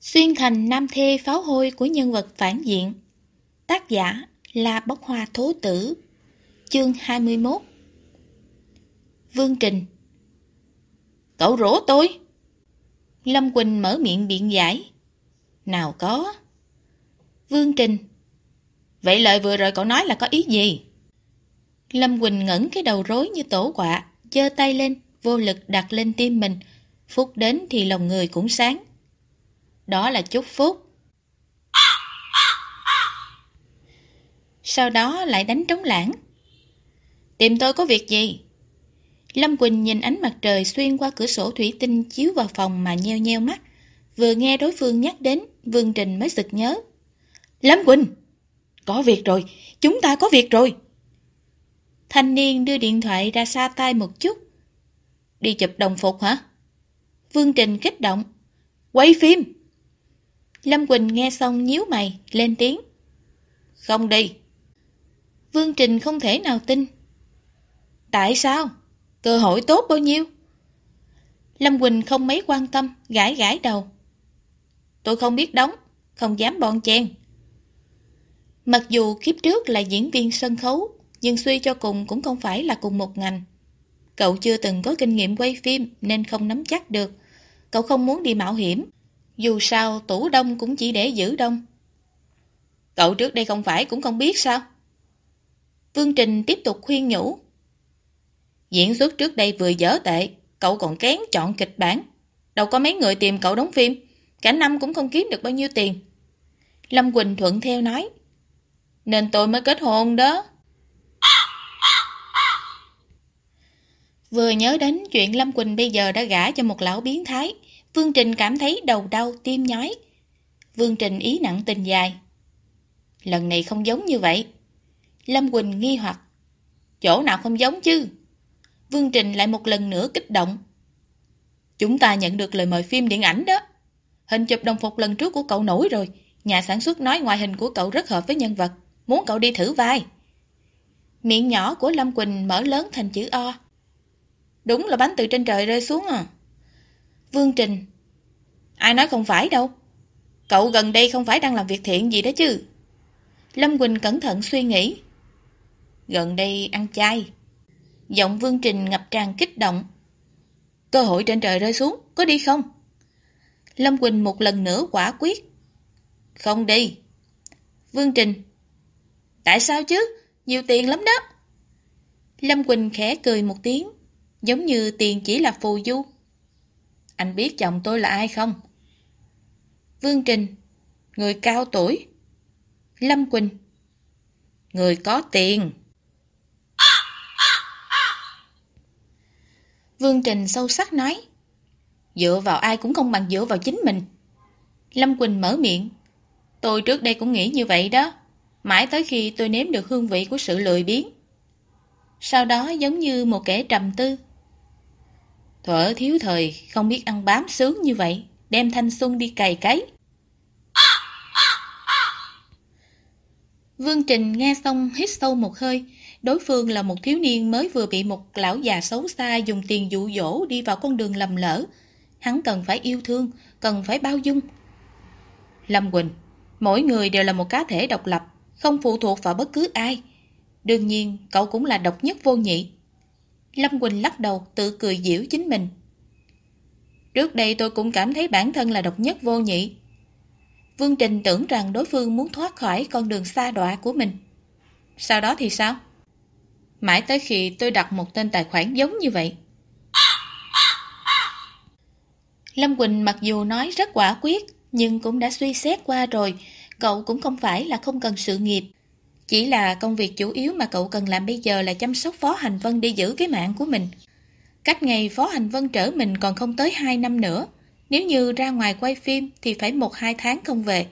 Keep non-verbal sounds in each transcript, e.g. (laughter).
Xuyên thành nam thê pháo hôi của nhân vật phản diện. Tác giả là Bốc Hoa Thố Tử. Chương 21 Vương Trình. Cậu rủa tôi. Lâm Quỳnh mở miệng biện giải. Nào có. Vương Trình. Vậy lời vừa rồi cậu nói là có ý gì? Lâm Quỳnh ngẩn cái đầu rối như tổ quạ giơ tay lên, vô lực đặt lên tim mình. Phút đến thì lòng người cũng sáng đó là chúc phúc. Sau đó lại đánh trống lãng. Tìm tôi có việc gì? Lâm Quỳnh nhìn ánh mặt trời xuyên qua cửa sổ thủy tinh chiếu vào phòng mà nheo nheo mắt. Vừa nghe đối phương nhắc đến, Vương Trình mới sực nhớ. Lâm Quỳnh! Có việc rồi, chúng ta có việc rồi. Thanh niên đưa điện thoại ra xa tay một chút. Đi chụp đồng phục hả? Vương Trình kích động. Quay phim! Lâm Quỳnh nghe xong nhíu mày, lên tiếng. Không đi. Vương Trình không thể nào tin. Tại sao? Cơ hội tốt bao nhiêu? Lâm Quỳnh không mấy quan tâm, gãi gãi đầu. Tôi không biết đóng, không dám bọn chen. Mặc dù kiếp trước là diễn viên sân khấu, nhưng suy cho cùng cũng không phải là cùng một ngành. Cậu chưa từng có kinh nghiệm quay phim nên không nắm chắc được. Cậu không muốn đi mạo hiểm, dù sao tủ đông cũng chỉ để giữ đông. Cậu trước đây không phải cũng không biết sao? Vương Trình tiếp tục khuyên nhủ. Diễn xuất trước đây vừa dở tệ, cậu còn kén chọn kịch bản. Đâu có mấy người tìm cậu đóng phim, cả năm cũng không kiếm được bao nhiêu tiền. Lâm Quỳnh thuận theo nói. Nên tôi mới kết hôn đó. Vừa nhớ đến chuyện Lâm Quỳnh bây giờ đã gả cho một lão biến thái, Vương Trình cảm thấy đầu đau, tim nhói. Vương Trình ý nặng tình dài. Lần này không giống như vậy. Lâm Quỳnh nghi hoặc. Chỗ nào không giống chứ? Vương Trình lại một lần nữa kích động. Chúng ta nhận được lời mời phim điện ảnh đó. Hình chụp đồng phục lần trước của cậu nổi rồi. Nhà sản xuất nói ngoại hình của cậu rất hợp với nhân vật. Muốn cậu đi thử vai. Miệng nhỏ của Lâm Quỳnh mở lớn thành chữ O. Đúng là bánh từ trên trời rơi xuống à. Vương Trình. Ai nói không phải đâu. Cậu gần đây không phải đang làm việc thiện gì đó chứ. Lâm Quỳnh cẩn thận suy nghĩ. Gần đây ăn chay. Giọng Vương Trình ngập tràn kích động. Cơ hội trên trời rơi xuống, Có đi không? Lâm Quỳnh một lần nữa quả quyết. Không đi. Vương Trình. Tại sao chứ? Nhiều tiền lắm đó. Lâm Quỳnh khẽ cười một tiếng, Giống như tiền chỉ là phù du anh biết chồng tôi là ai không? Vương Trình, Người cao tuổi. Lâm Quỳnh, Người có tiền. Vương Trình sâu sắc nói, Dựa vào ai cũng không bằng dựa vào chính mình. Lâm Quỳnh mở miệng, Tôi trước đây cũng nghĩ như vậy đó. Mãi tới khi tôi nếm được hương vị của sự lười biếng. Sau đó giống như một kẻ trầm tư Thuở thiếu thời không biết ăn bám sướng như vậy, đem thanh xuân đi cày cấy. Vương Trình nghe xong hít sâu một hơi, đối phương là một thiếu niên mới vừa bị một lão già xấu xa dùng tiền dụ dỗ đi vào con đường lầm lỡ. Hắn cần phải yêu thương, cần phải bao dung. Lâm Quỳnh, mỗi người đều là một cá thể độc lập, không phụ thuộc vào bất cứ ai. Đương nhiên, cậu cũng là độc nhất vô nhị. Lâm Quỳnh lắc đầu tự cười giễu chính mình. Trước đây tôi cũng cảm thấy bản thân là độc nhất vô nhị. Vương Trình tưởng rằng đối phương muốn thoát khỏi con đường xa đọa của mình. Sau đó thì sao? Mãi tới khi tôi đặt một tên tài khoản giống như vậy. Lâm Quỳnh mặc dù nói rất quả quyết, nhưng cũng đã suy xét qua rồi, cậu cũng không phải là không cần sự nghiệp. Chỉ là công việc chủ yếu mà cậu cần làm bây giờ là chăm sóc Phó Hành Vân để giữ cái mạng của mình. Cách ngày Phó Hành Vân trở mình còn không tới 2 năm nữa. Nếu như ra ngoài quay phim thì phải 1-2 tháng không về.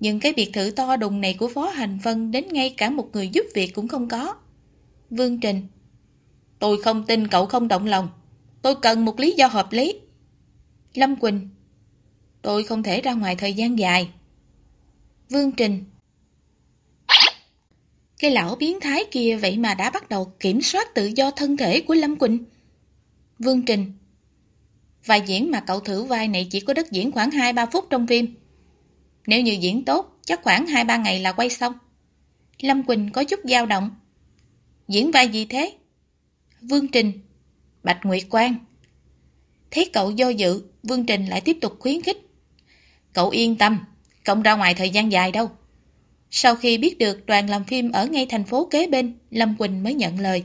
Nhưng cái biệt thự to đùng này của Phó Hành Vân đến ngay cả một người giúp việc cũng không có. Vương Trình, Tôi không tin cậu không động lòng. Tôi cần một lý do hợp lý. Lâm Quỳnh, Tôi không thể ra ngoài thời gian dài. Vương Trình cái lão biến thái kia vậy mà đã bắt đầu kiểm soát tự do thân thể của Lâm Quỳnh. Vương Trình Vai diễn mà cậu thử vai này chỉ có đất diễn khoảng 2-3 phút trong phim. Nếu như diễn tốt, chắc khoảng 2-3 ngày là quay xong. Lâm Quỳnh có chút dao động. Diễn vai gì thế? Vương Trình Bạch Nguyệt Quang Thấy cậu do dự, Vương Trình lại tiếp tục khuyến khích. Cậu yên tâm, không ra ngoài thời gian dài đâu. Sau khi biết được đoàn làm phim ở ngay thành phố kế bên, Lâm Quỳnh mới nhận lời.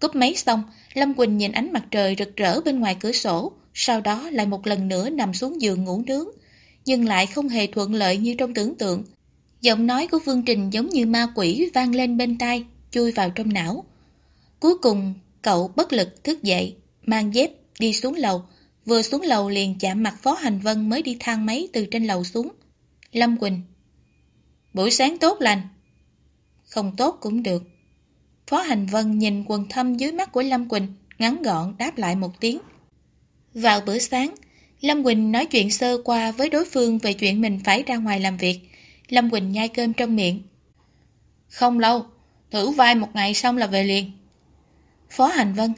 Cúp máy xong, Lâm Quỳnh nhìn ánh mặt trời rực rỡ bên ngoài cửa sổ, sau đó lại một lần nữa nằm xuống giường ngủ nướng. Nhưng lại không hề thuận lợi như trong tưởng tượng. Giọng nói của Vương Trình giống như ma quỷ vang lên bên tai, chui vào trong não. Cuối cùng, cậu bất lực thức dậy, mang dép, đi xuống lầu. Vừa xuống lầu liền chạm mặt Phó Hành Vân mới đi thang máy từ trên lầu xuống. Lâm Quỳnh Buổi sáng tốt lành. Không tốt cũng được. Phó Hành Vân nhìn quần thâm dưới mắt của Lâm Quỳnh, Ngắn gọn đáp lại một tiếng. Vào bữa sáng, Lâm Quỳnh nói chuyện sơ qua với đối phương Về chuyện mình phải ra ngoài làm việc. Lâm Quỳnh nhai cơm trong miệng. Không lâu, Thử vai một ngày xong là về liền. Phó Hành Vân,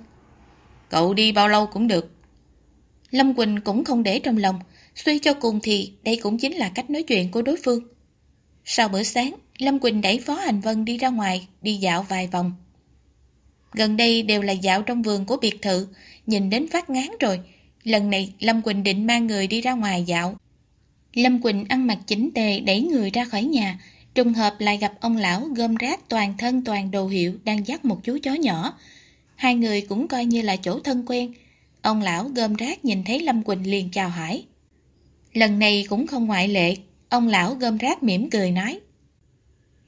Cậu đi bao lâu cũng được. Lâm Quỳnh cũng không để trong lòng, Suy cho cùng thì đây cũng chính là cách nói chuyện của đối phương. Sau bữa sáng Lâm Quỳnh đẩy Phó Hành Vân đi ra ngoài Đi dạo vài vòng. Gần đây đều là dạo trong vườn của biệt thự Nhìn đến phát ngán rồi. Lần này Lâm Quỳnh định mang người đi ra ngoài dạo. Lâm Quỳnh ăn mặc chỉnh tề đẩy người ra khỏi nhà Trùng hợp lại gặp ông lão gom rác toàn thân toàn đồ hiệu đang dắt một chú chó nhỏ. Hai người cũng coi như là chỗ thân quen. Ông lão gom rác nhìn thấy Lâm Quỳnh liền chào hỏi. Lần này cũng không ngoại lệ, ông lão gom rác mỉm cười nói.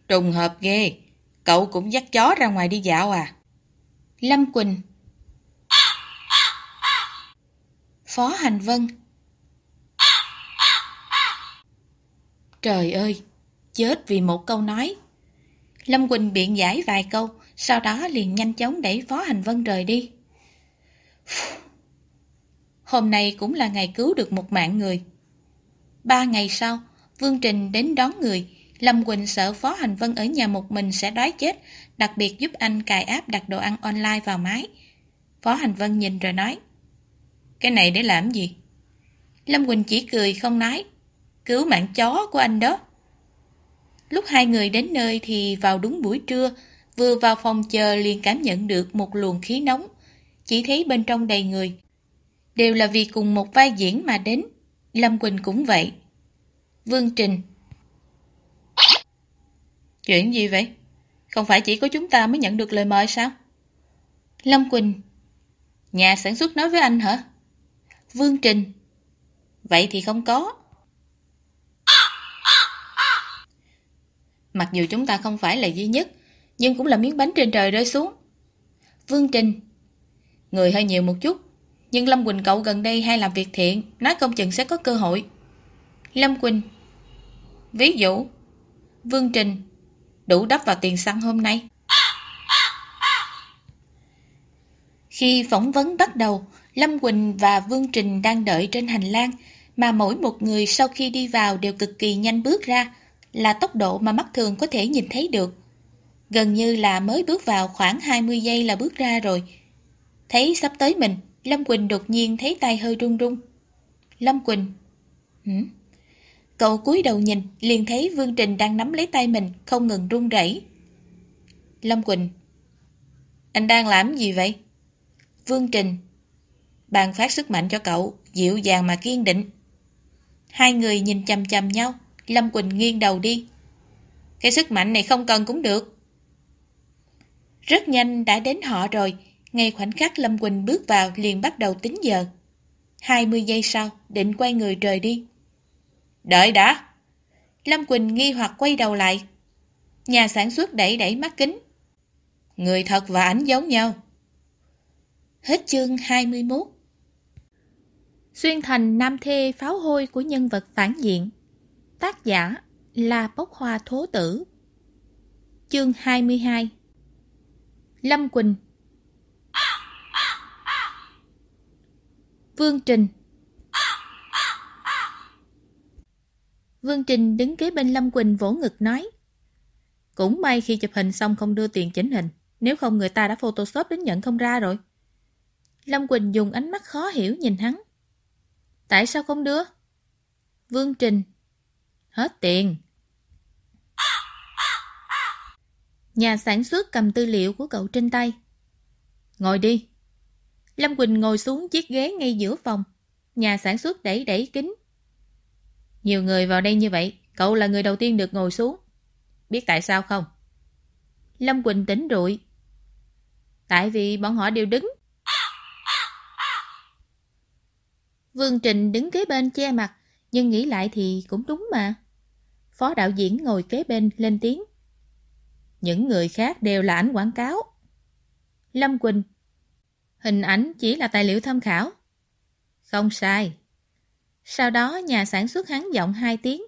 Trùng hợp ghê, cậu cũng dắt chó ra ngoài đi dạo à? Lâm Quỳnh Phó Hành Vân Trời ơi, chết vì một câu nói. Lâm Quỳnh biện giải vài câu, sau đó liền nhanh chóng đẩy Phó Hành Vân rời đi. Hôm nay cũng là ngày cứu được một mạng người. Ba ngày sau, Vương Trình đến đón người. Lâm Quỳnh sợ Phó Hành Vân ở nhà một mình sẽ đói chết, đặc biệt giúp anh cài app đặt đồ ăn online vào máy. Phó Hành Vân nhìn rồi nói, Cái này để làm gì? Lâm Quỳnh chỉ cười không nói, cứu mạng chó của anh đó. Lúc hai người đến nơi thì vào đúng buổi trưa, Vừa vào phòng chờ liền cảm nhận được một luồng khí nóng, chỉ thấy bên trong đầy người. Đều là vì cùng một vai diễn mà đến, Lâm Quỳnh cũng vậy. Vương Trình Chuyện gì vậy? Không phải chỉ có chúng ta mới nhận được lời mời sao? Lâm Quỳnh Nhà sản xuất nói với anh hả? Vương Trình Vậy thì không có. Mặc dù chúng ta không phải là duy nhất, nhưng cũng là miếng bánh trên trời rơi xuống. Vương Trình Người hơi nhiều một chút, nhưng Lâm Quỳnh cậu gần đây hay làm việc thiện, nói công chừng sẽ có cơ hội. Lâm Quỳnh Ví dụ Vương Trình Đủ đắp vào tiền xăng hôm nay. Khi phỏng vấn bắt đầu, Lâm Quỳnh và Vương Trình đang đợi trên hành lang, mà mỗi một người sau khi đi vào đều cực kỳ nhanh bước ra, là tốc độ mà mắt thường có thể nhìn thấy được. Gần như là mới bước vào khoảng 20 giây là bước ra rồi. Thấy sắp tới mình, Lâm Quỳnh đột nhiên thấy tay hơi run run. Lâm Quỳnh. Hử? Cậu cúi đầu nhìn, liền thấy Vương Trình đang nắm lấy tay mình, không ngừng run rẩy. Lâm Quỳnh. Anh đang làm gì vậy? Vương Trình. Bàn phát sức mạnh cho cậu, dịu dàng mà kiên định. Hai người nhìn chầm chầm nhau, Lâm Quỳnh nghiêng đầu đi. Cái sức mạnh này không cần cũng được. Rất nhanh đã đến họ rồi, ngay khoảnh khắc Lâm Quỳnh bước vào liền bắt đầu tính giờ. 20 giây sau, định quay người rời đi. Đợi đã! Lâm Quỳnh nghi hoặc quay đầu lại. Nhà sản xuất đẩy đẩy mắt kính. Người thật và ảnh giống nhau. Hết chương 21 Xuyên thành nam thê pháo hôi của nhân vật phản diện Tác giả là Bốc Hoa Thố Tử Chương 22 Lâm Quỳnh Vương Trình Vương Trình đứng kế bên Lâm Quỳnh vỗ ngực nói, Cũng may khi chụp hình xong không đưa tiền chỉnh hình, Nếu không người ta đã photoshop đến nhận không ra rồi Lâm Quỳnh dùng ánh mắt khó hiểu nhìn hắn Tại sao không đưa? Vương Trình. Hết tiền. Nhà sản xuất cầm tư liệu của cậu trên tay. Ngồi đi. Lâm Quỳnh ngồi xuống chiếc ghế ngay giữa phòng. Nhà sản xuất đẩy đẩy kính. Nhiều người vào đây như vậy, cậu là người đầu tiên được ngồi xuống. Biết tại sao không? Lâm Quỳnh tỉnh rụi. Tại vì bọn họ đều đứng. Vương Trình đứng kế bên che mặt, nhưng nghĩ lại thì cũng đúng mà. Phó đạo diễn ngồi kế bên lên tiếng. Những người khác đều là ảnh quảng cáo. Lâm Quỳnh Hình ảnh chỉ là tài liệu tham khảo. Không sai. Sau đó nhà sản xuất hắn giọng hai tiếng.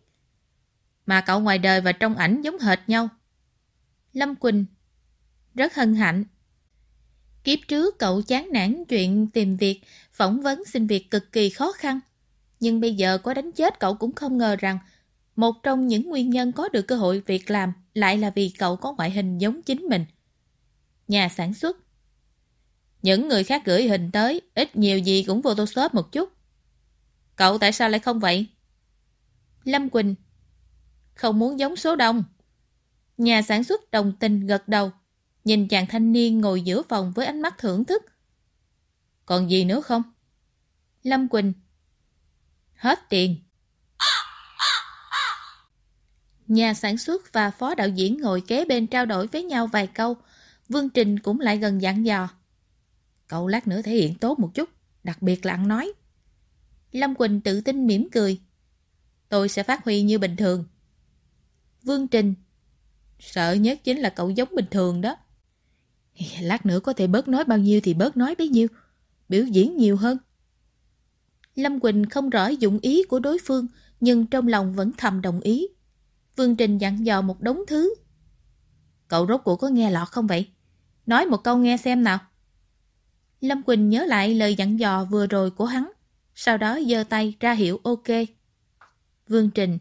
Mà cậu ngoài đời và trong ảnh giống hệt nhau. Lâm Quỳnh Rất hân hạnh. Kiếp trước cậu chán nản chuyện tìm việc, phỏng vấn xin việc cực kỳ khó khăn. Nhưng bây giờ có đánh chết cậu cũng không ngờ rằng một trong những nguyên nhân có được cơ hội việc làm lại là vì cậu có ngoại hình giống chính mình. Nhà sản xuất Những người khác gửi hình tới, ít nhiều gì cũng photoshop một chút. Cậu tại sao lại không vậy? Lâm Quỳnh Không muốn giống số đông. Nhà sản xuất đồng tình gật đầu, nhìn chàng thanh niên ngồi giữa phòng với ánh mắt thưởng thức. Còn gì nữa không? Lâm Quỳnh Hết tiền. Nhà sản xuất và phó đạo diễn ngồi kế bên trao đổi với nhau vài câu. Vương Trình cũng lại gần dặn dò. Cậu lát nữa thể hiện tốt một chút, đặc biệt là ăn nói. Lâm Quỳnh tự tin mỉm cười. Tôi sẽ phát huy như bình thường. Vương Trình Sợ nhất chính là cậu giống bình thường đó. (laughs) Lát nữa có thể bớt nói bao nhiêu thì bớt nói bấy nhiêu. Biểu diễn nhiều hơn. Lâm Quỳnh không rõ dụng ý của đối phương, nhưng trong lòng vẫn thầm đồng ý. Vương Trình dặn dò một đống thứ. Cậu rốt cuộc có nghe lọt không vậy? Nói một câu nghe xem nào. Lâm Quỳnh nhớ lại lời dặn dò vừa rồi của hắn, sau đó giơ tay ra hiệu ok. Vương Trình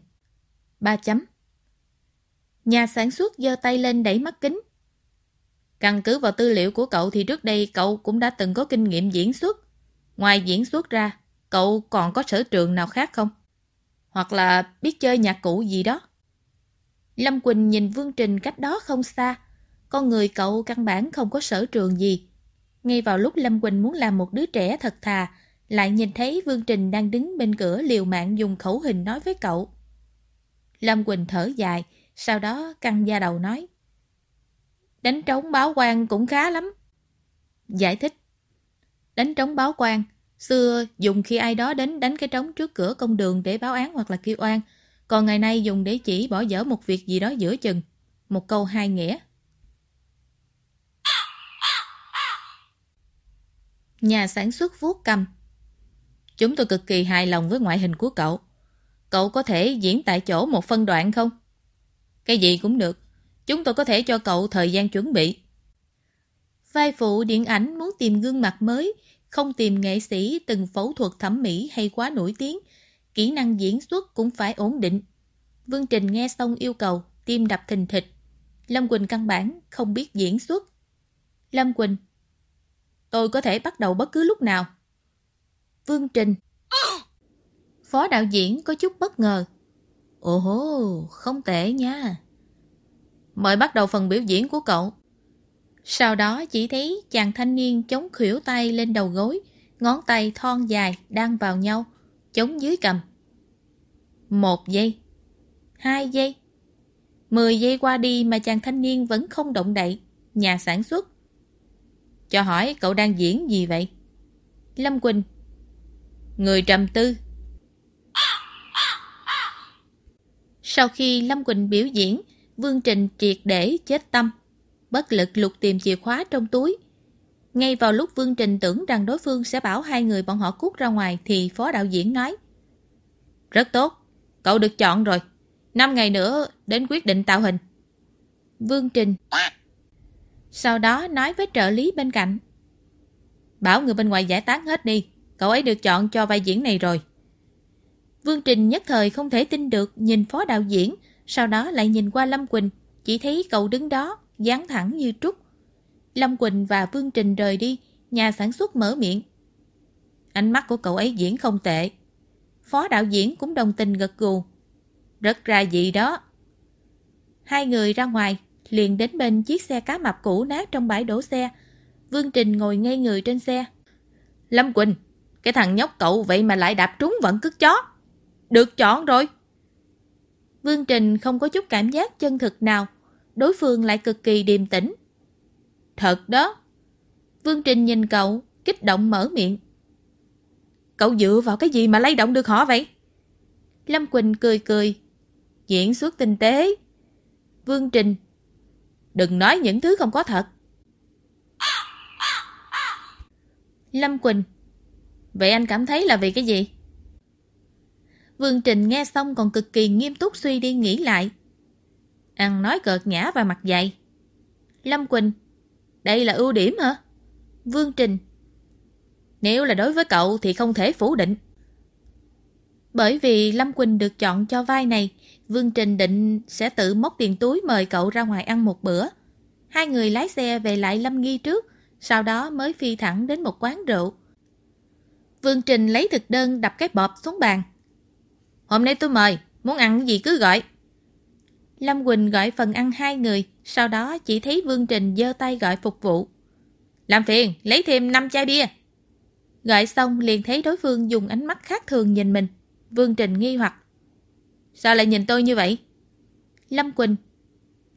ba chấm Nhà sản xuất giơ tay lên đẩy mắt kính. Căn cứ vào tư liệu của cậu thì trước đây cậu cũng đã từng có kinh nghiệm diễn xuất. Ngoài diễn xuất ra, cậu còn có sở trường nào khác không? Hoặc là biết chơi nhạc cụ gì đó? Lâm Quỳnh nhìn Vương Trình cách đó không xa. Con người cậu căn bản không có sở trường gì. Ngay vào lúc Lâm Quỳnh muốn làm một đứa trẻ thật thà, lại nhìn thấy Vương Trình đang đứng bên cửa liều mạng dùng khẩu hình nói với cậu. Lâm Quỳnh thở dài, sau đó căng da đầu nói. Đánh trống báo quan cũng khá lắm. Giải thích. Đánh trống báo quan, xưa dùng khi ai đó đến đánh cái trống trước cửa công đường để báo án hoặc là kêu oan, còn ngày nay dùng để chỉ bỏ dở một việc gì đó giữa chừng. Một câu hai nghĩa. Nhà sản xuất vuốt cầm. Chúng tôi cực kỳ hài lòng với ngoại hình của cậu. Cậu có thể diễn tại chỗ một phân đoạn không? Cái gì cũng được. Chúng tôi có thể cho cậu thời gian chuẩn bị. Vai phụ điện ảnh muốn tìm gương mặt mới, không tìm nghệ sĩ từng phẫu thuật thẩm mỹ hay quá nổi tiếng. Kỹ năng diễn xuất cũng phải ổn định. Vương Trình nghe xong yêu cầu, tim đập thình thịch. Lâm Quỳnh căn bản không biết diễn xuất. Lâm Quỳnh Tôi có thể bắt đầu bất cứ lúc nào. Vương Trình Phó đạo diễn có chút bất ngờ. Ồ hô, không tệ nha. Mời bắt đầu phần biểu diễn của cậu. Sau đó chỉ thấy chàng thanh niên chống khuỷu tay lên đầu gối, ngón tay thon dài đang vào nhau, chống dưới cầm. Một giây, hai giây, mười giây qua đi mà chàng thanh niên vẫn không động đậy, nhà sản xuất. Cho hỏi cậu đang diễn gì vậy? Lâm Quỳnh Người trầm tư Sau khi Lâm Quỳnh biểu diễn, Vương Trình triệt để chết tâm. Bất lực lục tìm chìa khóa trong túi. Ngay vào lúc Vương Trình tưởng rằng đối phương sẽ bảo hai người bọn họ cút ra ngoài thì phó đạo diễn nói. Rất tốt, cậu được chọn rồi. Năm ngày nữa đến quyết định tạo hình. Vương Trình Sau đó nói với trợ lý bên cạnh. Bảo người bên ngoài giải tán hết đi. Cậu ấy được chọn cho vai diễn này rồi. Vương Trình nhất thời không thể tin được nhìn phó đạo diễn, sau đó lại nhìn qua Lâm Quỳnh, chỉ thấy cậu đứng đó, dáng thẳng như trúc. Lâm Quỳnh và Vương Trình rời đi, nhà sản xuất mở miệng. Ánh mắt của cậu ấy diễn không tệ. phó đạo diễn cũng đồng tình gật gù. Rất ra gì đó. Hai người ra ngoài, liền đến bên chiếc xe cá mập cũ nát trong bãi đổ xe. Vương Trình ngồi ngay người trên xe. Lâm Quỳnh, cái thằng nhóc cậu vậy mà lại đạp trúng vẫn cứt chó. Được chọn rồi. Vương Trình không có chút cảm giác chân thực nào. Đối phương lại cực kỳ điềm tĩnh. Thật đó. Vương Trình nhìn cậu, kích động mở miệng. Cậu dựa vào cái gì mà lay động được họ vậy? Lâm Quỳnh cười cười. Diễn xuất tinh tế. Vương Trình. Đừng nói những thứ không có thật. Lâm Quỳnh. Vậy anh cảm thấy là vì cái gì? Vương Trình nghe xong còn cực kỳ nghiêm túc suy đi nghĩ lại. Ăn nói cợt nhã và mặt dày. Lâm Quỳnh. Đây là ưu điểm hả? Vương Trình. Nếu là đối với cậu thì không thể phủ định. Bởi vì Lâm Quỳnh được chọn cho vai này, Vương Trình định sẽ tự móc tiền túi mời cậu ra ngoài ăn một bữa. Hai người lái xe về lại Lâm Nghi trước, sau đó mới phi thẳng đến một quán rượu. Vương Trình lấy thực đơn đập cái bọp xuống bàn. Hôm nay tôi mời, muốn ăn gì cứ gọi. Lâm Quỳnh gọi phần ăn hai người, sau đó chỉ thấy Vương Trình giơ tay gọi phục vụ. Làm phiền, lấy thêm 5 chai bia. Gọi xong liền thấy đối phương dùng ánh mắt khác thường nhìn mình. Vương Trình nghi hoặc. Sao lại nhìn tôi như vậy? Lâm Quỳnh.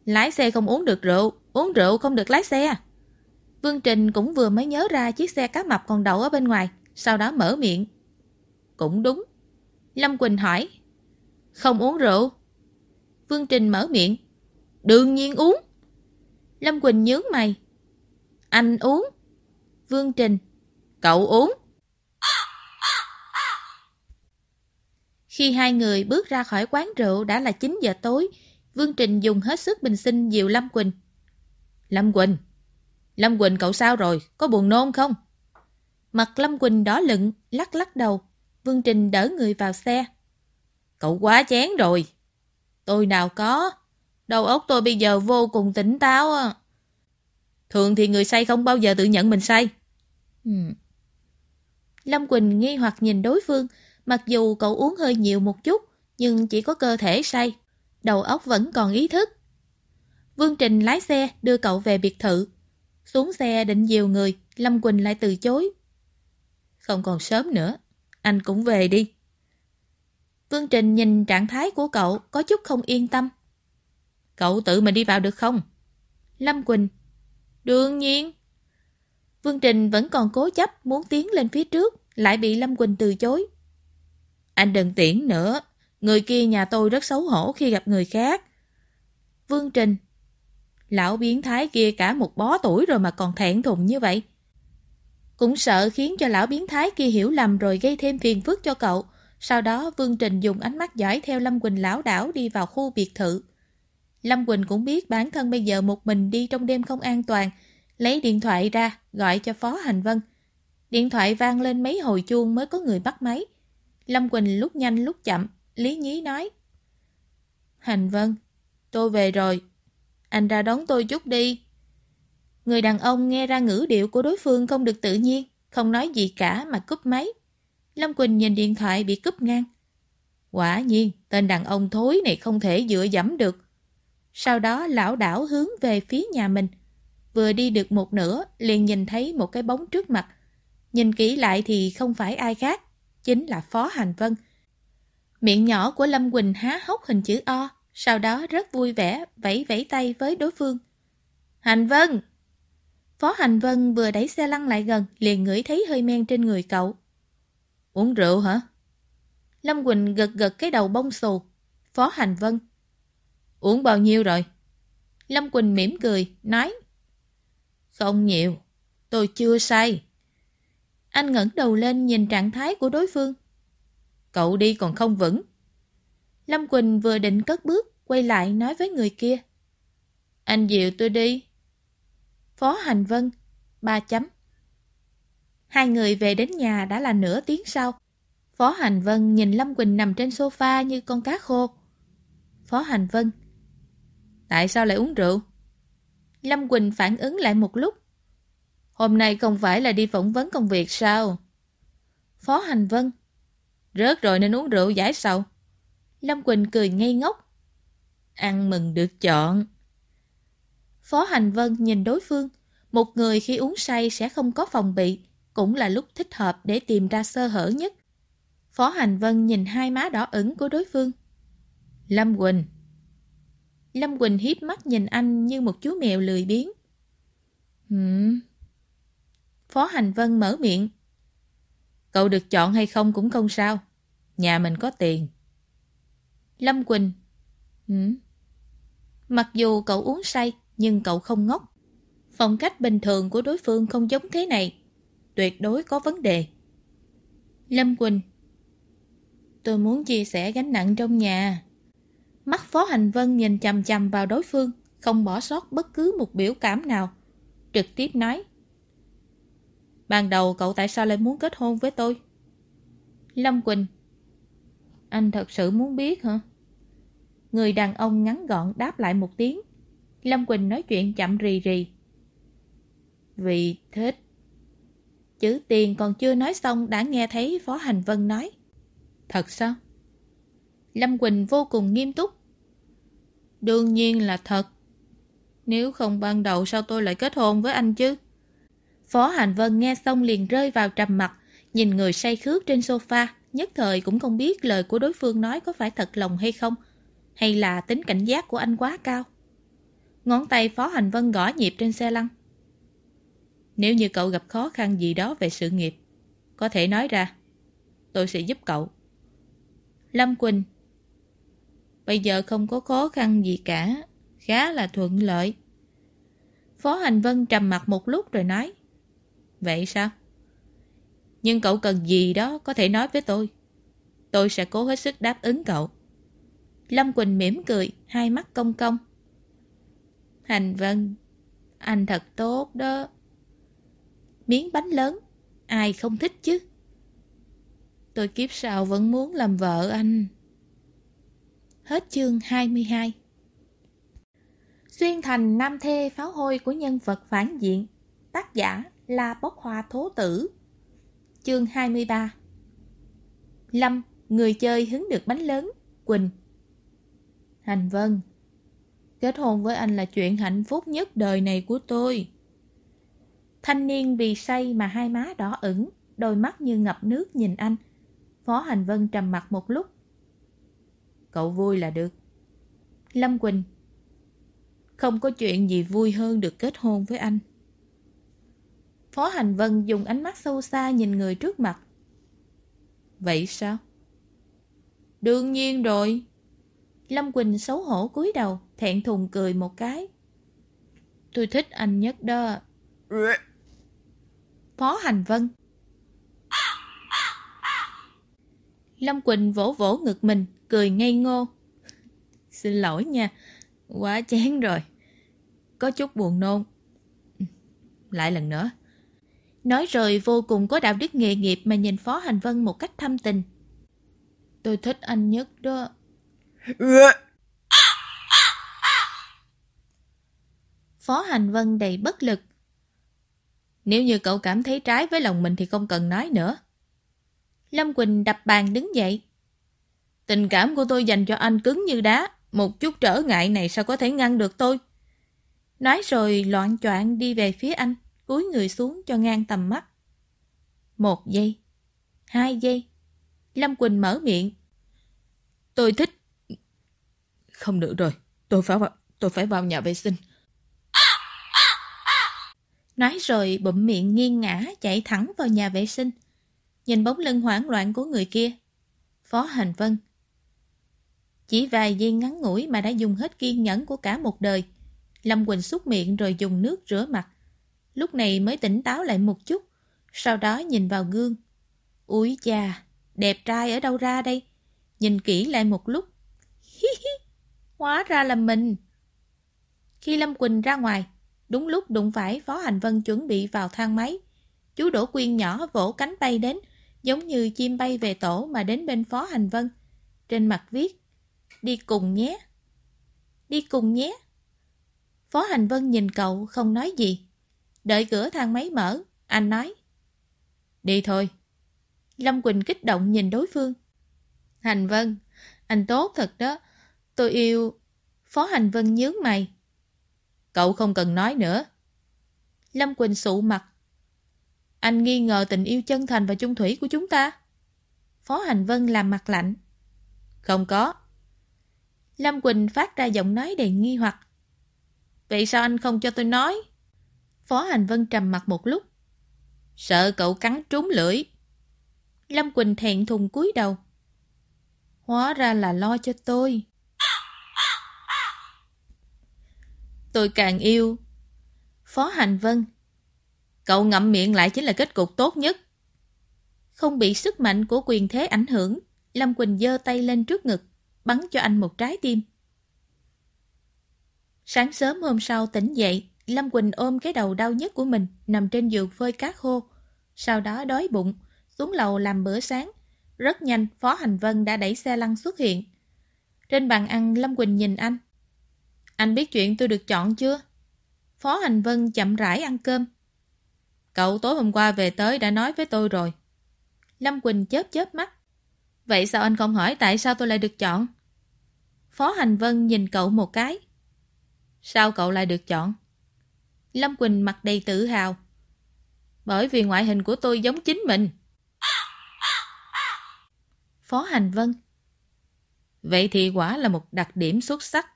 Lái xe không uống được rượu, uống rượu không được lái xe. À? Vương Trình cũng vừa mới nhớ ra chiếc xe cá mập còn đậu ở bên ngoài, sau đó mở miệng. Cũng đúng. Lâm Quỳnh hỏi. Không uống rượu. Vương Trình mở miệng. Đương nhiên uống. Lâm Quỳnh nhướng mày. Anh uống. Vương Trình. Cậu uống. Khi hai người bước ra khỏi quán rượu đã là 9 giờ tối, Vương Trình dùng hết sức bình sinh dịu Lâm Quỳnh. Lâm Quỳnh, Lâm Quỳnh cậu sao rồi, có buồn nôn không? Mặt Lâm Quỳnh đỏ lựng, lắc lắc đầu. Vương Trình đỡ người vào xe. Cậu quá chén rồi. Tôi nào có. Đầu óc tôi bây giờ vô cùng tỉnh táo. À. Thường thì người say không bao giờ tự nhận mình say. Hmm. Lâm Quỳnh nghi hoặc nhìn đối phương, mặc dù cậu uống hơi nhiều một chút, nhưng chỉ có cơ thể say. Đầu óc vẫn còn ý thức. Vương Trình lái xe đưa cậu về biệt thự. Xuống xe định dìu người, Lâm Quỳnh lại từ chối. Không còn sớm nữa, anh cũng về đi. Vương Trình nhìn trạng thái của cậu có chút không yên tâm. Cậu tự mình đi vào được không? Lâm Quỳnh. Đương nhiên. Vương Trình vẫn còn cố chấp muốn tiến lên phía trước, lại bị Lâm Quỳnh từ chối. Anh đừng tiễn nữa, người kia nhà tôi rất xấu hổ khi gặp người khác. Vương Trình. Lão biến thái kia cả một bó tuổi rồi mà còn thẹn thùng như vậy. Cũng sợ khiến cho lão biến thái kia hiểu lầm rồi gây thêm phiền phức cho cậu. Sau đó Vương Trình dùng ánh mắt dõi theo Lâm Quỳnh lão đảo đi vào khu biệt thự. Lâm Quỳnh cũng biết bản thân bây giờ một mình đi trong đêm không an toàn, lấy điện thoại ra gọi cho Phó Hành Vân. Điện thoại vang lên mấy hồi chuông mới có người bắt máy. Lâm Quỳnh lúc nhanh lúc chậm, Lý Nhí nói. Hành Vân, tôi về rồi. Anh ra đón tôi chút đi. Người đàn ông nghe ra ngữ điệu của đối phương không được tự nhiên, không nói gì cả mà cúp máy. Lâm Quỳnh nhìn điện thoại bị cúp ngang. Quả nhiên, tên đàn ông thối này không thể dựa dẫm được. Sau đó lão đảo hướng về phía nhà mình. Vừa đi được một nửa, liền nhìn thấy một cái bóng trước mặt. Nhìn kỹ lại thì không phải ai khác, chính là Phó Hành Vân. Miệng nhỏ của Lâm Quỳnh há hốc hình chữ O, sau đó rất vui vẻ, vẫy vẫy tay với đối phương. Hành Vân! Phó Hành Vân vừa đẩy xe lăn lại gần, liền ngửi thấy hơi men trên người cậu. Uống rượu hả? Lâm Quỳnh gật gật cái đầu bông xù. Phó Hành Vân. Uống bao nhiêu rồi? Lâm Quỳnh mỉm cười, nói. Không nhiều, tôi chưa say. Anh ngẩng đầu lên nhìn trạng thái của đối phương. Cậu đi còn không vững. Lâm Quỳnh vừa định cất bước, quay lại nói với người kia. Anh dịu tôi đi. Phó Hành Vân, ba chấm. Hai người về đến nhà đã là nửa tiếng sau. Phó Hành Vân nhìn Lâm Quỳnh nằm trên sofa như con cá khô. Phó Hành Vân. Tại sao lại uống rượu? Lâm Quỳnh phản ứng lại một lúc. Hôm nay không phải là đi phỏng vấn công việc sao? Phó Hành Vân. Rớt rồi nên uống rượu giải sầu. Lâm Quỳnh cười ngây ngốc. Ăn mừng được chọn. Phó Hành Vân nhìn đối phương. Một người khi uống say sẽ không có phòng bị, cũng là lúc thích hợp để tìm ra sơ hở nhất. Phó Hành Vân nhìn hai má đỏ ửng của đối phương. Lâm Quỳnh. Lâm Quỳnh hiếp mắt nhìn anh như một chú mèo lười biếng. Hmm. Phó Hành Vân mở miệng. Cậu được chọn hay không cũng không sao. Nhà mình có tiền. Lâm Quỳnh. Hmm. Mặc dù cậu uống say, nhưng cậu không ngốc. Phong cách bình thường của đối phương không giống thế này. Tuyệt đối có vấn đề. Lâm Quỳnh. Tôi muốn chia sẻ gánh nặng trong nhà. Mắt Phó Hành Vân nhìn chầm chầm vào đối phương, không bỏ sót bất cứ một biểu cảm nào. Trực tiếp nói. Ban đầu cậu tại sao lại muốn kết hôn với tôi? Lâm Quỳnh. Anh thật sự muốn biết hả? Người đàn ông ngắn gọn đáp lại một tiếng. Lâm Quỳnh nói chuyện chậm rì rì. Vì thích. Chữ tiền còn chưa nói xong đã nghe thấy Phó Hành Vân nói. Thật sao? Lâm Quỳnh vô cùng nghiêm túc. Đương nhiên là thật. Nếu không ban đầu sao tôi lại kết hôn với anh chứ? Phó Hành Vân nghe xong liền rơi vào trầm mặt, nhìn người say khước trên sofa, nhất thời cũng không biết lời của đối phương nói có phải thật lòng hay không, hay là tính cảnh giác của anh quá cao. Ngón tay Phó Hành Vân gõ nhịp trên xe lăn. Nếu như cậu gặp khó khăn gì đó về sự nghiệp, có thể nói ra. Tôi sẽ giúp cậu. Lâm Quỳnh Bây giờ không có khó khăn gì cả, khá là thuận lợi. Phó Hành Vân trầm mặt một lúc rồi nói. Vậy sao? Nhưng cậu cần gì đó có thể nói với tôi. Tôi sẽ cố hết sức đáp ứng cậu. Lâm Quỳnh mỉm cười, hai mắt cong cong. Hành Vân, anh thật tốt đó. Miếng bánh lớn, ai không thích chứ? Tôi kiếp sau vẫn muốn làm vợ anh. Hết chương 22 Xuyên thành nam thê pháo hôi của nhân vật phản diện Tác giả là bốc hoa thố tử Chương 23 Lâm, người chơi hứng được bánh lớn Quỳnh Hành Vân Kết hôn với anh là chuyện hạnh phúc nhất đời này của tôi. Thanh niên vì say mà hai má đỏ ửng, Đôi mắt như ngập nước nhìn anh. Phó Hành Vân trầm mặt một lúc. Cậu vui là được. Lâm Quỳnh. Không có chuyện gì vui hơn được kết hôn với anh. Phó Hành Vân dùng ánh mắt sâu xa nhìn người trước mặt. Vậy sao? Đương nhiên rồi. Lâm Quỳnh xấu hổ cúi đầu. Thẹn thùng cười một cái Tôi thích anh nhất đó Phó Hành Vân Lâm Quỳnh vỗ vỗ ngực mình cười ngây ngô. Xin lỗi nha, quá chán rồi. Có chút buồn nôn. Lại lần nữa. Nói rồi vô cùng có đạo đức nghề nghiệp mà nhìn Phó Hành Vân một cách thâm tình. Tôi thích anh nhất đó. Phó Hành Vân đầy bất lực. Nếu như cậu cảm thấy trái với lòng mình thì không cần nói nữa. Lâm Quỳnh đập bàn đứng dậy. Tình cảm của tôi dành cho anh cứng như đá. Một chút trở ngại này sao có thể ngăn được tôi? Nói rồi loạn choạng đi về phía anh, cúi người xuống cho ngang tầm mắt. Một giây, hai giây. Lâm Quỳnh mở miệng. Tôi thích... Không được rồi, tôi phải vào, tôi phải vào nhà vệ sinh. Nói rồi bụm miệng nghiêng ngã chạy thẳng vào nhà vệ sinh. Nhìn bóng lưng hoảng loạn của người kia. Phó Hành Vân chỉ vài giây ngắn ngủi mà đã dùng hết kiên nhẫn của cả một đời. Lâm Quỳnh xúc miệng rồi dùng nước rửa mặt. Lúc này mới tỉnh táo lại một chút, sau đó nhìn vào gương. Úi cha, đẹp trai ở đâu ra đây? Nhìn kỹ lại một lúc. Hi hi, hóa ra là mình. Khi Lâm Quỳnh ra ngoài, đúng lúc đụng phải Phó Hành Vân chuẩn bị vào thang máy. Chú Đỗ Quyên nhỏ vỗ cánh bay đến, giống như chim bay về tổ mà đến bên Phó Hành Vân. Trên mặt viết Đi cùng nhé. Đi cùng nhé. Phó Hành Vân nhìn cậu không nói gì. Đợi cửa thang máy mở, anh nói. Đi thôi. Lâm Quỳnh kích động nhìn đối phương, Hành Vân, anh tốt thật đó. Tôi yêu... Phó Hành Vân nhướng mày. Cậu không cần nói nữa. Lâm Quỳnh sụ mặt. Anh nghi ngờ tình yêu chân thành và chung thủy của chúng ta. Phó Hành Vân làm mặt lạnh. Không có. Lâm Quỳnh phát ra giọng nói đầy nghi hoặc. Vậy sao anh không cho tôi nói? Phó Hành Vân trầm mặt một lúc. Sợ cậu cắn trúng lưỡi. Lâm Quỳnh thẹn thùng cúi đầu. Hóa ra là lo cho tôi. Tôi càng yêu. Phó Hành Vân. Cậu ngậm miệng lại chính là kết cục tốt nhất. Không bị sức mạnh của quyền thế ảnh hưởng, Lâm Quỳnh giơ tay lên trước ngực, bắn cho anh một trái tim. Sáng sớm hôm sau tỉnh dậy, Lâm Quỳnh ôm cái đầu đau nhất của mình, nằm trên giường phơi cá khô. Sau đó đói bụng, xuống lầu làm bữa sáng. Rất nhanh, Phó Hành Vân đã đẩy xe lăn xuất hiện. Trên bàn ăn, Lâm Quỳnh nhìn anh. Anh biết chuyện tôi được chọn chưa? Phó Hành Vân chậm rãi ăn cơm. Cậu tối hôm qua về tới đã nói với tôi rồi. Lâm Quỳnh chớp chớp mắt. Vậy sao anh không hỏi tại sao tôi lại được chọn? Phó Hành Vân nhìn cậu một cái. Sao cậu lại được chọn? Lâm Quỳnh mặt đầy tự hào. Bởi vì ngoại hình của tôi giống chính mình. Phó Hành Vân Vậy thì quả là một đặc điểm xuất sắc.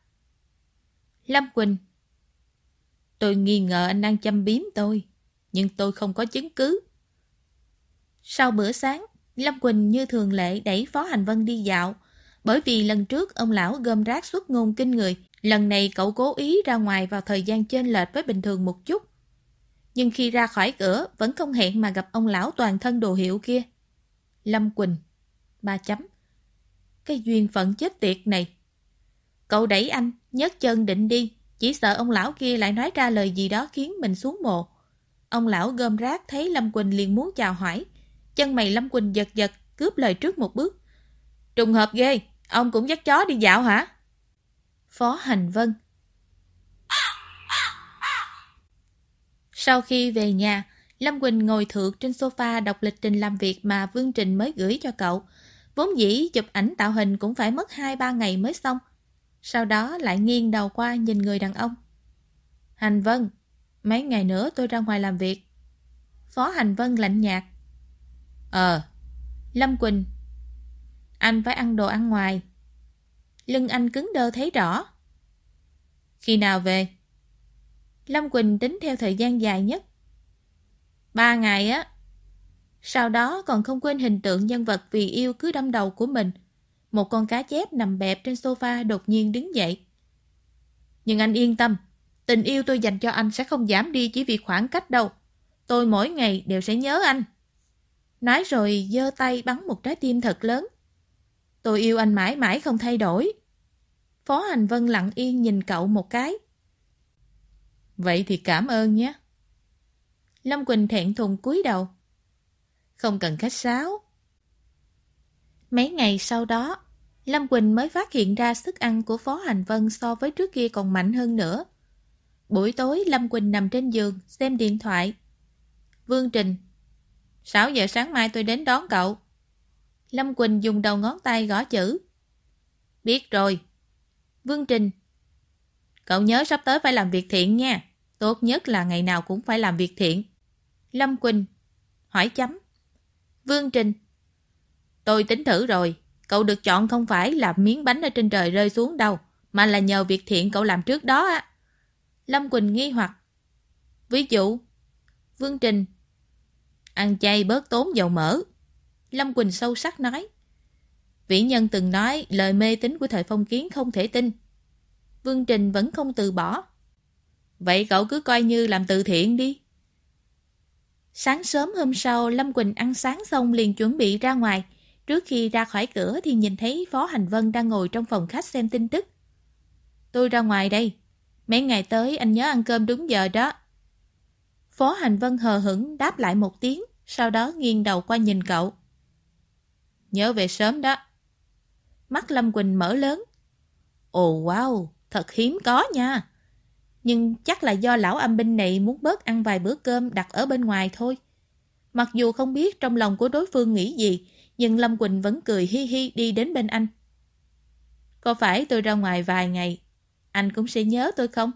Lâm Quỳnh Tôi nghi ngờ anh đang châm biếm tôi, nhưng tôi không có chứng cứ. Sau bữa sáng, Lâm Quỳnh như thường lệ đẩy Phó Hành Vân đi dạo, bởi vì lần trước ông lão gom rác xuất ngôn kinh người, lần này cậu cố ý ra ngoài vào thời gian chênh lệch với bình thường một chút. Nhưng khi ra khỏi cửa, vẫn không hẹn mà gặp ông lão toàn thân đồ hiệu kia. Lâm Quỳnh, ba chấm. Cái duyên phận chết tiệt này. Cậu đẩy anh, nhấc chân định đi, chỉ sợ ông lão kia lại nói ra lời gì đó khiến mình xuống mộ. Ông lão gom rác thấy Lâm Quỳnh liền muốn chào hỏi. Chân mày Lâm Quỳnh giật giật, cướp lời trước một bước. Trùng hợp ghê, ông cũng dắt chó đi dạo hả? Phó Hành Vân Sau khi về nhà, Lâm Quỳnh ngồi thượng trên sofa đọc lịch trình làm việc mà Vương Trình mới gửi cho cậu. Vốn dĩ chụp ảnh tạo hình cũng phải mất 2-3 ngày mới xong. Sau đó lại nghiêng đầu qua nhìn người đàn ông. Hành Vân, mấy ngày nữa tôi ra ngoài làm việc. Phó Hành Vân lạnh nhạt. Ờ, Lâm Quỳnh, anh phải ăn đồ ăn ngoài. Lưng anh cứng đơ thấy rõ. Khi nào về? Lâm Quỳnh tính theo thời gian dài nhất. Ba ngày á. Sau đó còn không quên hình tượng nhân vật vì yêu cứ đâm đầu của mình. Một con cá chép nằm bẹp trên sofa đột nhiên đứng dậy. Nhưng anh yên tâm, tình yêu tôi dành cho anh sẽ không giảm đi chỉ vì khoảng cách đâu. Tôi mỗi ngày đều sẽ nhớ anh. Nói rồi giơ tay bắn một trái tim thật lớn. Tôi yêu anh mãi mãi không thay đổi. Phó Hành Vân lặng yên nhìn cậu một cái. Vậy thì cảm ơn nhé. Lâm Quỳnh thẹn thùng cúi đầu. Không cần khách sáo. Mấy ngày sau đó, Lâm Quỳnh mới phát hiện ra sức ăn của Phó Hành Vân so với trước kia còn mạnh hơn nữa. Buổi tối, Lâm Quỳnh nằm trên giường, xem điện thoại. Vương Trình 6 giờ sáng mai tôi đến đón cậu. Lâm Quỳnh dùng đầu ngón tay gõ chữ. Biết rồi. Vương Trình, Cậu nhớ sắp tới phải làm việc thiện nha. Tốt nhất là ngày nào cũng phải làm việc thiện. Lâm Quỳnh Hỏi chấm Vương Trình, Tôi tính thử rồi. Cậu được chọn không phải là miếng bánh ở trên trời rơi xuống đâu, mà là nhờ việc thiện cậu làm trước đó á. Lâm Quỳnh nghi hoặc. Ví dụ, Vương Trình, ăn chay bớt tốn dầu mỡ. Lâm Quỳnh sâu sắc nói. Vĩ nhân từng nói lời mê tín của thời phong kiến không thể tin. Vương Trình vẫn không từ bỏ. Vậy cậu cứ coi như làm từ thiện đi. Sáng sớm hôm sau, Lâm Quỳnh ăn sáng xong liền chuẩn bị ra ngoài. Trước khi ra khỏi cửa thì nhìn thấy Phó Hành Vân đang ngồi trong phòng khách xem tin tức. Tôi ra ngoài đây. Mấy ngày tới anh nhớ ăn cơm đúng giờ đó. Phó Hành Vân hờ hững đáp lại một tiếng, sau đó nghiêng đầu qua nhìn cậu. Nhớ về sớm đó. Mắt Lâm Quỳnh mở lớn. Ồ wow, thật hiếm có nha. Nhưng chắc là do lão âm binh này muốn bớt ăn vài bữa cơm đặt ở bên ngoài thôi. Mặc dù không biết trong lòng của đối phương nghĩ gì, nhưng Lâm Quỳnh vẫn cười hi hi đi đến bên anh. Có phải tôi ra ngoài vài ngày, anh cũng sẽ nhớ tôi không?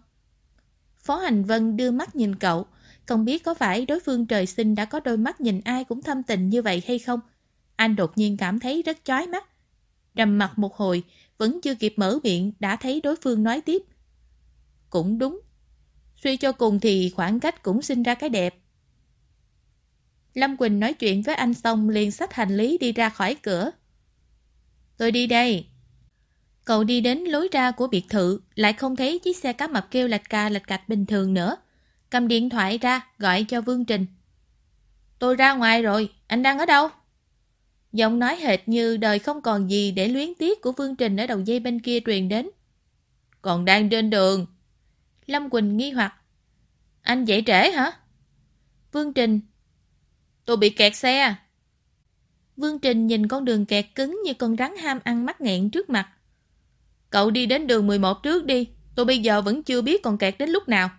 Phó Hành Vân đưa mắt nhìn cậu, không biết có phải đối phương trời sinh đã có đôi mắt nhìn ai cũng thâm tình như vậy hay không? Anh đột nhiên cảm thấy rất chói mắt. Rầm mặt một hồi, vẫn chưa kịp mở miệng đã thấy đối phương nói tiếp. Cũng đúng. Suy cho cùng thì khoảng cách cũng sinh ra cái đẹp. Lâm Quỳnh nói chuyện với anh xong liền xách hành lý đi ra khỏi cửa. Tôi đi đây. Cậu đi đến lối ra của biệt thự, lại không thấy chiếc xe cá mập kêu lạch cà lạch cạch bình thường nữa. Cầm điện thoại ra, gọi cho Vương Trình. Tôi ra ngoài rồi, anh đang ở đâu? Giọng nói hệt như đời không còn gì để luyến tiếc của Vương Trình ở đầu dây bên kia truyền đến. Còn đang trên đường. Lâm Quỳnh nghi hoặc. Anh dậy trễ hả? Vương Trình. Tôi bị kẹt xe. Vương Trình nhìn con đường kẹt cứng như con rắn ham ăn mắc nghẹn trước mặt. Cậu đi đến đường 11 trước đi. Tôi bây giờ vẫn chưa biết còn kẹt đến lúc nào.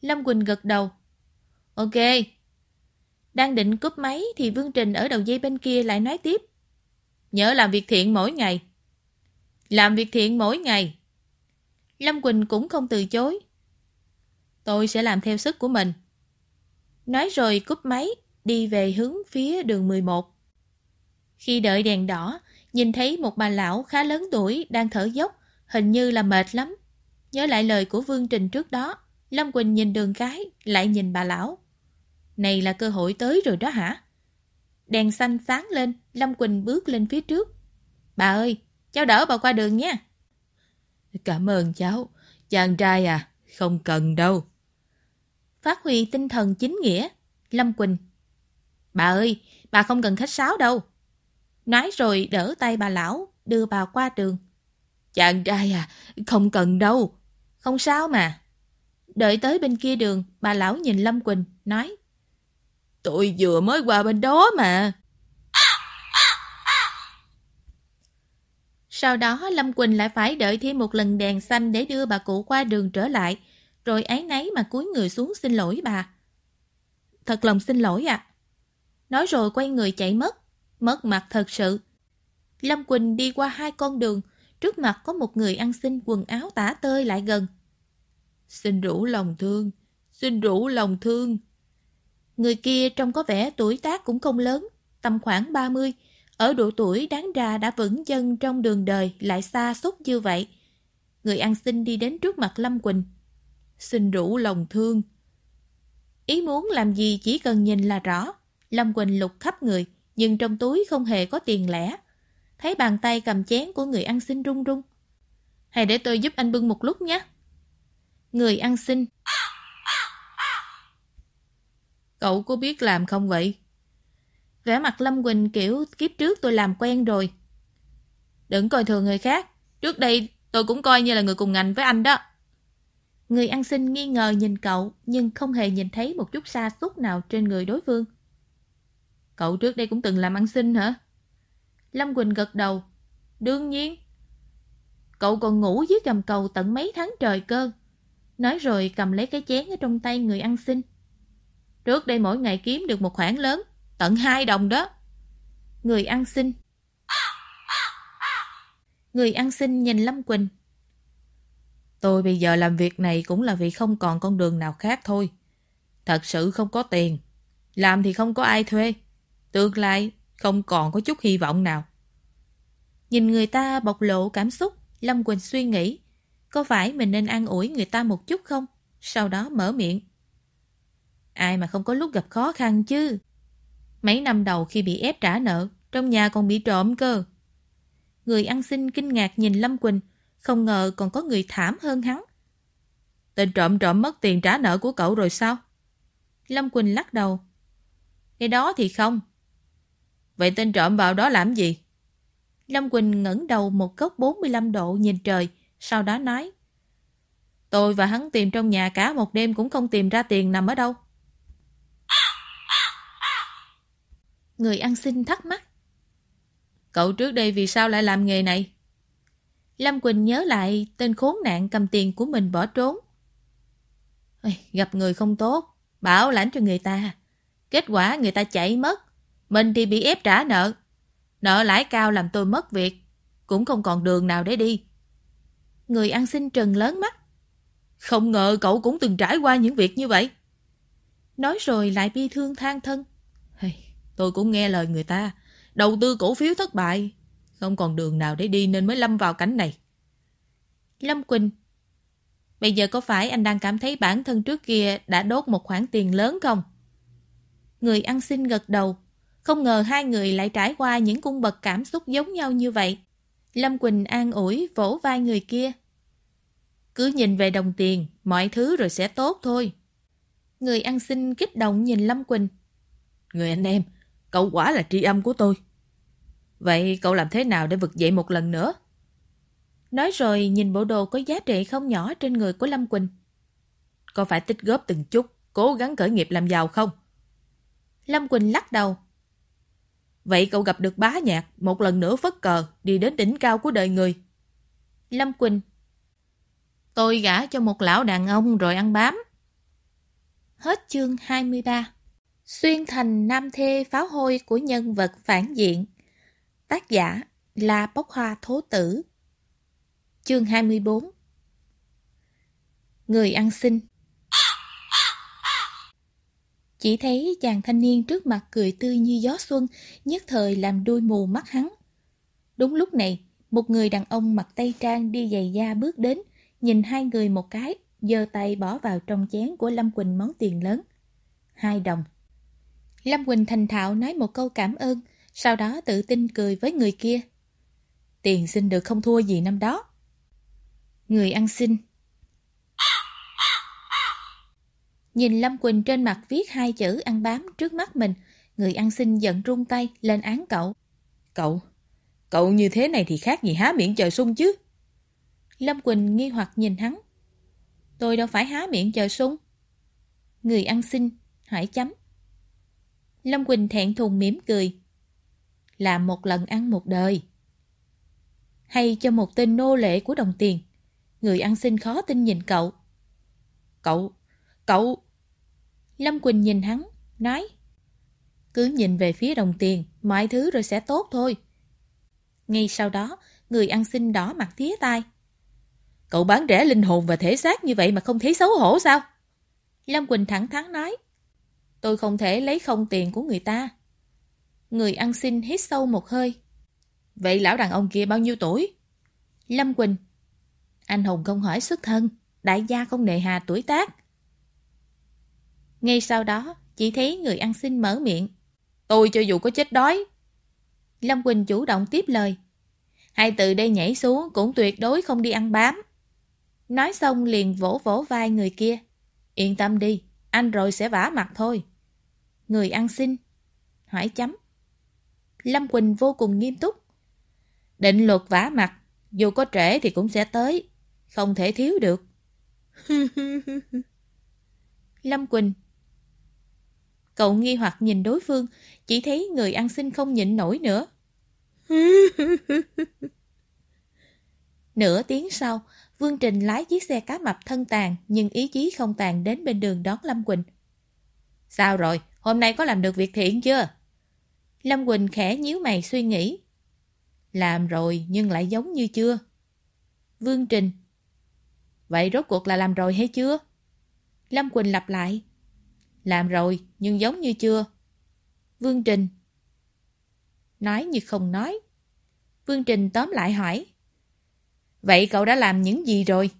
Lâm Quỳnh gật đầu. Ok. Đang định cúp máy thì Vương Trình ở đầu dây bên kia lại nói tiếp. Nhớ làm việc thiện mỗi ngày. Làm việc thiện mỗi ngày. Lâm Quỳnh cũng không từ chối. Tôi sẽ làm theo sức của mình. Nói rồi cúp máy, đi về hướng phía đường 11. Khi đợi đèn đỏ, nhìn thấy một bà lão khá lớn tuổi đang thở dốc, hình như là mệt lắm. Nhớ lại lời của Vương Trình trước đó, Lâm Quỳnh nhìn đường cái, lại nhìn bà lão. Này là cơ hội tới rồi đó hả? Đèn xanh sáng lên, Lâm Quỳnh bước lên phía trước. Bà ơi, cháu đỡ bà qua đường nha. Cảm ơn cháu. Chàng trai à, không cần đâu. Phát huy tinh thần chính nghĩa. Lâm Quỳnh. Bà ơi, bà không cần khách sáo đâu. Nói rồi đỡ tay bà lão, đưa bà qua đường. Chàng trai à, không cần đâu. Không sao mà. Đợi tới bên kia đường, bà lão nhìn Lâm Quỳnh, nói. Tôi vừa mới qua bên đó mà. Sau đó Lâm Quỳnh lại phải đợi thêm một lần đèn xanh để đưa bà cụ qua đường trở lại, rồi ấy nấy mà cúi người xuống xin lỗi bà. Thật lòng xin lỗi ạ. Nói rồi quay người chạy mất, mất mặt thật sự. Lâm Quỳnh đi qua hai con đường, trước mặt có một người ăn xin quần áo tả tơi lại gần. Xin rủ lòng thương, xin rủ lòng thương. Người kia trông có vẻ tuổi tác cũng không lớn, tầm khoảng 30, ở độ tuổi đáng ra đã vững chân trong đường đời lại xa xúc như vậy. Người ăn xin đi đến trước mặt Lâm Quỳnh. Xin rủ lòng thương. Ý muốn làm gì chỉ cần nhìn là rõ. Lâm Quỳnh lục khắp người, nhưng trong túi không hề có tiền lẻ. Thấy bàn tay cầm chén của người ăn xin run run. Hay để tôi giúp anh bưng một lúc nhé. Người ăn xin. Cậu có biết làm không vậy? Vẻ mặt Lâm Quỳnh kiểu kiếp trước tôi làm quen rồi. Đừng coi thường người khác. Trước đây tôi cũng coi như là người cùng ngành với anh đó. Người ăn xin nghi ngờ nhìn cậu nhưng không hề nhìn thấy một chút xa xúc nào trên người đối phương. Cậu trước đây cũng từng làm ăn xin hả? Lâm Quỳnh gật đầu. Đương nhiên. Cậu còn ngủ dưới gầm cầu tận mấy tháng trời cơ. Nói rồi cầm lấy cái chén ở trong tay người ăn xin. Trước đây mỗi ngày kiếm được một khoản lớn, tận hai đồng đó. Người ăn xin. Người ăn xin nhìn Lâm Quỳnh. Tôi bây giờ làm việc này cũng là vì không còn con đường nào khác thôi. Thật sự không có tiền. Làm thì không có ai thuê. Tương lai không còn có chút hy vọng nào. Nhìn người ta bộc lộ cảm xúc, Lâm Quỳnh suy nghĩ. Có phải mình nên an ủi người ta một chút không? Sau đó mở miệng. Ai mà không có lúc gặp khó khăn chứ? Mấy năm đầu khi bị ép trả nợ, trong nhà còn bị trộm cơ. Người ăn xin kinh ngạc nhìn Lâm Quỳnh, không ngờ còn có người thảm hơn hắn. Tên trộm trộm mất tiền trả nợ của cậu rồi sao? Lâm Quỳnh lắc đầu. Cái đó thì không. Vậy tên trộm vào đó làm gì? Lâm Quỳnh ngẩng đầu một góc 45 độ nhìn trời, sau đó nói. Tôi và hắn tìm trong nhà cả một đêm cũng không tìm ra tiền nằm ở đâu. Người ăn xin thắc mắc. Cậu trước đây vì sao lại làm nghề này? Lâm Quỳnh nhớ lại tên khốn nạn cầm tiền của mình bỏ trốn. Ê, gặp người không tốt, bảo lãnh cho người ta. Kết quả người ta chạy mất, mình thì bị ép trả nợ. Nợ lãi cao làm tôi mất việc, cũng không còn đường nào để đi. Người ăn xin trừng lớn mắt. Không ngờ cậu cũng từng trải qua những việc như vậy. Nói rồi lại bi thương than thân. Hey, tôi cũng nghe lời người ta. Đầu tư cổ phiếu thất bại. Không còn đường nào để đi nên mới lâm vào cảnh này. Lâm Quỳnh Bây giờ có phải anh đang cảm thấy bản thân trước kia đã đốt một khoản tiền lớn không? Người ăn xin gật đầu. Không ngờ hai người lại trải qua những cung bậc cảm xúc giống nhau như vậy. Lâm Quỳnh an ủi vỗ vai người kia. Cứ nhìn về đồng tiền, mọi thứ rồi sẽ tốt thôi. Người ăn xin kích động nhìn Lâm Quỳnh. Người anh em, cậu quả là tri âm của tôi. Vậy cậu làm thế nào để vực dậy một lần nữa? Nói rồi nhìn bộ đồ có giá trị không nhỏ trên người của Lâm Quỳnh. Có phải tích góp từng chút, cố gắng khởi nghiệp làm giàu không? Lâm Quỳnh lắc đầu. Vậy cậu gặp được bá nhạc, một lần nữa phất cờ, đi đến đỉnh cao của đời người. Lâm Quỳnh. Tôi gả cho một lão đàn ông rồi ăn bám. Hết chương 23 Xuyên thành nam thê pháo hôi của nhân vật phản diện Tác giả là Bốc Hoa Thố Tử Chương 24 Người ăn xin chỉ thấy chàng thanh niên trước mặt cười tươi như gió xuân, nhất thời làm đuôi mù mắt hắn. Đúng lúc này, một người đàn ông mặc tây trang đi giày da bước đến, nhìn hai người một cái, giơ tay bỏ vào trong chén của Lâm Quỳnh món tiền lớn. Hai đồng. Lâm Quỳnh thành thạo nói một câu cảm ơn, sau đó tự tin cười với người kia. Tiền xin được không thua gì năm đó. Người ăn xin. Nhìn Lâm Quỳnh trên mặt viết hai chữ ăn bám trước mắt mình, người ăn xin giận rung tay lên án cậu. Cậu, cậu như thế này thì khác gì há miệng chờ sung chứ? Lâm Quỳnh nghi hoặc nhìn hắn. Tôi đâu phải há miệng chờ sung. Người ăn xin, hỏi chấm. Lâm Quỳnh thẹn thùng mỉm cười. Làm một lần ăn một đời. Hay cho một tên nô lệ của đồng tiền. Người ăn xin khó tin nhìn cậu. Cậu, cậu... Lâm Quỳnh nhìn hắn, nói. Cứ nhìn về phía đồng tiền, mọi thứ rồi sẽ tốt thôi. Ngay sau đó, người ăn xin đỏ mặt tía tai. Cậu bán rẻ linh hồn và thể xác như vậy mà không thấy xấu hổ sao? Lâm Quỳnh thẳng thắn nói. Tôi không thể lấy không tiền của người ta. Người ăn xin hít sâu một hơi. Vậy lão đàn ông kia bao nhiêu tuổi? Lâm Quỳnh anh Hùng không hỏi xuất thân, đại gia không nề hà tuổi tác. Ngay sau đó, chỉ thấy người ăn xin mở miệng. Tôi cho dù có chết đói. Lâm Quỳnh chủ động tiếp lời. Hai từ đây nhảy xuống cũng tuyệt đối không đi ăn bám. Nói xong liền vỗ vỗ vai người kia. Yên tâm đi, anh rồi sẽ vả mặt thôi. Người ăn xin. Hỏi chấm. Lâm Quỳnh vô cùng nghiêm túc. Định luật vả mặt, dù có trễ thì cũng sẽ tới. Không thể thiếu được. (laughs) Lâm Quỳnh Cậu nghi hoặc nhìn đối phương, chỉ thấy người ăn xin không nhịn nổi nữa. (laughs) Nửa tiếng sau, Vương Trình lái chiếc xe cá mập thân tàn nhưng ý chí không tàn đến bên đường đón Lâm Quỳnh. Sao rồi? Hôm nay có làm được việc thiện chưa? Lâm Quỳnh khẽ nhíu mày suy nghĩ. Làm rồi nhưng lại giống như chưa. Vương Trình Vậy rốt cuộc là làm rồi hay chưa? Lâm Quỳnh lặp lại. Làm rồi, nhưng giống như chưa. Vương Trình. Nói như không nói. Vương Trình tóm lại hỏi. Vậy cậu đã làm những gì rồi?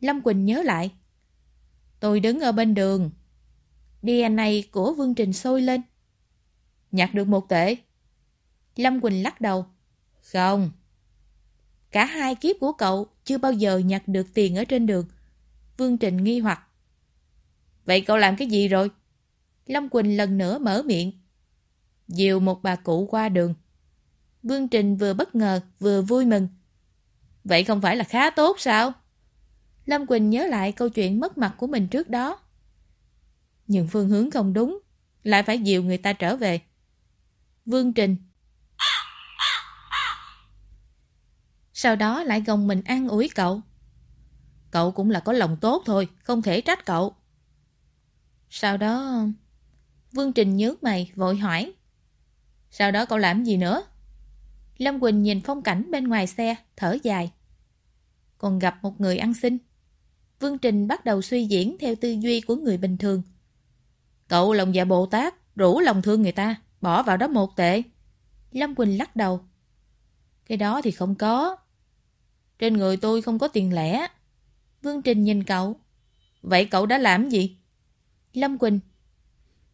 Lâm Quỳnh nhớ lại. Tôi đứng ở bên đường. DNA của Vương Trình sôi lên. Nhặt được một tệ. Lâm Quỳnh lắc đầu. Không. Cả hai kiếp của cậu chưa bao giờ nhặt được tiền ở trên đường. Vương Trình nghi hoặc. Vậy cậu làm cái gì rồi? Long Quỳnh lần nữa mở miệng. Dìu một bà cụ qua đường. Vương Trình vừa bất ngờ vừa vui mừng. Vậy không phải là khá tốt sao? Lâm Quỳnh nhớ lại câu chuyện mất mặt của mình trước đó. Nhưng phương hướng không đúng, lại phải dìu người ta trở về. Vương Trình sau đó lại gồng mình an ủi cậu. Cậu cũng là có lòng tốt thôi, không thể trách cậu. Sau đó... Vương Trình nhớ mày, vội hỏi. Sau đó cậu làm gì nữa? Lâm Quỳnh nhìn phong cảnh bên ngoài xe, thở dài. Còn gặp một người ăn xin. Vương Trình bắt đầu suy diễn theo tư duy của người bình thường. Cậu lòng dạ Bồ Tát, rủ lòng thương người ta, bỏ vào đó một tệ. Lâm Quỳnh lắc đầu. Cái đó thì không có. Trên người tôi không có tiền lẻ. Vương Trình nhìn cậu. Vậy cậu đã làm gì? Lâm Quỳnh.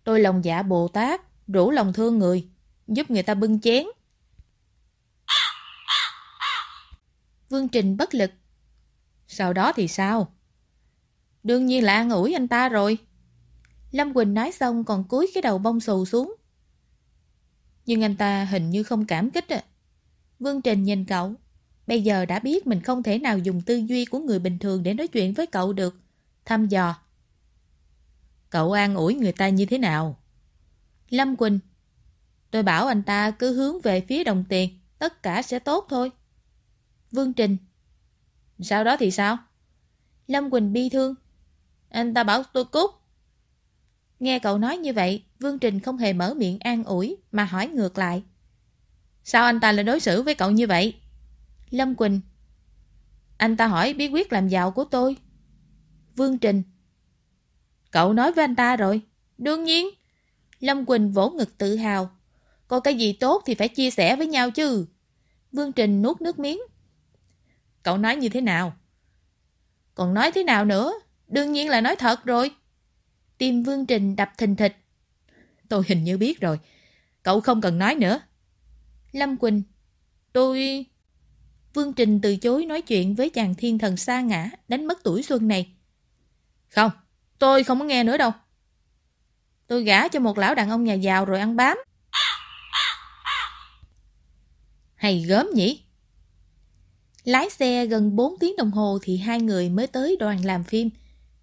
Tôi lòng dạ Bồ Tát, rủ lòng thương người, giúp người ta bưng chén. Vương Trình bất lực. Sau đó thì sao? Đương nhiên là an ủi anh ta rồi. Lâm Quỳnh nói xong còn cúi cái đầu bông xù xuống. Nhưng anh ta hình như không cảm kích à. Vương Trình nhìn cậu. Bây giờ đã biết mình không thể nào dùng tư duy của người bình thường để nói chuyện với cậu được. Thăm dò. Cậu an ủi người ta như thế nào? Lâm Quỳnh. Tôi bảo anh ta cứ hướng về phía đồng tiền. Tất cả sẽ tốt thôi. Vương Trình. Sau đó thì sao? Lâm Quỳnh bi thương. Anh ta bảo tôi cút. Nghe cậu nói như vậy, Vương Trình không hề mở miệng an ủi mà hỏi ngược lại. Sao anh ta lại đối xử với cậu như vậy? Lâm Quỳnh Anh ta hỏi bí quyết làm giàu của tôi. Vương Trình Cậu nói với anh ta rồi. Đương nhiên. Lâm Quỳnh vỗ ngực tự hào. Có cái gì tốt thì phải chia sẻ với nhau chứ. Vương Trình nuốt nước miếng. Cậu nói như thế nào? Còn nói thế nào nữa? Đương nhiên là nói thật rồi. Tim Vương Trình đập thình thịch. Tôi hình như biết rồi. Cậu không cần nói nữa. Lâm Quỳnh. Tôi... Vương Trình từ chối nói chuyện với chàng thiên thần xa ngã, đánh mất tuổi xuân này. Không, tôi không có nghe nữa đâu. Tôi gả cho một lão đàn ông nhà giàu rồi ăn bám. Hay gớm nhỉ? Lái xe gần 4 tiếng đồng hồ thì hai người mới tới đoàn làm phim.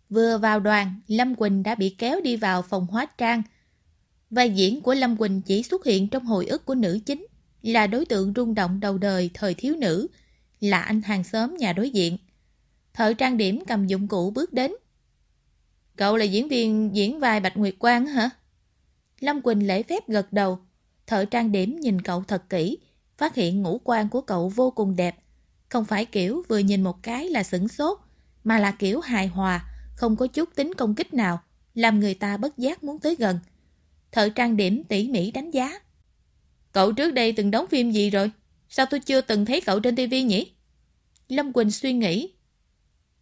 Vừa vào đoàn, Lâm Quỳnh đã bị kéo đi vào phòng hóa trang. Vai diễn của Lâm Quỳnh chỉ xuất hiện trong hồi ức của nữ chính, là đối tượng rung động đầu đời thời thiếu nữ, là anh hàng xóm nhà đối diện. Thợ trang điểm cầm dụng cụ bước đến. Cậu là diễn viên diễn vai Bạch Nguyệt Quang hả? Lâm Quỳnh lễ phép gật đầu. Thợ trang điểm nhìn cậu thật kỹ, phát hiện ngũ quan của cậu vô cùng đẹp. Không phải kiểu vừa nhìn một cái là sửng sốt, mà là kiểu hài hòa, không có chút tính công kích nào, làm người ta bất giác muốn tới gần. Thợ trang điểm tỉ mỉ đánh giá. Cậu trước đây từng đóng phim gì rồi? Sao tôi chưa từng thấy cậu trên tivi nhỉ? Lâm Quỳnh suy nghĩ.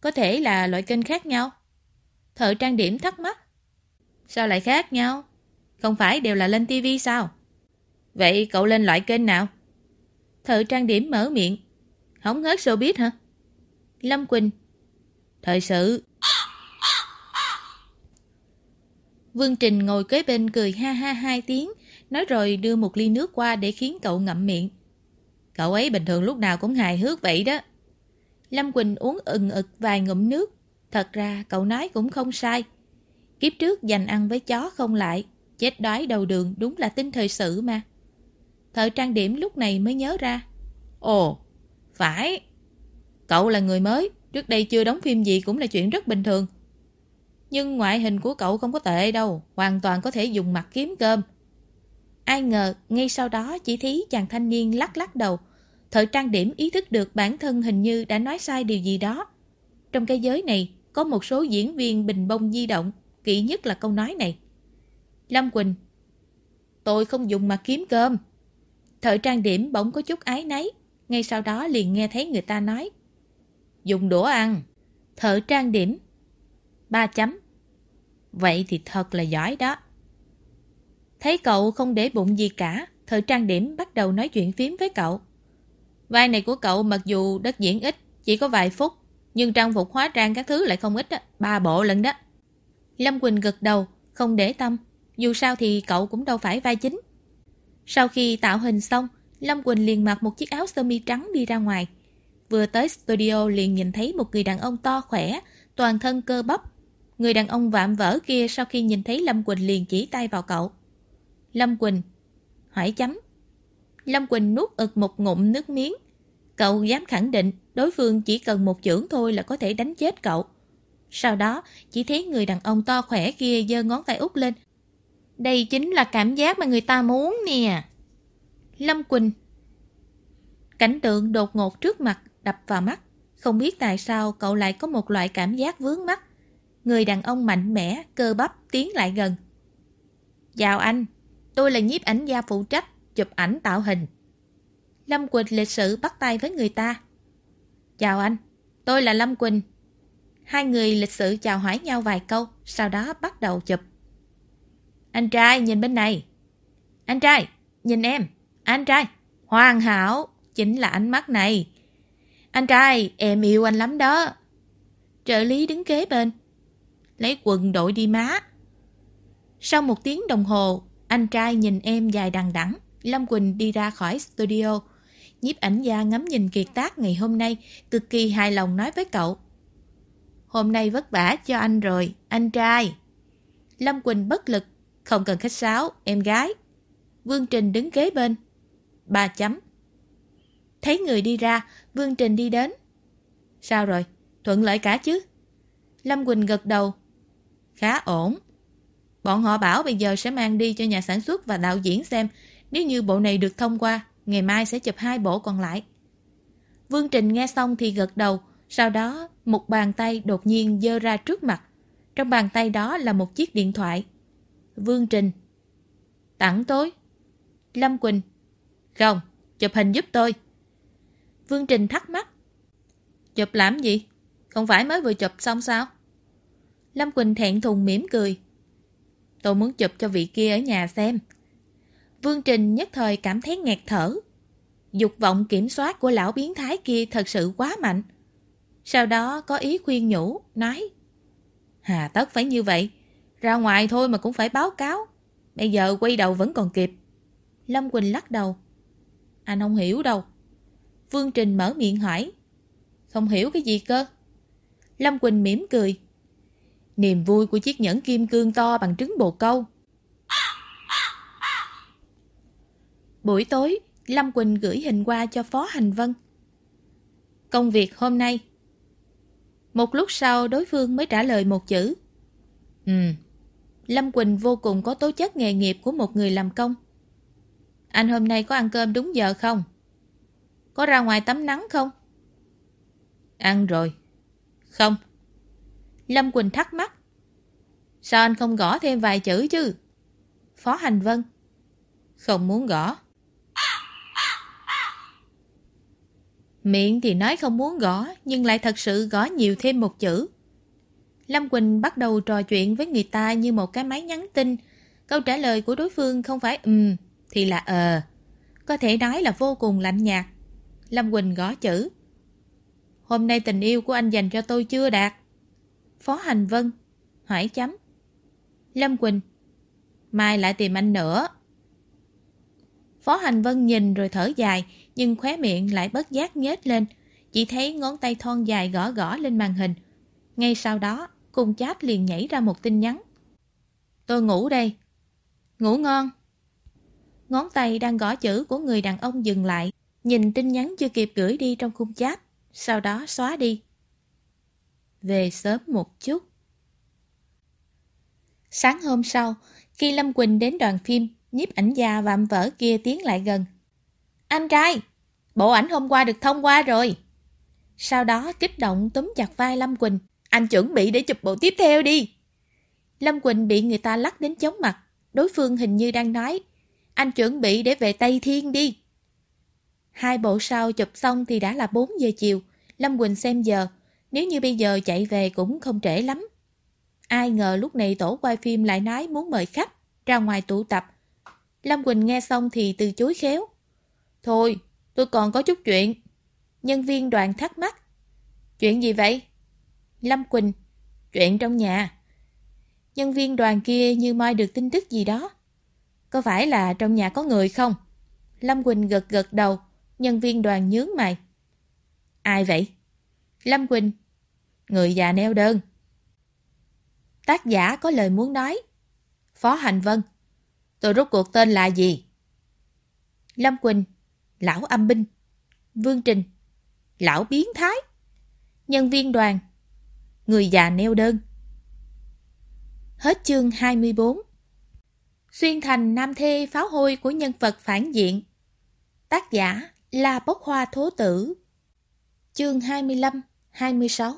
Có thể là loại kênh khác nhau. Thợ trang điểm thắc mắc. Sao lại khác nhau? Không phải đều là lên tivi sao? Vậy cậu lên loại kênh nào? Thợ trang điểm mở miệng. Hóng hết showbiz hả? Lâm Quỳnh. Thời sự. Vương Trình ngồi kế bên cười ha ha hai tiếng, nói rồi đưa một ly nước qua để khiến cậu ngậm miệng. Cậu ấy bình thường lúc nào cũng hài hước vậy đó. Lâm Quỳnh uống ừng ực vài ngụm nước. Thật ra cậu nói cũng không sai. Kiếp trước dành ăn với chó không lại, chết đói đầu đường đúng là tin thời sự mà. Thợ trang điểm lúc này mới nhớ ra. Ồ, phải. Cậu là người mới, trước đây chưa đóng phim gì cũng là chuyện rất bình thường. Nhưng ngoại hình của cậu không có tệ đâu, hoàn toàn có thể dùng mặt kiếm cơm. Ai ngờ, ngay sau đó chỉ thấy chàng thanh niên lắc lắc đầu. Thợ trang điểm ý thức được bản thân hình như đã nói sai điều gì đó. Trong cái giới này, có một số diễn viên bình bông di động, kỹ nhất là câu nói này. Lâm Quỳnh Tôi không dùng mà kiếm cơm. Thợ trang điểm bỗng có chút ái náy, ngay sau đó liền nghe thấy người ta nói. Dùng đũa ăn. Thợ trang điểm. Ba chấm. Vậy thì thật là giỏi đó. Thấy cậu không để bụng gì cả, thợ trang điểm bắt đầu nói chuyện phím với cậu. Vai này của cậu mặc dù đất diễn ít, chỉ có vài phút, nhưng trang phục hóa trang các thứ lại không ít, đó, ba bộ lần đó. Lâm Quỳnh gật đầu, không để tâm, dù sao thì cậu cũng đâu phải vai chính. Sau khi tạo hình xong, Lâm Quỳnh liền mặc một chiếc áo sơ mi trắng đi ra ngoài. Vừa tới studio liền nhìn thấy một người đàn ông to khỏe, toàn thân cơ bắp. Người đàn ông vạm vỡ kia sau khi nhìn thấy Lâm Quỳnh liền chỉ tay vào cậu. Lâm Quỳnh Hỏi chấm Lâm Quỳnh nuốt ực một ngụm nước miếng Cậu dám khẳng định đối phương chỉ cần một chưởng thôi là có thể đánh chết cậu. Sau đó, chỉ thấy người đàn ông to khỏe kia giơ ngón tay út lên. Đây chính là cảm giác mà người ta muốn nè. Lâm Quỳnh Cảnh tượng đột ngột trước mặt đập vào mắt. Không biết tại sao cậu lại có một loại cảm giác vướng mắt. Người đàn ông mạnh mẽ, cơ bắp tiến lại gần. Chào anh, tôi là nhiếp ảnh gia phụ trách, chụp ảnh tạo hình. Lâm Quỳnh lịch sự bắt tay với người ta. Chào anh, tôi là Lâm Quỳnh. Hai người lịch sự chào hỏi nhau vài câu, sau đó bắt đầu chụp. Anh trai nhìn bên này. Anh trai, nhìn em. Anh trai, hoàn hảo, chính là ánh mắt này. Anh trai, em yêu anh lắm đó. Trợ lý đứng kế bên. Lấy quần đội đi má. Sau một tiếng đồng hồ, anh trai nhìn em dài đằng đẵng. Lâm Quỳnh đi ra khỏi studio. Nhiếp ảnh gia ngắm nhìn kiệt tác ngày hôm nay, cực kỳ hài lòng nói với cậu. Hôm nay vất vả cho anh rồi, anh trai. Lâm Quỳnh bất lực, không cần khách sáo, em gái. Vương Trình đứng kế bên. Ba chấm. Thấy người đi ra, Vương Trình đi đến. Sao rồi? Thuận lợi cả chứ? Lâm Quỳnh gật đầu. Khá ổn. Bọn họ bảo bây giờ sẽ mang đi cho nhà sản xuất và đạo diễn xem. Nếu như bộ này được thông qua, ngày mai sẽ chụp hai bộ còn lại. Vương Trình nghe xong thì gật đầu. Sau đó, một bàn tay đột nhiên dơ ra trước mặt. Trong bàn tay đó là một chiếc điện thoại. Vương Trình. Tặng tôi. Lâm Quỳnh. Không, chụp hình giúp tôi. Vương Trình thắc mắc. Chụp làm gì? Không phải mới vừa chụp xong sao? Lâm Quỳnh thẹn thùng mỉm cười. Tôi muốn chụp cho vị kia ở nhà xem. Vương Trình nhất thời cảm thấy nghẹt thở. Dục vọng kiểm soát của lão biến thái kia thật sự quá mạnh. Sau đó có ý khuyên nhủ, nói Hà tất phải như vậy, ra ngoài thôi mà cũng phải báo cáo. Bây giờ quay đầu vẫn còn kịp. Lâm Quỳnh lắc đầu. Anh không hiểu đâu. Vương Trình mở miệng hỏi. Không hiểu cái gì cơ? Lâm Quỳnh mỉm cười. Niềm vui của chiếc nhẫn kim cương to bằng trứng bồ câu. Buổi tối, Lâm Quỳnh gửi hình qua cho Phó Hành Vân. Công việc hôm nay. Một lúc sau đối phương mới trả lời một chữ. Ừ. Lâm Quỳnh vô cùng có tố chất nghề nghiệp của một người làm công. Anh hôm nay có ăn cơm đúng giờ không? Có ra ngoài tắm nắng không? Ăn rồi. Không. Lâm Quỳnh thắc mắc. Sao anh không gõ thêm vài chữ chứ? Phó Hành Vân. Không muốn gõ. Miệng thì nói không muốn gõ, nhưng lại thật sự gõ nhiều thêm một chữ. Lâm Quỳnh bắt đầu trò chuyện với người ta như một cái máy nhắn tin. Câu trả lời của đối phương không phải ừm, thì là ờ. Có thể nói là vô cùng lạnh nhạt. Lâm Quỳnh gõ chữ. Hôm nay tình yêu của anh dành cho tôi chưa đạt. Phó Hành Vân. Hỏi chấm. Lâm Quỳnh. Mai lại tìm anh nữa. Phó Hành Vân nhìn rồi thở dài, nhưng khóe miệng lại bất giác nhếch lên. Chỉ thấy ngón tay thon dài gõ gõ lên màn hình. Ngay sau đó, cùng chat liền nhảy ra một tin nhắn. Tôi ngủ đây. Ngủ ngon. Ngón tay đang gõ chữ của người đàn ông dừng lại, nhìn tin nhắn chưa kịp gửi đi trong khung chat, sau đó xóa đi. Về sớm một chút. Sáng hôm sau, khi Lâm Quỳnh đến đoàn phim, nhiếp ảnh gia vạm vỡ kia tiến lại gần. Anh trai, bộ ảnh hôm qua được thông qua rồi. Sau đó kích động túm chặt vai Lâm Quỳnh. Anh chuẩn bị để chụp bộ tiếp theo đi. Lâm Quỳnh bị người ta lắc đến chóng mặt. Đối phương hình như đang nói. Anh chuẩn bị để về Tây Thiên đi. Hai bộ sau chụp xong thì đã là 4 giờ chiều. Lâm Quỳnh xem giờ. Nếu như bây giờ chạy về cũng không trễ lắm. Ai ngờ lúc này tổ quay phim lại nói muốn mời khách ra ngoài tụ tập. Lâm Quỳnh nghe xong thì từ chối khéo. Thôi, tôi còn có chút chuyện. Nhân viên đoàn thắc mắc. Chuyện gì vậy? Lâm Quỳnh. Chuyện trong nhà. Nhân viên đoàn kia như moi được tin tức gì đó. Có phải là trong nhà có người không? Lâm Quỳnh gật gật đầu. Nhân viên đoàn nhướng mày. Ai vậy? Lâm Quỳnh. Người già neo đơn. Tác giả có lời muốn nói. Phó Hành Vân. Tôi rút cuộc tên là gì? Lâm Quỳnh. Lão âm binh. Vương Trình. Lão biến thái. Nhân viên đoàn. Người già neo đơn. Hết chương 24 Xuyên thành nam thê pháo hôi của nhân vật phản diện Tác giả là bốc hoa thố tử. Chương 25, 26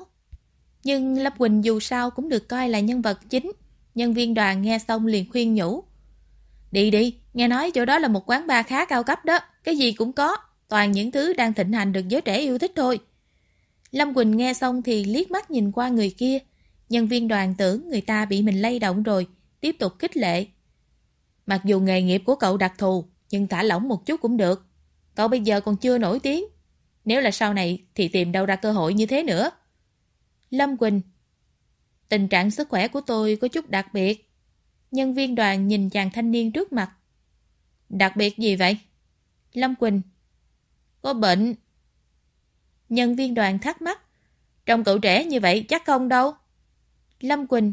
Nhưng Lâm Quỳnh dù sao cũng được coi là nhân vật chính. Nhân viên đoàn nghe xong liền khuyên nhủ. Đi đi, nghe nói chỗ đó là một quán bar khá cao cấp đó, cái gì cũng có, toàn những thứ đang thịnh hành được giới trẻ yêu thích thôi. Lâm Quỳnh nghe xong thì liếc mắt nhìn qua người kia. Nhân viên đoàn tưởng người ta bị mình lay động rồi, tiếp tục khích lệ. Mặc dù nghề nghiệp của cậu đặc thù, nhưng thả lỏng một chút cũng được. Cậu bây giờ còn chưa nổi tiếng. Nếu là sau này thì tìm đâu ra cơ hội như thế nữa. Lâm Quỳnh Tình trạng sức khỏe của tôi có chút đặc biệt. Nhân viên đoàn nhìn chàng thanh niên trước mặt. Đặc biệt gì vậy? Lâm Quỳnh Có bệnh. Nhân viên đoàn thắc mắc. Trong cậu trẻ như vậy chắc không đâu. Lâm Quỳnh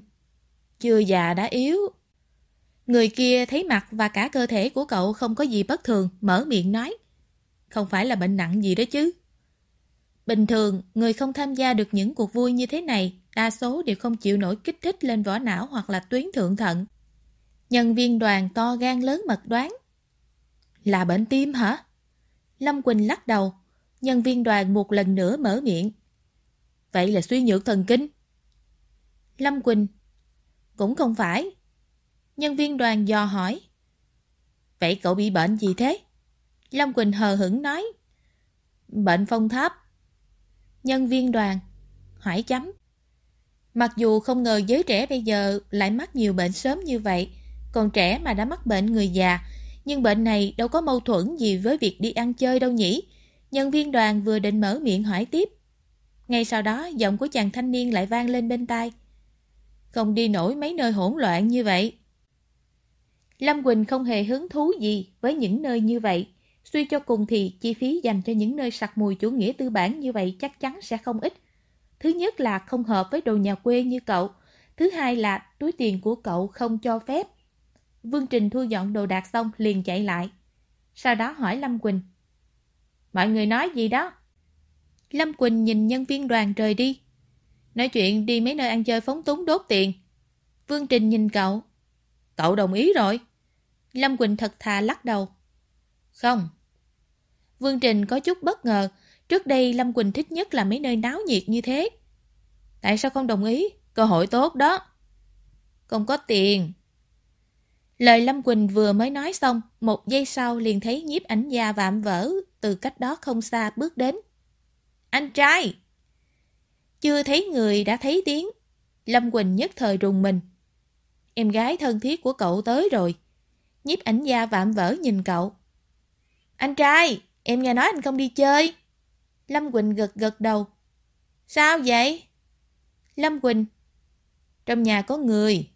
Chưa già đã yếu. Người kia thấy mặt và cả cơ thể của cậu không có gì bất thường, mở miệng nói. Không phải là bệnh nặng gì đó chứ. Bình thường, người không tham gia được những cuộc vui như thế này, đa số đều không chịu nổi kích thích lên vỏ não hoặc là tuyến thượng thận. Nhân viên đoàn to gan lớn mật đoán. Là bệnh tim hả? Lâm Quỳnh lắc đầu. Nhân viên đoàn một lần nữa mở miệng. Vậy là suy nhược thần kinh. Lâm Quỳnh. Cũng không phải. Nhân viên đoàn dò hỏi. Vậy cậu bị bệnh gì thế? Lâm Quỳnh hờ hững nói. Bệnh phong thấp. Nhân viên đoàn. Hỏi chấm. Mặc dù không ngờ giới trẻ bây giờ lại mắc nhiều bệnh sớm như vậy, còn trẻ mà đã mắc bệnh người già, nhưng bệnh này đâu có mâu thuẫn gì với việc đi ăn chơi đâu nhỉ? Nhân viên đoàn vừa định mở miệng hỏi tiếp. Ngay sau đó, giọng của chàng thanh niên lại vang lên bên tai. Không đi nổi mấy nơi hỗn loạn như vậy. Lâm Quỳnh không hề hứng thú gì với những nơi như vậy. Suy cho cùng thì chi phí dành cho những nơi sặc mùi chủ nghĩa tư bản như vậy chắc chắn sẽ không ít. Thứ nhất là không hợp với đồ nhà quê như cậu. Thứ hai là túi tiền của cậu không cho phép. Vương Trình thu dọn đồ đạc xong liền chạy lại. Sau đó hỏi Lâm Quỳnh. Mọi người nói gì đó? Lâm Quỳnh nhìn nhân viên đoàn rời đi. Nói chuyện đi mấy nơi ăn chơi phóng túng đốt tiền. Vương Trình nhìn cậu. Cậu đồng ý rồi. Lâm Quỳnh thật thà lắc đầu. Không. Vương Trình có chút bất ngờ. Trước đây Lâm Quỳnh thích nhất là mấy nơi náo nhiệt như thế. Tại sao không đồng ý? Cơ hội tốt đó. Không có tiền. Lời Lâm Quỳnh vừa mới nói xong, một giây sau liền thấy nhiếp ảnh gia vạm vỡ từ cách đó không xa bước đến. Anh trai! Chưa thấy người đã thấy tiếng. Lâm Quỳnh nhất thời rùng mình. Em gái thân thiết của cậu tới rồi. Nhiếp ảnh gia vạm vỡ nhìn cậu. Anh trai, em nghe nói anh không đi chơi. Lâm Quỳnh gật gật đầu. Sao vậy? Lâm Quỳnh. Trong nhà có người.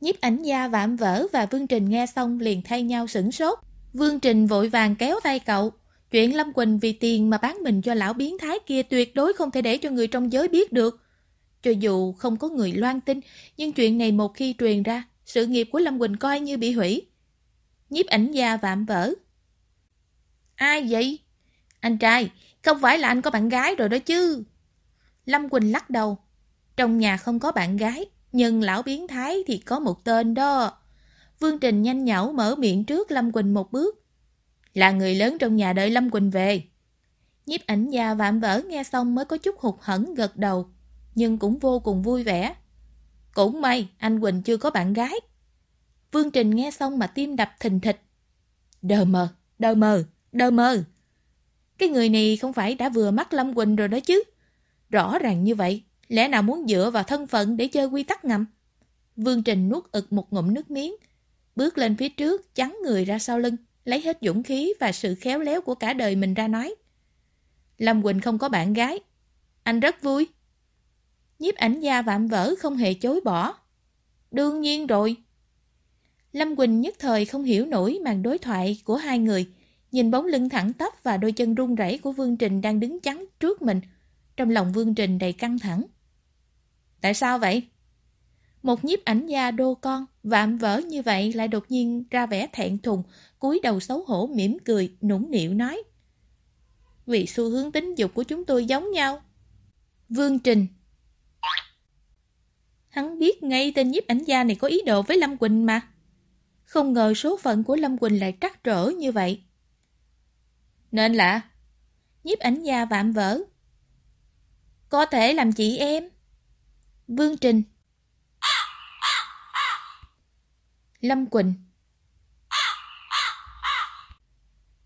Nhiếp ảnh gia vạm vỡ và Vương Trình nghe xong liền thay nhau sửng sốt. Vương Trình vội vàng kéo tay cậu. Chuyện Lâm Quỳnh vì tiền mà bán mình cho lão biến thái kia tuyệt đối không thể để cho người trong giới biết được. Cho dù không có người loan tin, nhưng chuyện này một khi truyền ra, sự nghiệp của Lâm Quỳnh coi như bị hủy. Nhiếp ảnh gia vạm vỡ. Ai vậy? Anh trai, không phải là anh có bạn gái rồi đó chứ. Lâm Quỳnh lắc đầu. Trong nhà không có bạn gái, nhưng lão biến thái thì có một tên đó. Vương Trình nhanh nhảu mở miệng trước Lâm Quỳnh một bước. Là người lớn trong nhà đợi Lâm Quỳnh về. Nhiếp ảnh gia vạm vỡ nghe xong mới có chút hụt hẫng gật đầu, nhưng cũng vô cùng vui vẻ. Cũng may anh Quỳnh chưa có bạn gái. Vương Trình nghe xong mà tim đập thình thịch. Đờ mờ, đờ mờ, đờ mờ. Cái người này không phải đã vừa mắt Lâm Quỳnh rồi đó chứ. Rõ ràng như vậy, lẽ nào muốn dựa vào thân phận để chơi quy tắc ngầm? Vương Trình nuốt ực một ngụm nước miếng, bước lên phía trước, chắn người ra sau lưng, lấy hết dũng khí và sự khéo léo của cả đời mình ra nói. Lâm Quỳnh không có bạn gái. Anh rất vui. Nhiếp ảnh gia vạm vỡ không hề chối bỏ. Đương nhiên rồi. Lâm Quỳnh nhất thời không hiểu nổi màn đối thoại của hai người, nhìn bóng lưng thẳng tắp và đôi chân run rẩy của Vương Trình đang đứng chắn trước mình. Trong lòng Vương Trình đầy căng thẳng. Tại sao vậy? Một nhiếp ảnh gia đô con, vạm vỡ như vậy lại đột nhiên ra vẻ thẹn thùng, cúi đầu xấu hổ mỉm cười, nũng nịu nói. Vì xu hướng tính dục của chúng tôi giống nhau. Vương Trình Hắn biết ngay tên nhiếp ảnh gia này có ý đồ với Lâm Quỳnh mà. Không ngờ số phận của Lâm Quỳnh lại trắc trở như vậy. Nên là Nhiếp ảnh gia vạm vỡ. Có thể làm chị em. Vương Trình. Lâm Quỳnh.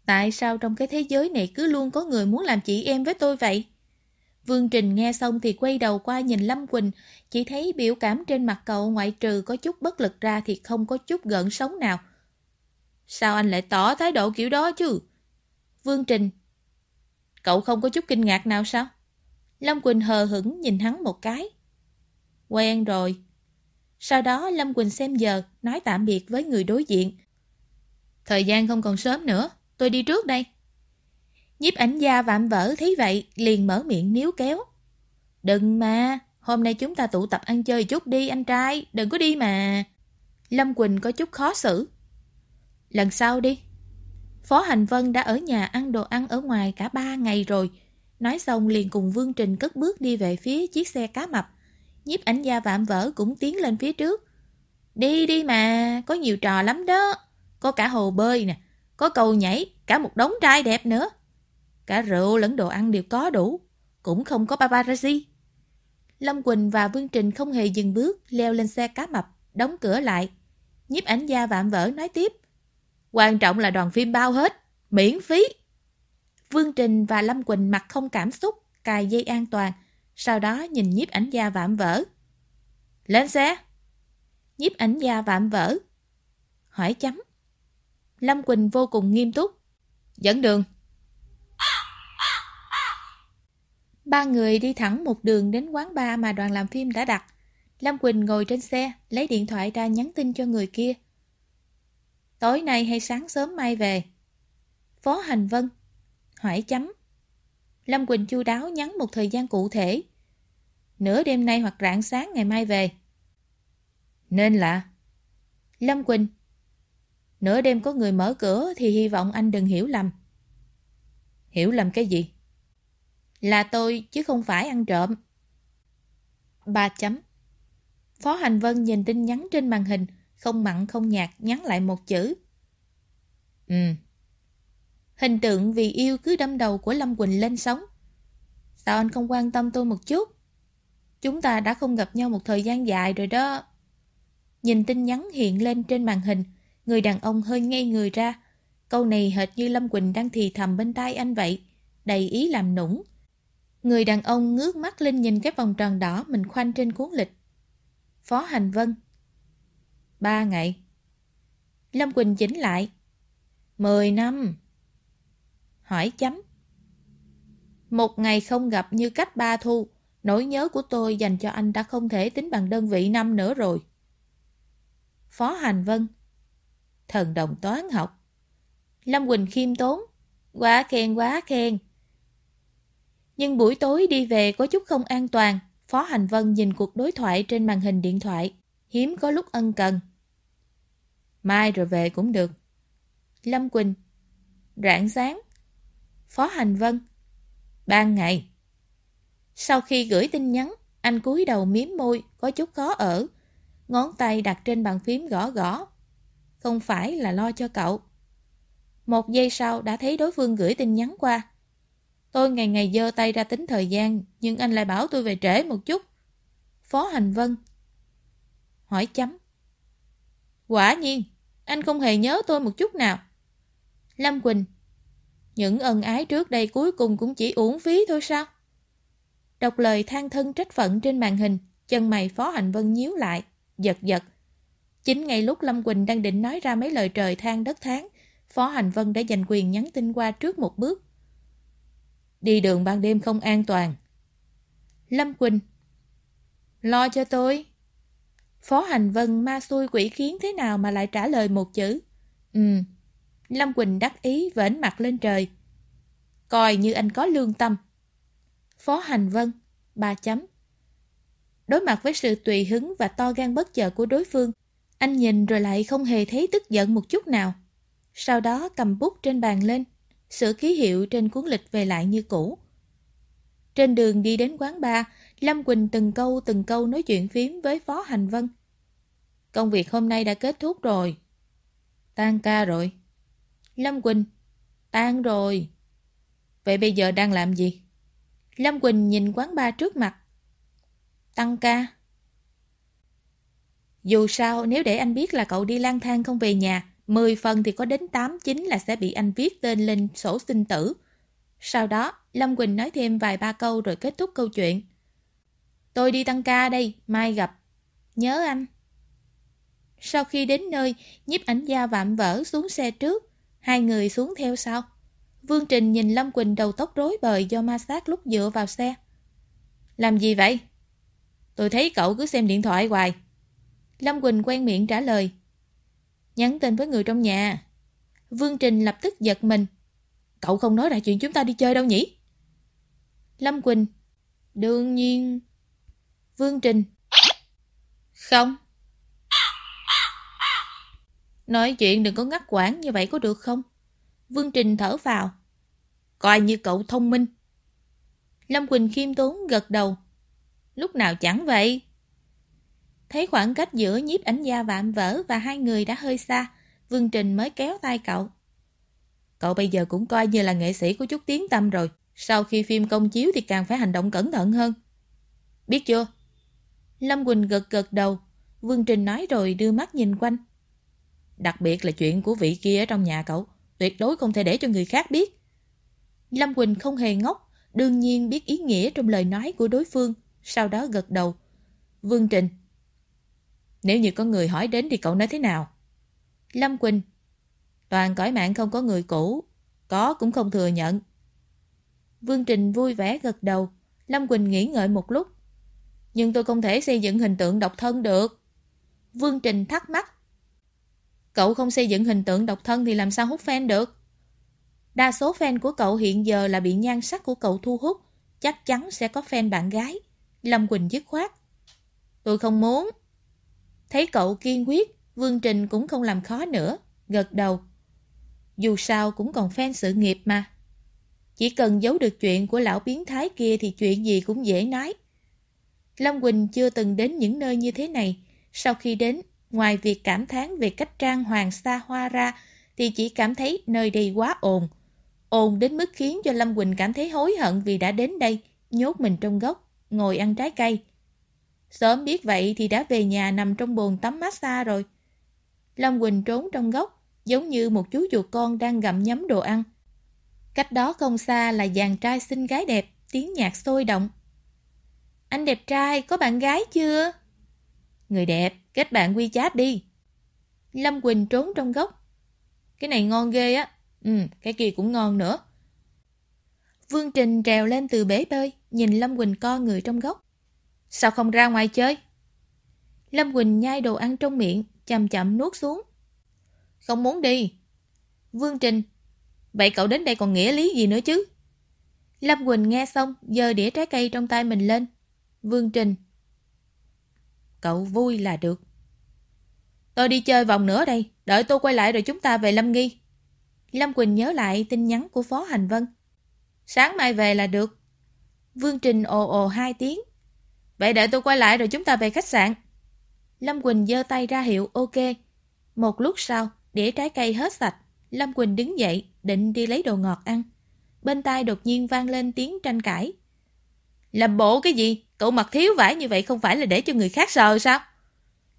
Tại sao trong cái thế giới này cứ luôn có người muốn làm chị em với tôi vậy? Vương Trình nghe xong thì quay đầu qua nhìn Lâm Quỳnh, chỉ thấy biểu cảm trên mặt cậu ngoại trừ có chút bất lực ra thì không có chút gợn sống nào. Sao anh lại tỏ thái độ kiểu đó chứ? Vương Trình. Cậu không có chút kinh ngạc nào sao? Lâm Quỳnh hờ hững nhìn hắn một cái. Quen rồi. Sau đó Lâm Quỳnh xem giờ, nói tạm biệt với người đối diện. Thời gian không còn sớm nữa, tôi đi trước đây. Nhiếp ảnh gia vạm vỡ thấy vậy, liền mở miệng níu kéo. Đừng mà, hôm nay chúng ta tụ tập ăn chơi chút đi anh trai, đừng có đi mà. Lâm Quỳnh có chút khó xử. Lần sau đi. Phó Hành Vân đã ở nhà ăn đồ ăn ở ngoài cả ba ngày rồi. Nói xong liền cùng Vương Trình cất bước đi về phía chiếc xe cá mập. Nhiếp ảnh gia vạm vỡ cũng tiến lên phía trước. Đi đi mà, có nhiều trò lắm đó. Có cả hồ bơi nè, có cầu nhảy, cả một đống trai đẹp nữa. Cả rượu lẫn đồ ăn đều có đủ, cũng không có paparazzi. Lâm Quỳnh và Vương Trình không hề dừng bước, leo lên xe cá mập, đóng cửa lại. Nhiếp ảnh gia vạm vỡ nói tiếp. Quan trọng là đoàn phim bao hết, miễn phí. Vương Trình và Lâm Quỳnh mặt không cảm xúc, cài dây an toàn, sau đó nhìn nhiếp ảnh gia vạm vỡ. Lên xe! Nhiếp ảnh gia vạm vỡ. Hỏi chấm. Lâm Quỳnh vô cùng nghiêm túc. Dẫn đường. Ba người đi thẳng một đường đến quán bar mà đoàn làm phim đã đặt. Lâm Quỳnh ngồi trên xe, lấy điện thoại ra nhắn tin cho người kia. Tối nay hay sáng sớm mai về? Phó Hành Vân. Hỏi chấm. Lâm Quỳnh chu đáo nhắn một thời gian cụ thể. Nửa đêm nay hoặc rạng sáng ngày mai về. Nên là... Lâm Quỳnh. Nửa đêm có người mở cửa thì hy vọng anh đừng hiểu lầm. Hiểu lầm cái gì? Là tôi chứ không phải ăn trộm. Ba chấm. Phó Hành Vân nhìn tin nhắn trên màn hình, không mặn không nhạt nhắn lại một chữ. Ừ. Hình tượng vì yêu cứ đâm đầu của Lâm Quỳnh lên sóng. Sao anh không quan tâm tôi một chút? Chúng ta đã không gặp nhau một thời gian dài rồi đó. Nhìn tin nhắn hiện lên trên màn hình, người đàn ông hơi ngây người ra. Câu này hệt như Lâm Quỳnh đang thì thầm bên tai anh vậy, đầy ý làm nũng. Người đàn ông ngước mắt lên nhìn cái vòng tròn đỏ mình khoanh trên cuốn lịch. Phó Hành Vân Ba ngày Lâm Quỳnh chỉnh lại Mười năm Hỏi chấm Một ngày không gặp như cách ba thu Nỗi nhớ của tôi dành cho anh đã không thể tính bằng đơn vị năm nữa rồi. Phó Hành Vân, Thần đồng toán học Lâm Quỳnh khiêm tốn, Quá khen quá khen nhưng buổi tối đi về có chút không an toàn. Phó Hành Vân nhìn cuộc đối thoại trên màn hình điện thoại. Hiếm có lúc ân cần. Mai rồi về cũng được. Lâm Quỳnh. Rạng sáng. Phó Hành Vân. Ban ngày. Sau khi gửi tin nhắn, anh cúi đầu miếm môi, có chút khó ở. Ngón tay đặt trên bàn phím gõ gõ. Không phải là lo cho cậu. Một giây sau đã thấy đối phương gửi tin nhắn qua. Tôi ngày ngày dơ tay ra tính thời gian, nhưng anh lại bảo tôi về trễ một chút. Phó Hành Vân Hỏi chấm Quả nhiên, anh không hề nhớ tôi một chút nào. Lâm Quỳnh Những ân ái trước đây cuối cùng cũng chỉ uổng phí thôi sao? Đọc lời than thân trách phận trên màn hình, chân mày Phó Hành Vân nhíu lại, giật giật. Chính ngay lúc Lâm Quỳnh đang định nói ra mấy lời trời than đất tháng, Phó Hành Vân đã giành quyền nhắn tin qua trước một bước. Đi đường ban đêm không an toàn. Lâm Quỳnh Lo cho tôi. Phó Hành Vân ma xui quỷ khiến thế nào mà lại trả lời một chữ. Ừ. Lâm Quỳnh đắc ý vểnh mặt lên trời. Coi như anh có lương tâm. Phó Hành Vân, ba chấm. Đối mặt với sự tùy hứng và to gan bất chợt của đối phương, anh nhìn rồi lại không hề thấy tức giận một chút nào. Sau đó cầm bút trên bàn lên, sửa ký hiệu trên cuốn lịch về lại như cũ. Trên đường đi đến quán bar, Lâm Quỳnh từng câu từng câu nói chuyện phím với Phó Hành Vân. Công việc hôm nay đã kết thúc rồi. Tan ca rồi. Lâm Quỳnh, tan rồi. Vậy bây giờ đang làm gì? Lâm Quỳnh nhìn quán bar trước mặt. Tăng ca. Dù sao, nếu để anh biết là cậu đi lang thang không về nhà, 10 phần thì có đến 8 9 là sẽ bị anh viết tên lên sổ sinh tử. Sau đó, Lâm Quỳnh nói thêm vài ba câu rồi kết thúc câu chuyện. Tôi đi tăng ca đây, mai gặp. Nhớ anh. Sau khi đến nơi, nhiếp ảnh gia vạm vỡ xuống xe trước, hai người xuống theo sau. Vương Trình nhìn Lâm Quỳnh đầu tóc rối bời do ma sát lúc dựa vào xe. Làm gì vậy? Tôi thấy cậu cứ xem điện thoại hoài. Lâm Quỳnh quen miệng trả lời. Nhắn tin với người trong nhà. Vương Trình lập tức giật mình. Cậu không nói ra chuyện chúng ta đi chơi đâu nhỉ? Lâm Quỳnh. Đương nhiên. Vương Trình. Không. Nói chuyện đừng có ngắt quãng như vậy có được không? Vương Trình thở vào. Coi như cậu thông minh. Lâm Quỳnh khiêm tốn gật đầu. Lúc nào chẳng vậy? Thấy khoảng cách giữa nhiếp ảnh gia vạm vỡ và hai người đã hơi xa, Vương Trình mới kéo tay cậu. Cậu bây giờ cũng coi như là nghệ sĩ của chút tiếng tâm rồi. Sau khi phim công chiếu thì càng phải hành động cẩn thận hơn. Biết chưa? Lâm Quỳnh gật gật đầu. Vương Trình nói rồi đưa mắt nhìn quanh. Đặc biệt là chuyện của vị kia ở trong nhà cậu. Tuyệt đối không thể để cho người khác biết. Lâm Quỳnh không hề ngốc. Đương nhiên biết ý nghĩa trong lời nói của đối phương. Sau đó gật đầu. Vương Trình. Nếu như có người hỏi đến thì cậu nói thế nào? Lâm Quỳnh. Toàn cõi mạng không có người cũ. Có cũng không thừa nhận. Vương Trình vui vẻ gật đầu. Lâm Quỳnh nghĩ ngợi một lúc. Nhưng tôi không thể xây dựng hình tượng độc thân được. Vương Trình thắc mắc. Cậu không xây dựng hình tượng độc thân thì làm sao hút fan được? Đa số fan của cậu hiện giờ là bị nhan sắc của cậu thu hút. Chắc chắn sẽ có fan bạn gái. Lâm Quỳnh dứt khoát. Tôi không muốn. Thấy cậu kiên quyết, Vương Trình cũng không làm khó nữa. Gật đầu. Dù sao cũng còn fan sự nghiệp mà. Chỉ cần giấu được chuyện của lão biến thái kia thì chuyện gì cũng dễ nói. Lâm Quỳnh chưa từng đến những nơi như thế này. Sau khi đến, ngoài việc cảm thán về cách trang hoàng xa hoa ra, thì chỉ cảm thấy nơi đây quá ồn. Ồn đến mức khiến cho Lâm Quỳnh cảm thấy hối hận vì đã đến đây, nhốt mình trong góc, ngồi ăn trái cây. Sớm biết vậy thì đã về nhà nằm trong bồn tắm massage rồi. Lâm Quỳnh trốn trong góc, giống như một chú chuột con đang gặm nhấm đồ ăn. Cách đó không xa là dàn trai xinh gái đẹp, tiếng nhạc sôi động. Anh đẹp trai, có bạn gái chưa? Người đẹp, kết bạn WeChat đi. Lâm Quỳnh trốn trong góc. Cái này ngon ghê á. Ừ, cái kia cũng ngon nữa. Vương Trình trèo lên từ bể bơi, nhìn Lâm Quỳnh co người trong góc. Sao không ra ngoài chơi? Lâm Quỳnh nhai đồ ăn trong miệng, chậm chậm nuốt xuống. Không muốn đi. Vương Trình, vậy cậu đến đây còn nghĩa lý gì nữa chứ? Lâm Quỳnh nghe xong, giơ đĩa trái cây trong tay mình lên. Vương Trình, cậu vui là được. Tôi đi chơi vòng nữa đây, đợi tôi quay lại rồi chúng ta về Lâm Nghi. Lâm Quỳnh nhớ lại tin nhắn của Phó Hành Vân. Sáng mai về là được. Vương Trình ồ ồ hai tiếng. Vậy đợi tôi quay lại rồi chúng ta về khách sạn. Lâm Quỳnh giơ tay ra hiệu ok. Một lúc sau, đĩa trái cây hết sạch. Lâm Quỳnh đứng dậy, định đi lấy đồ ngọt ăn. Bên tai đột nhiên vang lên tiếng tranh cãi. Làm bộ cái gì? Cậu mặc thiếu vải như vậy không phải là để cho người khác sờ sao?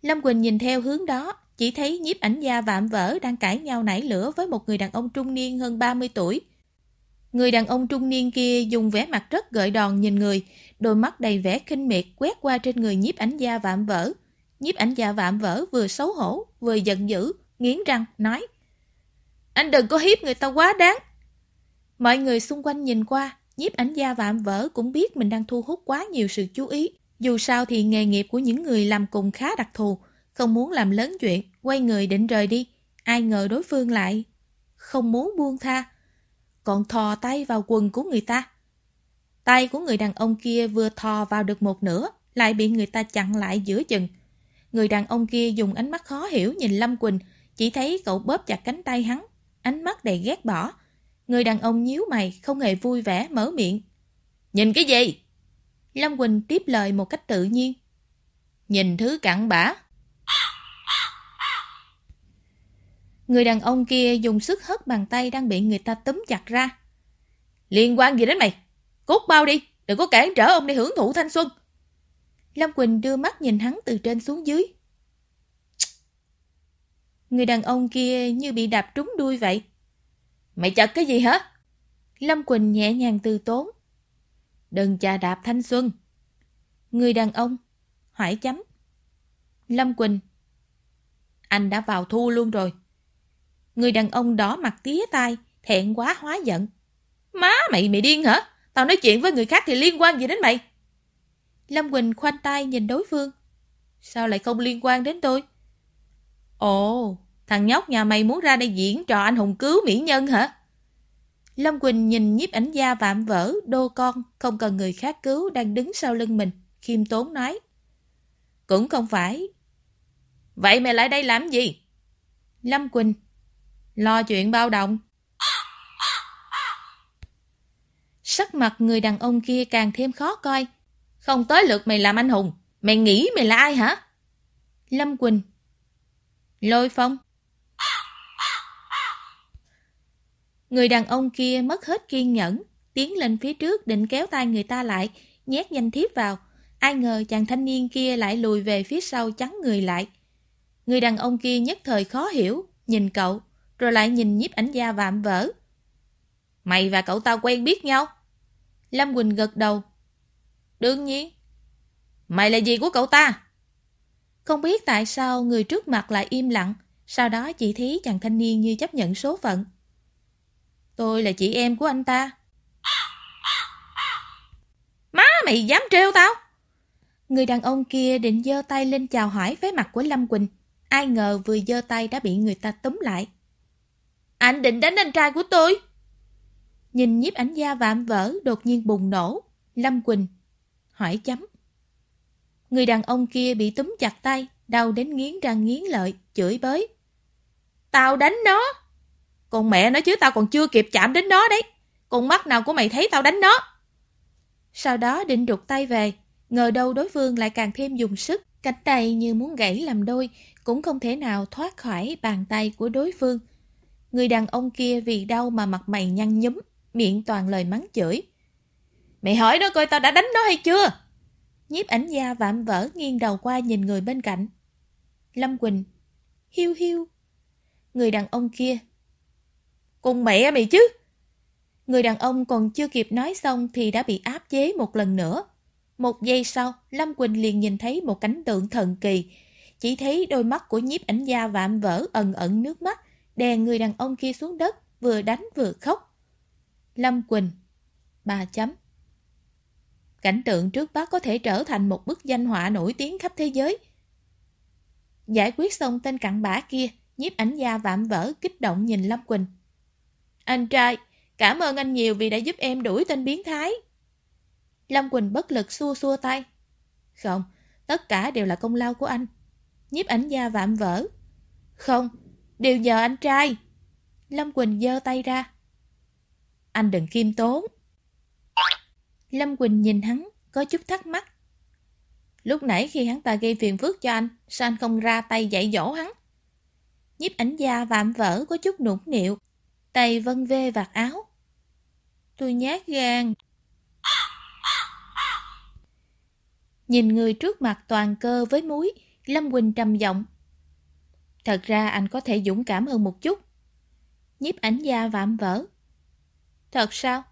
Lâm Quỳnh nhìn theo hướng đó, chỉ thấy nhiếp ảnh gia vạm vỡ đang cãi nhau nảy lửa với một người đàn ông trung niên hơn 30 tuổi. Người đàn ông trung niên kia dùng vẻ mặt rất gợi đòn nhìn người, đôi mắt đầy vẻ kinh miệt quét qua trên người nhiếp ảnh gia vạm vỡ. Nhiếp ảnh gia vạm vỡ vừa xấu hổ, vừa giận dữ, nghiến răng, nói Anh đừng có hiếp người ta quá đáng. Mọi người xung quanh nhìn qua, nhiếp ảnh gia vạm vỡ cũng biết mình đang thu hút quá nhiều sự chú ý. Dù sao thì nghề nghiệp của những người làm cùng khá đặc thù, không muốn làm lớn chuyện, quay người định rời đi. Ai ngờ đối phương lại không muốn buông tha, còn thò tay vào quần của người ta. Tay của người đàn ông kia vừa thò vào được một nửa, lại bị người ta chặn lại giữa chừng. Người đàn ông kia dùng ánh mắt khó hiểu nhìn Lâm Quỳnh, chỉ thấy cậu bóp chặt cánh tay hắn, ánh mắt đầy ghét bỏ. Người đàn ông nhíu mày, không hề vui vẻ, mở miệng. Nhìn cái gì? Lâm Quỳnh tiếp lời một cách tự nhiên. Nhìn thứ cặn bã. Người đàn ông kia dùng sức hất bàn tay đang bị người ta túm chặt ra. Liên quan gì đến mày? Cút bao đi, đừng có cản trở ông đi hưởng thụ thanh xuân. Lâm Quỳnh đưa mắt nhìn hắn từ trên xuống dưới. Người đàn ông kia như bị đạp trúng đuôi vậy. Mày chật cái gì hả? Lâm Quỳnh nhẹ nhàng từ tốn. Đừng chà đạp thanh xuân. Người đàn ông. Hỏi chấm. Lâm Quỳnh. Anh đã vào thu luôn rồi. Người đàn ông đỏ mặt tía tai, thẹn quá hóa giận. Má mày mày điên hả? Tao nói chuyện với người khác thì liên quan gì đến mày? Lâm Quỳnh khoanh tay nhìn đối phương. Sao lại không liên quan đến tôi? Ồ, thằng nhóc nhà mày muốn ra đây diễn trò anh hùng cứu mỹ nhân hả? Lâm Quỳnh nhìn nhiếp ảnh gia vạm vỡ, đô con, không cần người khác cứu đang đứng sau lưng mình, khiêm tốn nói. Cũng không phải. Vậy mày lại đây làm gì? Lâm Quỳnh. Lo chuyện bao động. Sắc mặt người đàn ông kia càng thêm khó coi. Không tới lượt mày làm anh hùng. Mày nghĩ mày là ai hả? Lâm Quỳnh. Lôi phong. Người đàn ông kia mất hết kiên nhẫn, tiến lên phía trước định kéo tay người ta lại, nhét nhanh thiếp vào. Ai ngờ chàng thanh niên kia lại lùi về phía sau chắn người lại. Người đàn ông kia nhất thời khó hiểu, nhìn cậu, rồi lại nhìn nhiếp ảnh gia vạm vỡ. Mày và cậu ta quen biết nhau? Lâm Quỳnh gật đầu. Đương nhiên. Mày là gì của cậu ta? Không biết tại sao người trước mặt lại im lặng, sau đó chỉ thấy chàng thanh niên như chấp nhận số phận. Tôi là chị em của anh ta. Má mày dám trêu tao? Người đàn ông kia định giơ tay lên chào hỏi với mặt của Lâm Quỳnh. Ai ngờ vừa giơ tay đã bị người ta túm lại. Anh định đánh anh trai của tôi? Nhìn nhiếp ảnh gia vạm vỡ đột nhiên bùng nổ. Lâm Quỳnh hỏi chấm. Người đàn ông kia bị túm chặt tay, đau đến nghiến răng nghiến lợi, chửi bới. Tao đánh nó! Còn mẹ nó chứ tao còn chưa kịp chạm đến nó đấy. Con mắt nào của mày thấy tao đánh nó? Sau đó định rụt tay về, ngờ đâu đối phương lại càng thêm dùng sức, cánh tay như muốn gãy làm đôi, cũng không thể nào thoát khỏi bàn tay của đối phương. Người đàn ông kia vì đau mà mặt mày nhăn nhúm, miệng toàn lời mắng chửi. Mày hỏi nó coi tao đã đánh nó hay chưa? Nhiếp ảnh gia vạm vỡ nghiêng đầu qua nhìn người bên cạnh. Lâm Quỳnh. Hiu hiu. Người đàn ông kia. Cùng mẹ mày chứ. Người đàn ông còn chưa kịp nói xong thì đã bị áp chế một lần nữa. Một giây sau, Lâm Quỳnh liền nhìn thấy một cảnh tượng thần kỳ. Chỉ thấy đôi mắt của nhiếp ảnh gia vạm vỡ ẩn ẩn nước mắt, đè người đàn ông kia xuống đất, vừa đánh vừa khóc. Lâm Quỳnh. Ba chấm. Cảnh tượng trước mắt có thể trở thành một bức danh họa nổi tiếng khắp thế giới. Giải quyết xong tên cặn bã kia, nhiếp ảnh gia vạm vỡ kích động nhìn Lâm Quỳnh. Anh trai, cảm ơn anh nhiều vì đã giúp em đuổi tên biến thái. Lâm Quỳnh bất lực xua xua tay. Không, tất cả đều là công lao của anh. Nhiếp ảnh gia vạm vỡ. Không, đều nhờ anh trai. Lâm Quỳnh giơ tay ra. Anh đừng khiêm tốn. Lâm Quỳnh nhìn hắn, có chút thắc mắc. Lúc nãy khi hắn ta gây phiền phức cho anh, sao anh không ra tay dạy dỗ hắn? Nhiếp ảnh gia vạm vỡ có chút nũng nịu, tay vân vê vạt áo. Tôi nhát gan. Nhìn người trước mặt toàn cơ với muối, Lâm Quỳnh trầm giọng. Thật ra anh có thể dũng cảm hơn một chút. Nhiếp ảnh gia vạm vỡ. Thật sao?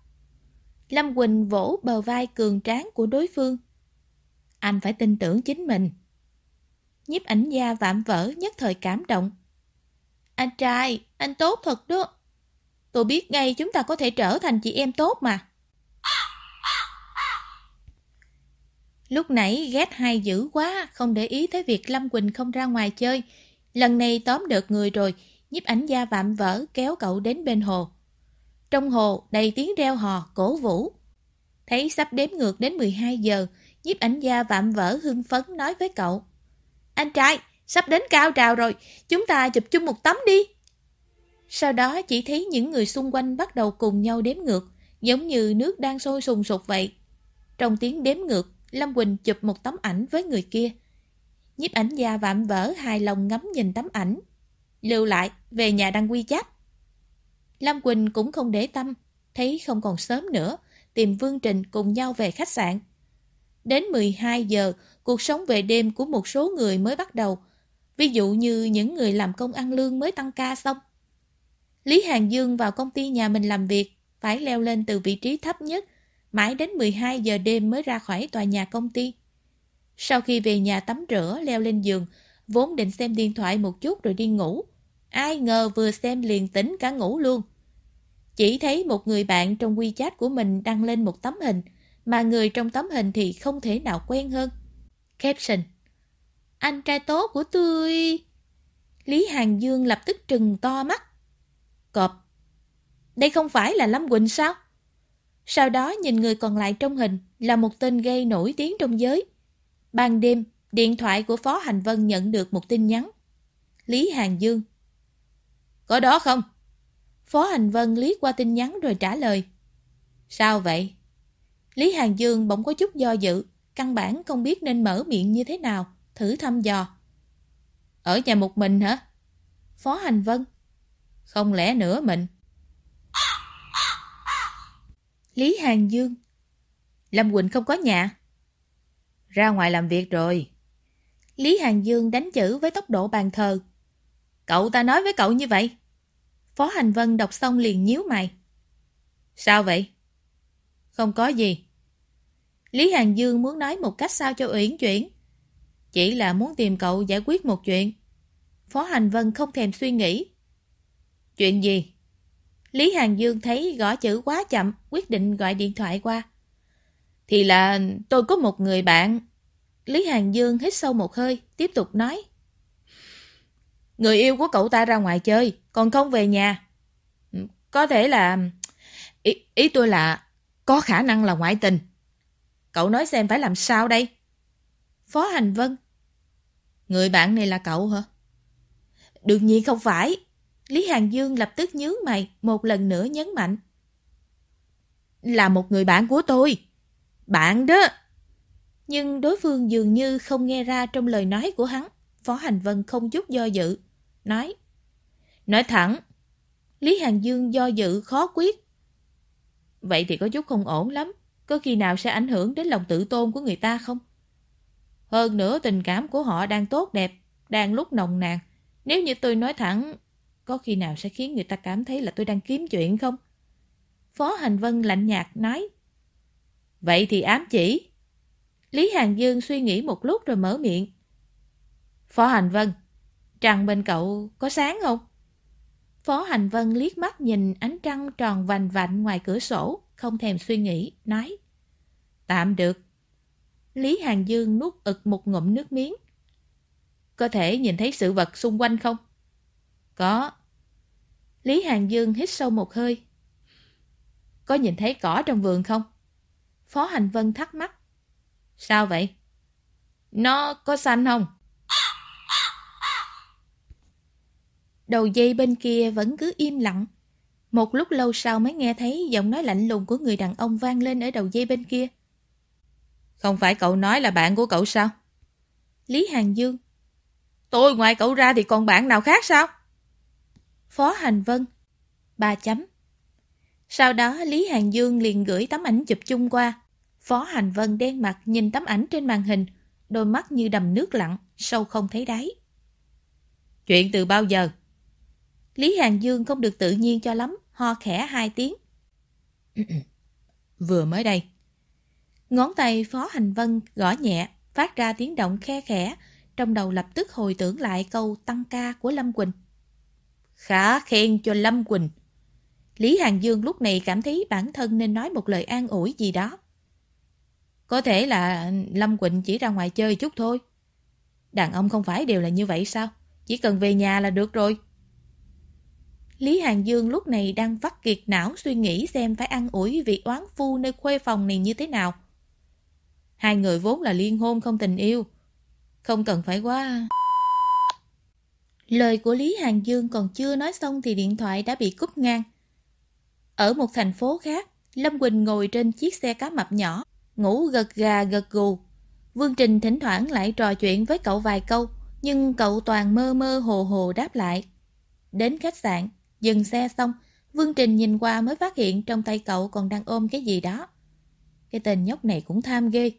Lâm Quỳnh vỗ bờ vai cường tráng của đối phương. Anh phải tin tưởng chính mình. Nhiếp ảnh gia vạm vỡ nhất thời cảm động. Anh trai, anh tốt thật đó. Tôi biết ngay chúng ta có thể trở thành chị em tốt mà. Lúc nãy ghét hai dữ quá, không để ý tới việc Lâm Quỳnh không ra ngoài chơi. Lần này tóm được người rồi, nhiếp ảnh gia vạm vỡ kéo cậu đến bên hồ. Trong hồ đầy tiếng reo hò, cổ vũ. Thấy sắp đếm ngược đến 12 giờ, nhiếp ảnh gia vạm vỡ hưng phấn nói với cậu. Anh trai, sắp đến cao trào rồi, chúng ta chụp chung một tấm đi. Sau đó chỉ thấy những người xung quanh bắt đầu cùng nhau đếm ngược, giống như nước đang sôi sùng sục vậy. Trong tiếng đếm ngược, Lâm Quỳnh chụp một tấm ảnh với người kia. Nhiếp ảnh gia vạm vỡ hài lòng ngắm nhìn tấm ảnh. Lưu lại, về nhà đăng quy chát Lâm Quỳnh cũng không để tâm, thấy không còn sớm nữa, tìm Vương Trình cùng nhau về khách sạn. Đến 12 giờ, cuộc sống về đêm của một số người mới bắt đầu, ví dụ như những người làm công ăn lương mới tăng ca xong. Lý Hàng Dương vào công ty nhà mình làm việc, phải leo lên từ vị trí thấp nhất, mãi đến 12 giờ đêm mới ra khỏi tòa nhà công ty. Sau khi về nhà tắm rửa, leo lên giường, vốn định xem điện thoại một chút rồi đi ngủ. Ai ngờ vừa xem liền tỉnh cả ngủ luôn. Chỉ thấy một người bạn trong WeChat của mình đăng lên một tấm hình, mà người trong tấm hình thì không thể nào quen hơn. Caption Anh trai tốt của tôi... Lý Hàng Dương lập tức trừng to mắt. Cọp Đây không phải là Lâm Quỳnh sao? Sau đó nhìn người còn lại trong hình là một tên gây nổi tiếng trong giới. Ban đêm, điện thoại của Phó Hành Vân nhận được một tin nhắn. Lý Hàng Dương Có đó không? Phó Hành Vân lý qua tin nhắn rồi trả lời. Sao vậy? Lý Hàng Dương bỗng có chút do dự, căn bản không biết nên mở miệng như thế nào, thử thăm dò. Ở nhà một mình hả? Phó Hành Vân. Không lẽ nữa mình? Lý Hàng Dương. Lâm Quỳnh không có nhà. Ra ngoài làm việc rồi. Lý Hàng Dương đánh chữ với tốc độ bàn thờ. Cậu ta nói với cậu như vậy. Phó Hành Vân đọc xong liền nhíu mày. Sao vậy? Không có gì. Lý Hàng Dương muốn nói một cách sao cho uyển chuyển. Chỉ là muốn tìm cậu giải quyết một chuyện. Phó Hành Vân không thèm suy nghĩ. Chuyện gì? Lý Hàng Dương thấy gõ chữ quá chậm, quyết định gọi điện thoại qua. Thì là tôi có một người bạn. Lý Hàng Dương hít sâu một hơi, tiếp tục nói. Người yêu của cậu ta ra ngoài chơi, còn không về nhà. Có thể là... Ý, ý tôi là có khả năng là ngoại tình. Cậu nói xem phải làm sao đây? Phó Hành Vân. Người bạn này là cậu hả? Đương nhiên không phải. Lý Hàng Dương lập tức nhướng mày, một lần nữa nhấn mạnh. Là một người bạn của tôi. Bạn đó. Nhưng đối phương dường như không nghe ra trong lời nói của hắn. Phó Hành Vân không chút do dự. Nói. Nói thẳng. Lý Hàng Dương do dự khó quyết. Vậy thì có chút không ổn lắm. Có khi nào sẽ ảnh hưởng đến lòng tự tôn của người ta không? Hơn nữa tình cảm của họ đang tốt đẹp, đang lúc nồng nàn. Nếu như tôi nói thẳng, có khi nào sẽ khiến người ta cảm thấy là tôi đang kiếm chuyện không? Phó Hành Vân lạnh nhạt nói. Vậy thì ám chỉ. Lý Hàng Dương suy nghĩ một lúc rồi mở miệng. Phó Hành Vân, trăng bên cậu có sáng không? Phó Hành Vân liếc mắt nhìn ánh trăng tròn vành vạnh ngoài cửa sổ, không thèm suy nghĩ, nói. Tạm được. Lý Hàng Dương nuốt ực một ngụm nước miếng. Có thể nhìn thấy sự vật xung quanh không? Có. Lý Hàng Dương hít sâu một hơi. Có nhìn thấy cỏ trong vườn không? Phó Hành Vân thắc mắc. Sao vậy? Nó có xanh không? Đầu dây bên kia vẫn cứ im lặng. Một lúc lâu sau mới nghe thấy giọng nói lạnh lùng của người đàn ông vang lên ở đầu dây bên kia. Không phải cậu nói là bạn của cậu sao? Lý Hàng Dương. Tôi ngoài cậu ra thì còn bạn nào khác sao? Phó Hành Vân. Ba chấm. Sau đó Lý Hàng Dương liền gửi tấm ảnh chụp chung qua. Phó Hành Vân đen mặt nhìn tấm ảnh trên màn hình, đôi mắt như đầm nước lặng, sâu không thấy đáy. Chuyện từ bao giờ? Lý Hàng Dương không được tự nhiên cho lắm, ho khẽ hai tiếng. (coughs) Vừa mới đây. Ngón tay Phó Hành Vân gõ nhẹ, phát ra tiếng động khe khẽ, trong đầu lập tức hồi tưởng lại câu tăng ca của Lâm Quỳnh. Khá khen cho Lâm Quỳnh. Lý Hàng Dương lúc này cảm thấy bản thân nên nói một lời an ủi gì đó. Có thể là Lâm Quỳnh chỉ ra ngoài chơi chút thôi. Đàn ông không phải đều là như vậy sao? Chỉ cần về nhà là được rồi. Lý Hàng Dương lúc này đang vắt kiệt não suy nghĩ xem phải ăn ủi vị oán phu nơi khuê phòng này như thế nào. Hai người vốn là liên hôn không tình yêu. Không cần phải quá... Lời của Lý Hàng Dương còn chưa nói xong thì điện thoại đã bị cúp ngang. Ở một thành phố khác, Lâm Quỳnh ngồi trên chiếc xe cá mập nhỏ, ngủ gật gà gật gù. Vương Trình thỉnh thoảng lại trò chuyện với cậu vài câu, nhưng cậu toàn mơ mơ hồ hồ đáp lại. Đến khách sạn, dừng xe xong, Vương Trình nhìn qua mới phát hiện trong tay cậu còn đang ôm cái gì đó. Cái tên nhóc này cũng tham ghê.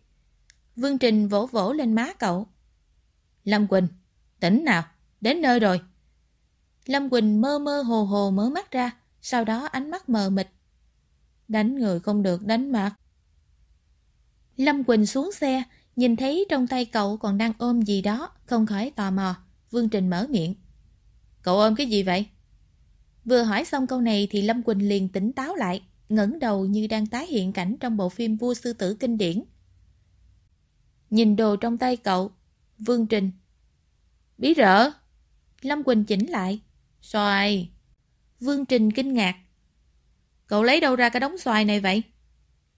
Vương Trình vỗ vỗ lên má cậu. Lâm Quỳnh, tỉnh nào, đến nơi rồi. Lâm Quỳnh mơ mơ hồ hồ mở mắt ra, sau đó ánh mắt mờ mịt. Đánh người không được đánh mặt. Lâm Quỳnh xuống xe, nhìn thấy trong tay cậu còn đang ôm gì đó, không khỏi tò mò. Vương Trình mở miệng. Cậu ôm cái gì vậy? Vừa hỏi xong câu này thì Lâm Quỳnh liền tỉnh táo lại, ngẩng đầu như đang tái hiện cảnh trong bộ phim Vua Sư Tử kinh điển. Nhìn đồ trong tay cậu, Vương Trình. Bí rỡ. Lâm Quỳnh chỉnh lại. Xoài. Vương Trình kinh ngạc. Cậu lấy đâu ra cái đống xoài này vậy?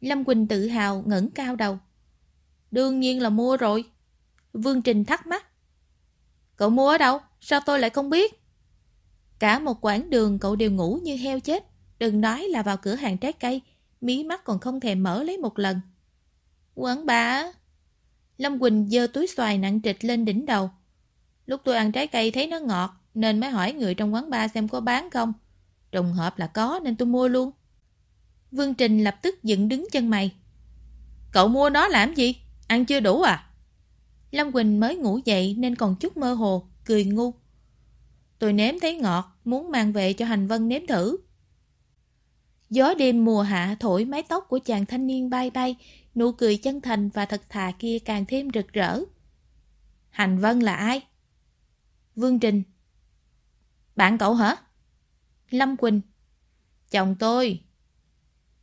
Lâm Quỳnh tự hào ngẩng cao đầu. Đương nhiên là mua rồi. Vương Trình thắc mắc. Cậu mua ở đâu? Sao tôi lại không biết? Cả một quãng đường cậu đều ngủ như heo chết. Đừng nói là vào cửa hàng trái cây. Mí mắt còn không thèm mở lấy một lần. Quán bà Lâm Quỳnh dơ túi xoài nặng trịch lên đỉnh đầu. Lúc tôi ăn trái cây thấy nó ngọt, nên mới hỏi người trong quán bar xem có bán không. Trùng hợp là có nên tôi mua luôn. Vương Trình lập tức dựng đứng chân mày. Cậu mua nó làm gì? Ăn chưa đủ à? Lâm Quỳnh mới ngủ dậy nên còn chút mơ hồ, cười ngu. Tôi nếm thấy ngọt, muốn mang về cho Hành Vân nếm thử. Gió đêm mùa hạ thổi mái tóc của chàng thanh niên bay bay, nụ cười chân thành và thật thà kia càng thêm rực rỡ. Hành Vân là ai? Vương Trình. Bạn cậu hả? Lâm Quỳnh. Chồng tôi.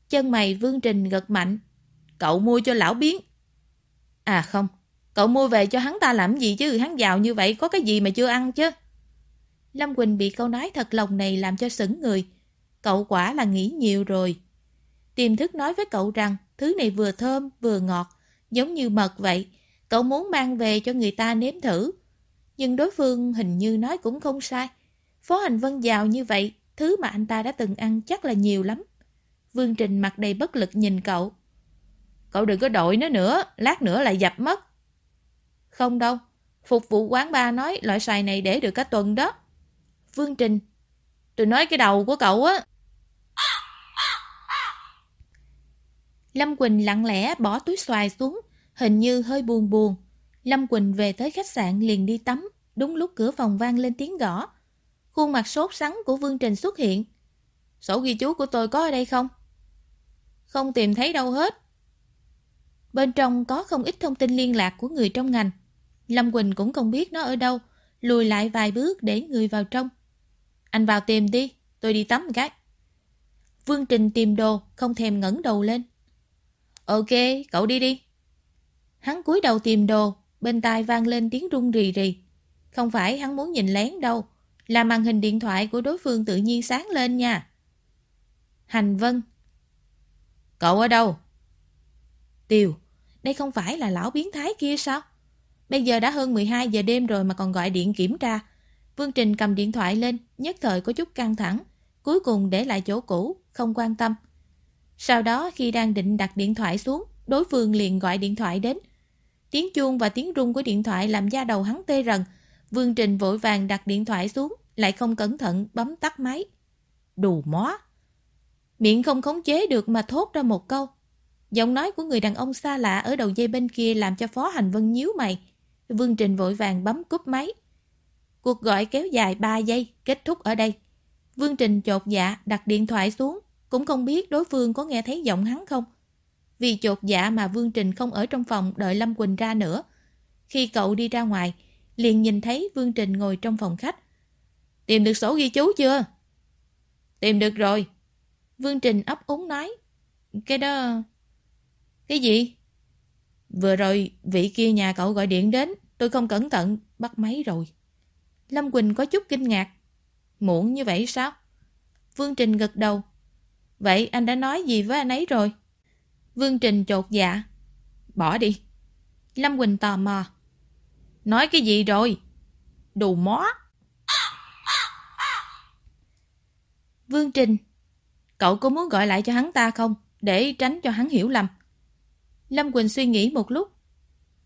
Chân mày Vương Trình gật mạnh. Cậu mua cho lão biến. À không, cậu mua về cho hắn ta làm gì chứ, hắn giàu như vậy có cái gì mà chưa ăn chứ. Lâm Quỳnh bị câu nói thật lòng này làm cho sững người. Cậu quả là nghĩ nhiều rồi. Tiềm thức nói với cậu rằng thứ này vừa thơm vừa ngọt, giống như mật vậy. Cậu muốn mang về cho người ta nếm thử. Nhưng đối phương hình như nói cũng không sai. Phó Hành Vân giàu như vậy, thứ mà anh ta đã từng ăn chắc là nhiều lắm. Vương Trình mặt đầy bất lực nhìn cậu. Cậu đừng có đội nó nữa, lát nữa lại dập mất. Không đâu, phục vụ quán ba nói loại xoài này để được cả tuần đó. Vương Trình, tôi nói cái đầu của cậu á. Lâm Quỳnh lặng lẽ bỏ túi xoài xuống, hình như hơi buồn buồn. Lâm Quỳnh về tới khách sạn liền đi tắm, đúng lúc cửa phòng vang lên tiếng gõ. Khuôn mặt sốt sắng của Vương Trình xuất hiện. Sổ ghi chú của tôi có ở đây không? Không tìm thấy đâu hết. Bên trong có không ít thông tin liên lạc của người trong ngành. Lâm Quỳnh cũng không biết nó ở đâu, lùi lại vài bước để người vào trong. Anh vào tìm đi, tôi đi tắm một cái. Vương Trình tìm đồ, không thèm ngẩng đầu lên. Ok, cậu đi đi. Hắn cúi đầu tìm đồ, bên tai vang lên tiếng rung rì rì. Không phải hắn muốn nhìn lén đâu, là màn hình điện thoại của đối phương tự nhiên sáng lên nha. Hành Vân Cậu ở đâu? Tiều, đây không phải là lão biến thái kia sao? Bây giờ đã hơn 12 giờ đêm rồi mà còn gọi điện kiểm tra. Vương Trình cầm điện thoại lên, nhất thời có chút căng thẳng. Cuối cùng để lại chỗ cũ, không quan tâm. Sau đó khi đang định đặt điện thoại xuống, đối phương liền gọi điện thoại đến. Tiếng chuông và tiếng rung của điện thoại làm da đầu hắn tê rần. Vương Trình vội vàng đặt điện thoại xuống, lại không cẩn thận bấm tắt máy. Đù mó! Miệng không khống chế được mà thốt ra một câu. Giọng nói của người đàn ông xa lạ ở đầu dây bên kia làm cho Phó Hành Vân nhíu mày. Vương Trình vội vàng bấm cúp máy. Cuộc gọi kéo dài 3 giây, kết thúc ở đây. Vương Trình chột dạ đặt điện thoại xuống, cũng không biết đối phương có nghe thấy giọng hắn không. Vì chột dạ mà Vương Trình không ở trong phòng đợi Lâm Quỳnh ra nữa. Khi cậu đi ra ngoài, liền nhìn thấy Vương Trình ngồi trong phòng khách. Tìm được sổ ghi chú chưa? Tìm được rồi. Vương Trình ấp úng nói. Cái đó... Cái gì? Vừa rồi vị kia nhà cậu gọi điện đến, tôi không cẩn thận, bắt máy rồi. Lâm Quỳnh có chút kinh ngạc. Muộn như vậy sao? Vương Trình gật đầu. Vậy anh đã nói gì với anh ấy rồi? Vương Trình chột dạ. Bỏ đi. Lâm Quỳnh tò mò. Nói cái gì rồi? Đồ mó. Vương Trình. Cậu có muốn gọi lại cho hắn ta không? Để tránh cho hắn hiểu lầm. Lâm Quỳnh suy nghĩ một lúc.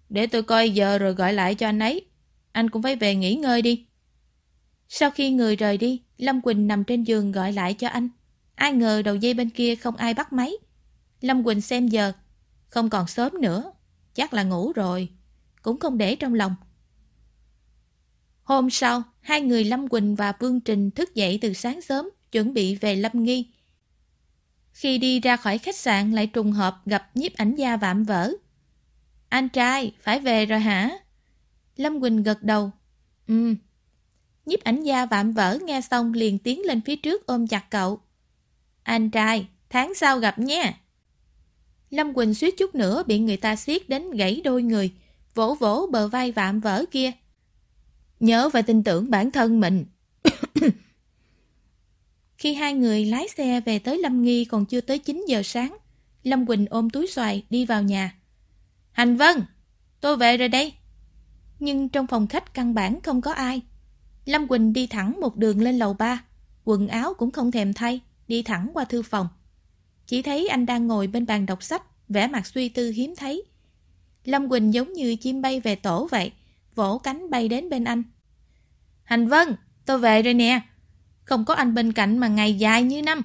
Để tôi coi giờ rồi gọi lại cho anh ấy. Anh cũng phải về nghỉ ngơi đi. Sau khi người rời đi, Lâm Quỳnh nằm trên giường gọi lại cho anh. Ai ngờ đầu dây bên kia không ai bắt máy. Lâm Quỳnh xem giờ, không còn sớm nữa, chắc là ngủ rồi, cũng không để trong lòng. Hôm sau, hai người Lâm Quỳnh và Vương Trình thức dậy từ sáng sớm, chuẩn bị về Lâm Nghi. Khi đi ra khỏi khách sạn lại trùng hợp gặp nhiếp ảnh gia vạm vỡ. Anh trai, phải về rồi hả? Lâm Quỳnh gật đầu. Ừ. Nhiếp ảnh gia vạm vỡ nghe xong liền tiến lên phía trước ôm chặt cậu. Anh trai, tháng sau gặp nhé. Lâm Quỳnh suýt chút nữa bị người ta siết đến gãy đôi người, vỗ vỗ bờ vai vạm vỡ kia. Nhớ và tin tưởng bản thân mình. (coughs) Khi hai người lái xe về tới Lâm Nghi còn chưa tới 9 giờ sáng, Lâm Quỳnh ôm túi xoài đi vào nhà. Hành Vân, tôi về rồi đây. Nhưng trong phòng khách căn bản không có ai. Lâm Quỳnh đi thẳng một đường lên lầu ba, quần áo cũng không thèm thay, đi thẳng qua thư phòng. Chỉ thấy anh đang ngồi bên bàn đọc sách, vẻ mặt suy tư hiếm thấy. Lâm Quỳnh giống như chim bay về tổ vậy, vỗ cánh bay đến bên anh. Hành Vân, tôi về rồi nè. Không có anh bên cạnh mà ngày dài như năm.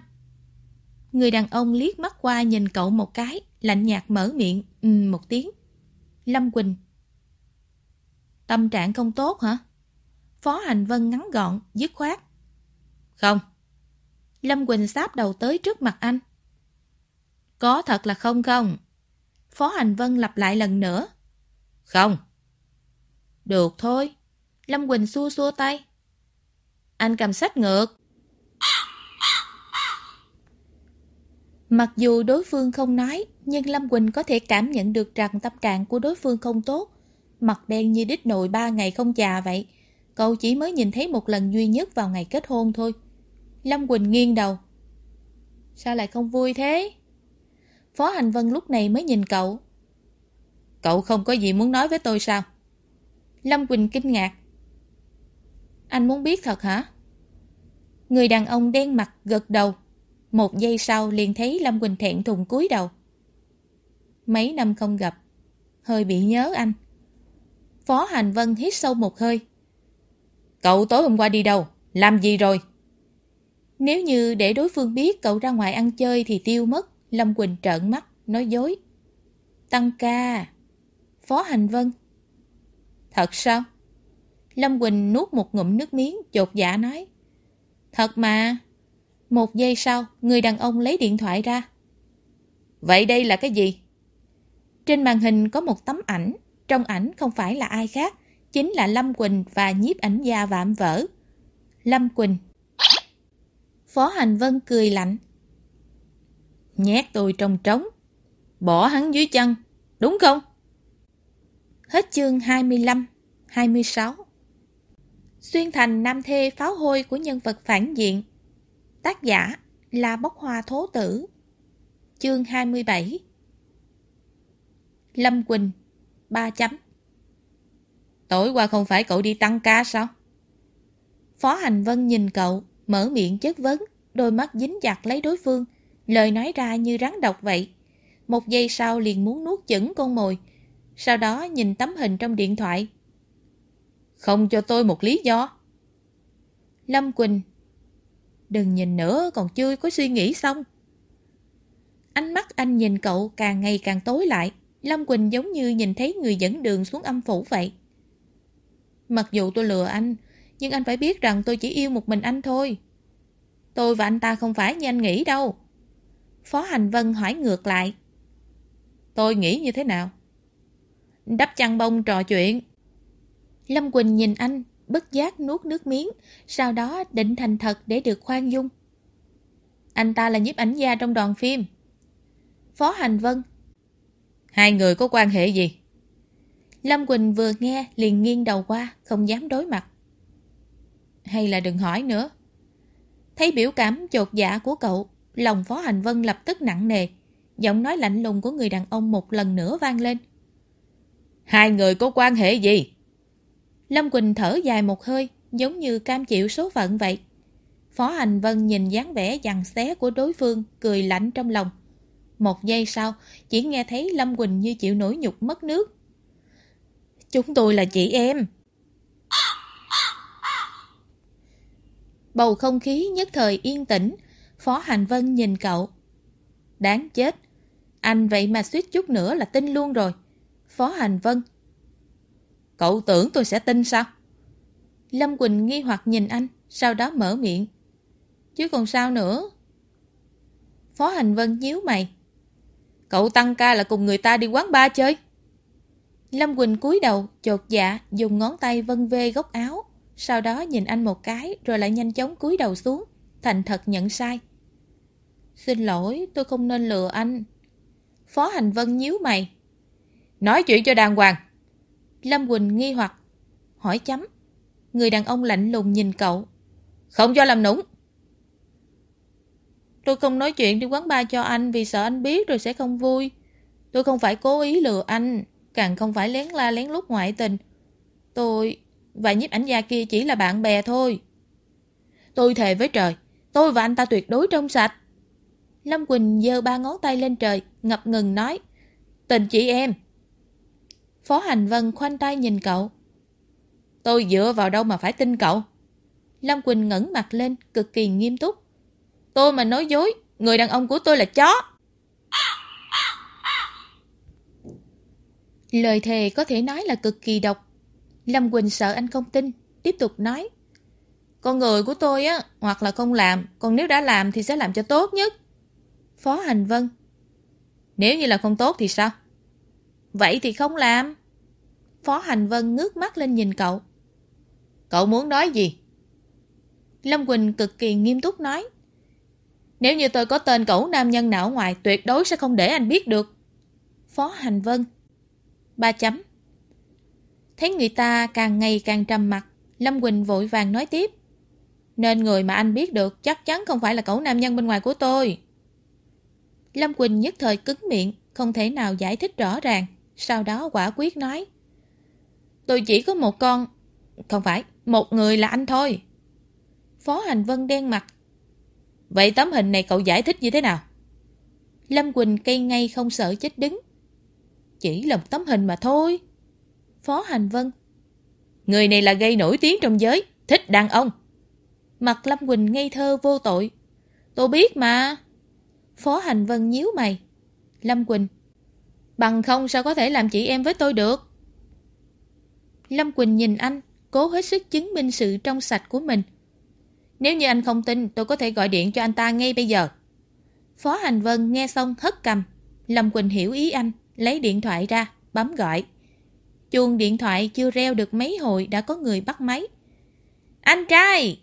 Người đàn ông liếc mắt qua nhìn cậu một cái, lạnh nhạt mở miệng, um, một tiếng. Lâm Quỳnh. Tâm trạng không tốt hả? Phó Hành Vân ngắn gọn, dứt khoát. Không. Lâm Quỳnh sáp đầu tới trước mặt anh. Có thật là không không? Phó Hành Vân lặp lại lần nữa. Không. Được thôi. Lâm Quỳnh xua xua tay. Anh cầm sách ngược. Mặc dù đối phương không nói, nhưng Lâm Quỳnh có thể cảm nhận được rằng tâm trạng của đối phương không tốt. Mặt đen như đít nồi ba ngày không già vậy. Cậu chỉ mới nhìn thấy một lần duy nhất vào ngày kết hôn thôi. Lâm Quỳnh nghiêng đầu. Sao lại không vui thế? Phó Hành Vân lúc này mới nhìn cậu. Cậu không có gì muốn nói với tôi sao? Lâm Quỳnh kinh ngạc. Anh muốn biết thật hả? Người đàn ông đen mặt gật đầu. Một giây sau liền thấy Lâm Quỳnh thẹn thùng cúi đầu. Mấy năm không gặp, hơi bị nhớ anh. Phó Hành Vân hít sâu một hơi. Cậu tối hôm qua đi đâu? Làm gì rồi? Nếu như để đối phương biết cậu ra ngoài ăn chơi thì tiêu mất, Lâm Quỳnh trợn mắt, nói dối. Tăng ca. Phó Hành Vân. Thật sao? Lâm Quỳnh nuốt một ngụm nước miếng, chột dạ nói. Thật mà. Một giây sau, người đàn ông lấy điện thoại ra. Vậy đây là cái gì? Trên màn hình có một tấm ảnh. Trong ảnh không phải là ai khác, chính là Lâm Quỳnh và nhiếp ảnh gia vạm vỡ. Lâm Quỳnh. Phó Hành Vân cười lạnh. Nhét tôi trong trống. Bỏ hắn dưới chân. Đúng không? Hết chương 25, 26 Xuyên thành nam thê pháo hôi của nhân vật phản diện Tác giả là Bốc Hoa Thố Tử Chương 27 Lâm Quỳnh 3 chấm Tối qua không phải cậu đi tăng ca sao? Phó Hành Vân nhìn cậu, mở miệng chất vấn, đôi mắt dính chặt lấy đối phương, lời nói ra như rắn độc vậy. Một giây sau liền muốn nuốt chửng con mồi, sau đó nhìn tấm hình trong điện thoại. Không cho tôi một lý do. Lâm Quỳnh Đừng nhìn nữa, còn chưa có suy nghĩ xong. Ánh mắt anh nhìn cậu càng ngày càng tối lại. Lâm Quỳnh giống như nhìn thấy người dẫn đường xuống âm phủ vậy. Mặc dù tôi lừa anh, nhưng anh phải biết rằng tôi chỉ yêu một mình anh thôi. Tôi và anh ta không phải như anh nghĩ đâu. Phó Hành Vân hỏi ngược lại. Tôi nghĩ như thế nào? Đắp chăn bông trò chuyện. Lâm Quỳnh nhìn anh, bất giác nuốt nước miếng, sau đó định thành thật để được khoan dung. Anh ta là nhiếp ảnh gia trong đoàn phim. Phó Hành Vân. Hai người có quan hệ gì? Lâm Quỳnh vừa nghe liền nghiêng đầu qua, không dám đối mặt. Hay là đừng hỏi nữa. Thấy biểu cảm chột dạ của cậu, lòng Phó Hành Vân lập tức nặng nề. Giọng nói lạnh lùng của người đàn ông một lần nữa vang lên. Hai người có quan hệ gì? Lâm Quỳnh thở dài một hơi, giống như cam chịu số phận vậy. Phó Hành Vân nhìn dáng vẻ dằn xé của đối phương, cười lạnh trong lòng. Một giây sau, chỉ nghe thấy Lâm Quỳnh như chịu nổi nhục mất nước. Chúng tôi là chị em. Bầu không khí nhất thời yên tĩnh, Phó Hành Vân nhìn cậu. Đáng chết. Anh vậy mà suýt chút nữa là tin luôn rồi. Phó Hành Vân. Cậu tưởng tôi sẽ tin sao? Lâm Quỳnh nghi hoặc nhìn anh, sau đó mở miệng. Chứ còn sao nữa? Phó Hành Vân nhíu mày. Cậu tăng ca là cùng người ta đi quán bar chơi. Lâm Quỳnh cúi đầu, chột dạ, dùng ngón tay vân vê góc áo. Sau đó nhìn anh một cái, rồi lại nhanh chóng cúi đầu xuống. Thành thật nhận sai. Xin lỗi, tôi không nên lừa anh. Phó Hành Vân nhíu mày. Nói chuyện cho đàng hoàng. Lâm Quỳnh nghi hoặc. Hỏi chấm. Người đàn ông lạnh lùng nhìn cậu. Không cho làm nũng. Tôi không nói chuyện đi quán bar cho anh vì sợ anh biết rồi sẽ không vui. Tôi không phải cố ý lừa anh, càng không phải lén la lén lút ngoại tình. Tôi và nhiếp ảnh gia kia chỉ là bạn bè thôi. Tôi thề với trời, tôi và anh ta tuyệt đối trong sạch. Lâm Quỳnh giơ ba ngón tay lên trời, ngập ngừng nói. Tình chị em. Phó Hành Vân khoanh tay nhìn cậu. Tôi dựa vào đâu mà phải tin cậu? Lâm Quỳnh ngẩng mặt lên, cực kỳ nghiêm túc. Tôi mà nói dối, người đàn ông của tôi là chó. Lời thề có thể nói là cực kỳ độc. Lâm Quỳnh sợ anh không tin, tiếp tục nói. Con người của tôi á, hoặc là không làm, còn nếu đã làm thì sẽ làm cho tốt nhất. Phó Hành Vân. Nếu như là không tốt thì sao? Vậy thì không làm. Phó Hành Vân ngước mắt lên nhìn cậu. Cậu muốn nói gì? Lâm Quỳnh cực kỳ nghiêm túc nói. Nếu như tôi có tên cậu nam nhân nào ngoài, tuyệt đối sẽ không để anh biết được. Phó Hành Vân. Ba chấm. Thấy người ta càng ngày càng trầm mặt, Lâm Quỳnh vội vàng nói tiếp. Nên người mà anh biết được chắc chắn không phải là cậu nam nhân bên ngoài của tôi. Lâm Quỳnh nhất thời cứng miệng, không thể nào giải thích rõ ràng. Sau đó quả quyết nói. Tôi chỉ có một con... Không phải, một người là anh thôi. Phó Hành Vân đen mặt. Vậy tấm hình này cậu giải thích như thế nào? Lâm Quỳnh cây ngay không sợ chết đứng. Chỉ là một tấm hình mà thôi. Phó Hành Vân. Người này là gây nổi tiếng trong giới, thích đàn ông. Mặt Lâm Quỳnh ngây thơ vô tội. Tôi biết mà. Phó Hành Vân nhíu mày. Lâm Quỳnh. Bằng không sao có thể làm chị em với tôi được. Lâm Quỳnh nhìn anh, cố hết sức chứng minh sự trong sạch của mình. Nếu như anh không tin, tôi có thể gọi điện cho anh ta ngay bây giờ. Phó Hành Vân nghe xong hất cầm. Lâm Quỳnh hiểu ý anh, lấy điện thoại ra, bấm gọi. Chuông điện thoại chưa reo được mấy hồi đã có người bắt máy. Anh trai!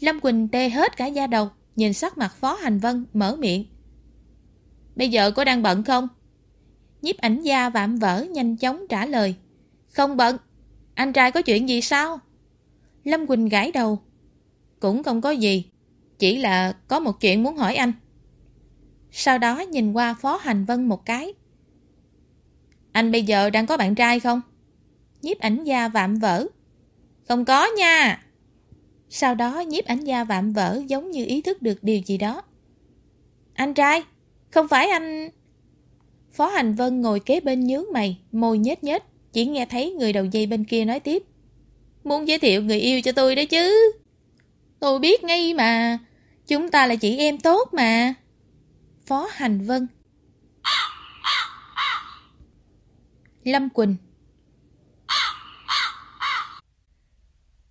Lâm Quỳnh tê hết cả da đầu, nhìn sắc mặt Phó Hành Vân, mở miệng. Bây giờ có đang bận không? Nhiếp ảnh gia vạm vỡ nhanh chóng trả lời. Không bận. Anh trai có chuyện gì sao? Lâm Quỳnh gãi đầu. Cũng không có gì. Chỉ là có một chuyện muốn hỏi anh. Sau đó nhìn qua Phó Hành Vân một cái. Anh bây giờ đang có bạn trai không? Nhiếp ảnh gia vạm vỡ. Không có nha. Sau đó nhiếp ảnh gia vạm vỡ giống như ý thức được điều gì đó. Anh trai, không phải anh... Phó Hành Vân ngồi kế bên nhướng mày, môi nhếch nhếch, chỉ nghe thấy người đầu dây bên kia nói tiếp. Muốn giới thiệu người yêu cho tôi đấy chứ. Tôi biết ngay mà, chúng ta là chị em tốt mà. Phó Hành Vân Lâm Quỳnh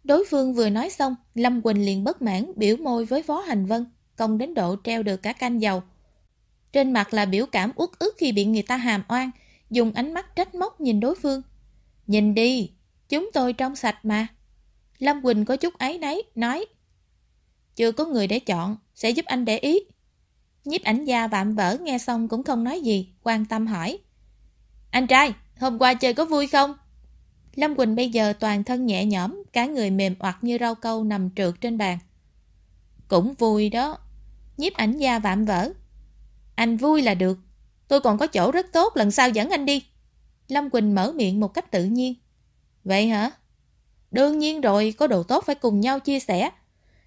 Đối phương vừa nói xong, Lâm Quỳnh liền bất mãn biểu môi với Phó Hành Vân, công đến độ treo được cả canh dầu. Trên mặt là biểu cảm uất ức khi bị người ta hàm oan, dùng ánh mắt trách móc nhìn đối phương. Nhìn đi, chúng tôi trong sạch mà. Lâm Quỳnh có chút ấy nấy, nói. Chưa có người để chọn, sẽ giúp anh để ý. Nhiếp ảnh gia vạm vỡ nghe xong cũng không nói gì, quan tâm hỏi. Anh trai, hôm qua chơi có vui không? Lâm Quỳnh bây giờ toàn thân nhẹ nhõm, cả người mềm oặt như rau câu nằm trượt trên bàn. Cũng vui đó. Nhiếp ảnh gia vạm vỡ. Anh vui là được. Tôi còn có chỗ rất tốt, lần sau dẫn anh đi. Lâm Quỳnh mở miệng một cách tự nhiên. Vậy hả? Đương nhiên rồi, có đồ tốt phải cùng nhau chia sẻ.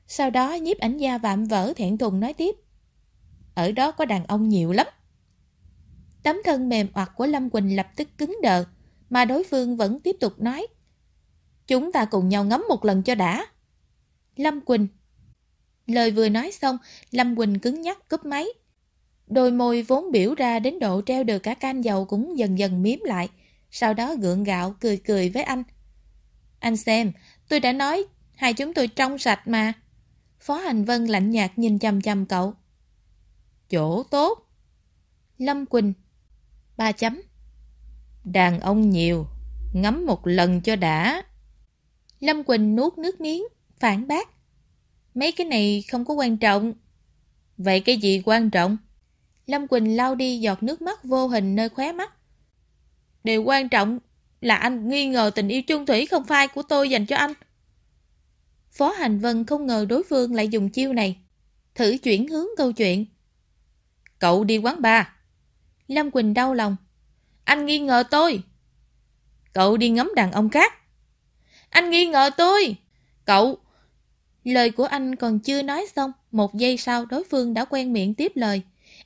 Sau đó nhiếp ảnh gia vạm vỡ thẹn thùng nói tiếp. Ở đó có đàn ông nhiều lắm. Tấm thân mềm oặt của Lâm Quỳnh lập tức cứng đờ, mà đối phương vẫn tiếp tục nói. Chúng ta cùng nhau ngắm một lần cho đã. Lâm Quỳnh Lời vừa nói xong, Lâm Quỳnh cứng nhắc cúp máy. Đôi môi vốn biểu ra đến độ treo được cả can dầu cũng dần dần miếm lại. Sau đó gượng gạo cười cười với anh. Anh xem, tôi đã nói hai chúng tôi trong sạch mà. Phó Hành Vân lạnh nhạt nhìn chầm chầm cậu. Chỗ tốt. Lâm Quỳnh. Ba chấm. Đàn ông nhiều, ngắm một lần cho đã. Lâm Quỳnh nuốt nước miếng, phản bác. Mấy cái này không có quan trọng. Vậy cái gì quan trọng? Lâm Quỳnh lau đi giọt nước mắt vô hình nơi khóe mắt. Điều quan trọng là anh nghi ngờ tình yêu chung thủy không phai của tôi dành cho anh. Phó Hành Vân không ngờ đối phương lại dùng chiêu này. Thử chuyển hướng câu chuyện. Cậu đi quán bar. Lâm Quỳnh đau lòng. Anh nghi ngờ tôi. Cậu đi ngắm đàn ông khác. Anh nghi ngờ tôi. Cậu... Lời của anh còn chưa nói xong, một giây sau đối phương đã quen miệng tiếp lời.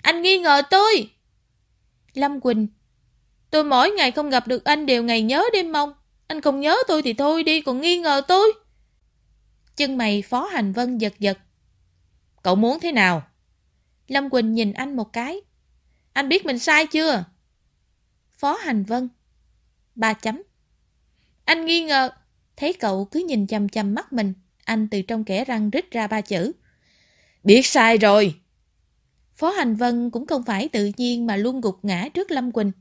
Anh nghi ngờ tôi. Lâm Quỳnh. Tôi mỗi ngày không gặp được anh đều ngày nhớ đêm mong. Anh không nhớ tôi thì thôi đi, còn nghi ngờ tôi. Chân mày Phó Hành Vân giật giật. Cậu muốn thế nào? Lâm Quỳnh nhìn anh một cái. Anh biết mình sai chưa? Phó Hành Vân. Ba chấm. Anh nghi ngờ. Thấy cậu cứ nhìn chăm chăm mắt mình, anh từ trong kẻ răng rít ra ba chữ. Biết sai rồi. Phó Hành Vân cũng không phải tự nhiên mà luôn gục ngã trước Lâm Quỳnh.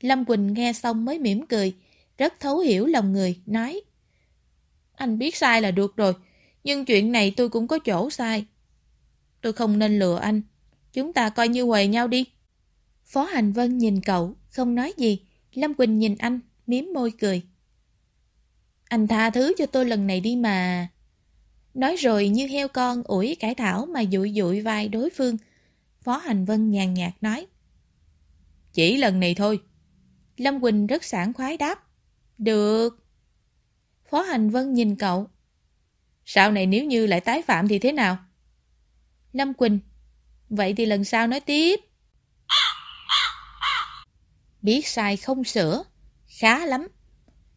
Lâm Quỳnh nghe xong mới mỉm cười, rất thấu hiểu lòng người, nói Anh biết sai là được rồi, nhưng chuyện này tôi cũng có chỗ sai. Tôi không nên lừa anh, chúng ta coi như huề nhau đi. Phó Hành Vân nhìn cậu, không nói gì. Lâm Quỳnh nhìn anh, miếm môi cười. Anh tha thứ cho tôi lần này đi mà. Nói rồi như heo con ủi cải thảo mà dụi dụi vai đối phương. Phó Hành Vân nhàn nhạt nói. Chỉ lần này thôi. Lâm Quỳnh rất sảng khoái đáp. Được. Phó Hành Vân nhìn cậu. Sau này nếu như lại tái phạm thì thế nào? Lâm Quỳnh. Vậy thì lần sau nói tiếp. Biết sai không sửa. Khá lắm.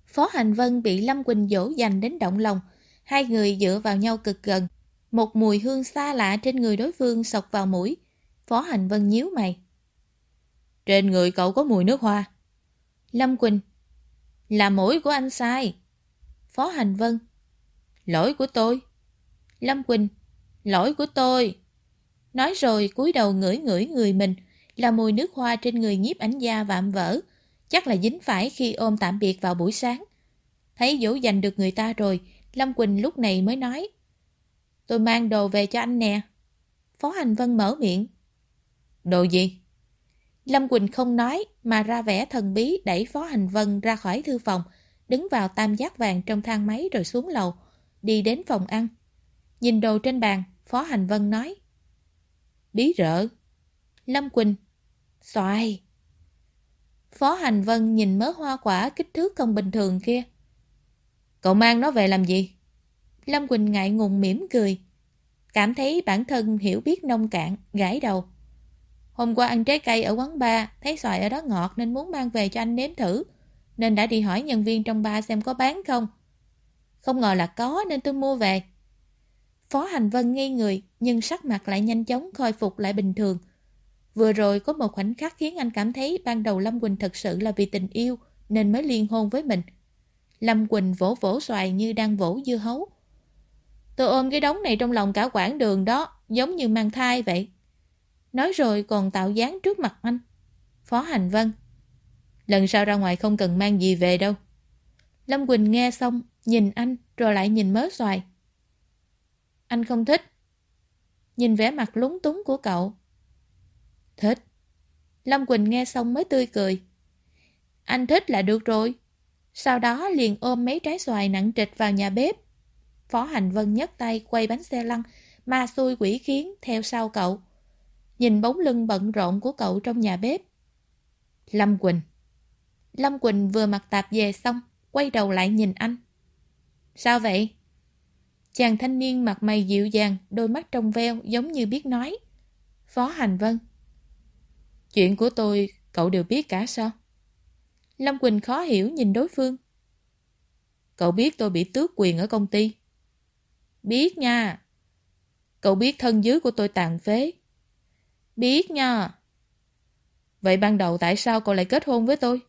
Phó Hành Vân bị Lâm Quỳnh dỗ dành đến động lòng. Hai người dựa vào nhau cực gần. Một mùi hương xa lạ trên người đối phương sọc vào mũi. Phó Hành Vân nhíu mày. Trên người cậu có mùi nước hoa. Lâm Quỳnh. Là mũi của anh sai. Phó Hành Vân. Lỗi của tôi. Lâm Quỳnh. Lỗi của tôi. Nói rồi cúi đầu ngửi ngửi người mình là mùi nước hoa trên người nhiếp ảnh gia vạm vỡ. Chắc là dính phải khi ôm tạm biệt vào buổi sáng. Thấy dỗ dành được người ta rồi, Lâm Quỳnh lúc này mới nói. Tôi mang đồ về cho anh nè. Phó Hành Vân mở miệng. Đồ gì? Lâm Quỳnh không nói mà ra vẻ thần bí đẩy Phó Hành Vân ra khỏi thư phòng, đứng vào tam giác vàng trong thang máy rồi xuống lầu, đi đến phòng ăn. Nhìn đồ trên bàn, Phó Hành Vân nói. Bí rợ. Lâm Quỳnh. Xoài. Phó Hành Vân nhìn mớ hoa quả kích thước không bình thường kia. Cậu mang nó về làm gì? Lâm Quỳnh ngại ngùng mỉm cười. Cảm thấy bản thân hiểu biết nông cạn, gãi đầu. Hôm qua ăn trái cây ở quán bar, thấy xoài ở đó ngọt nên muốn mang về cho anh nếm thử. Nên đã đi hỏi nhân viên trong bar xem có bán không. Không ngờ là có nên tôi mua về. Phó Hành Vân nghi người, nhưng sắc mặt lại nhanh chóng khôi phục lại bình thường. Vừa rồi có một khoảnh khắc khiến anh cảm thấy ban đầu Lâm Quỳnh thật sự là vì tình yêu nên mới liên hôn với mình. Lâm Quỳnh vỗ vỗ xoài như đang vỗ dưa hấu. Tôi ôm cái đống này trong lòng cả quãng đường đó, giống như mang thai vậy. Nói rồi còn tạo dáng trước mặt anh. Phó Hành Vân. Lần sau ra ngoài không cần mang gì về đâu. Lâm Quỳnh nghe xong, nhìn anh rồi lại nhìn mớ xoài. Anh không thích. Nhìn vẻ mặt lúng túng của cậu. Thích. Lâm Quỳnh nghe xong mới tươi cười. Anh thích là được rồi. Sau đó liền ôm mấy trái xoài nặng trịch vào nhà bếp. Phó Hành Vân nhấc tay quay bánh xe lăn, ma xui quỷ khiến theo sau cậu. Nhìn bóng lưng bận rộn của cậu trong nhà bếp. Lâm Quỳnh Lâm Quỳnh vừa mặc tạp về xong, quay đầu lại nhìn anh. Sao vậy? Chàng thanh niên mặt mày dịu dàng, đôi mắt trong veo giống như biết nói. Phó Hành Vân Chuyện của tôi cậu đều biết cả sao? Lâm Quỳnh khó hiểu nhìn đối phương. Cậu biết tôi bị tước quyền ở công ty. Biết nha. Cậu biết thân dưới của tôi tàn phế. Biết nha. Vậy ban đầu tại sao cậu lại kết hôn với tôi?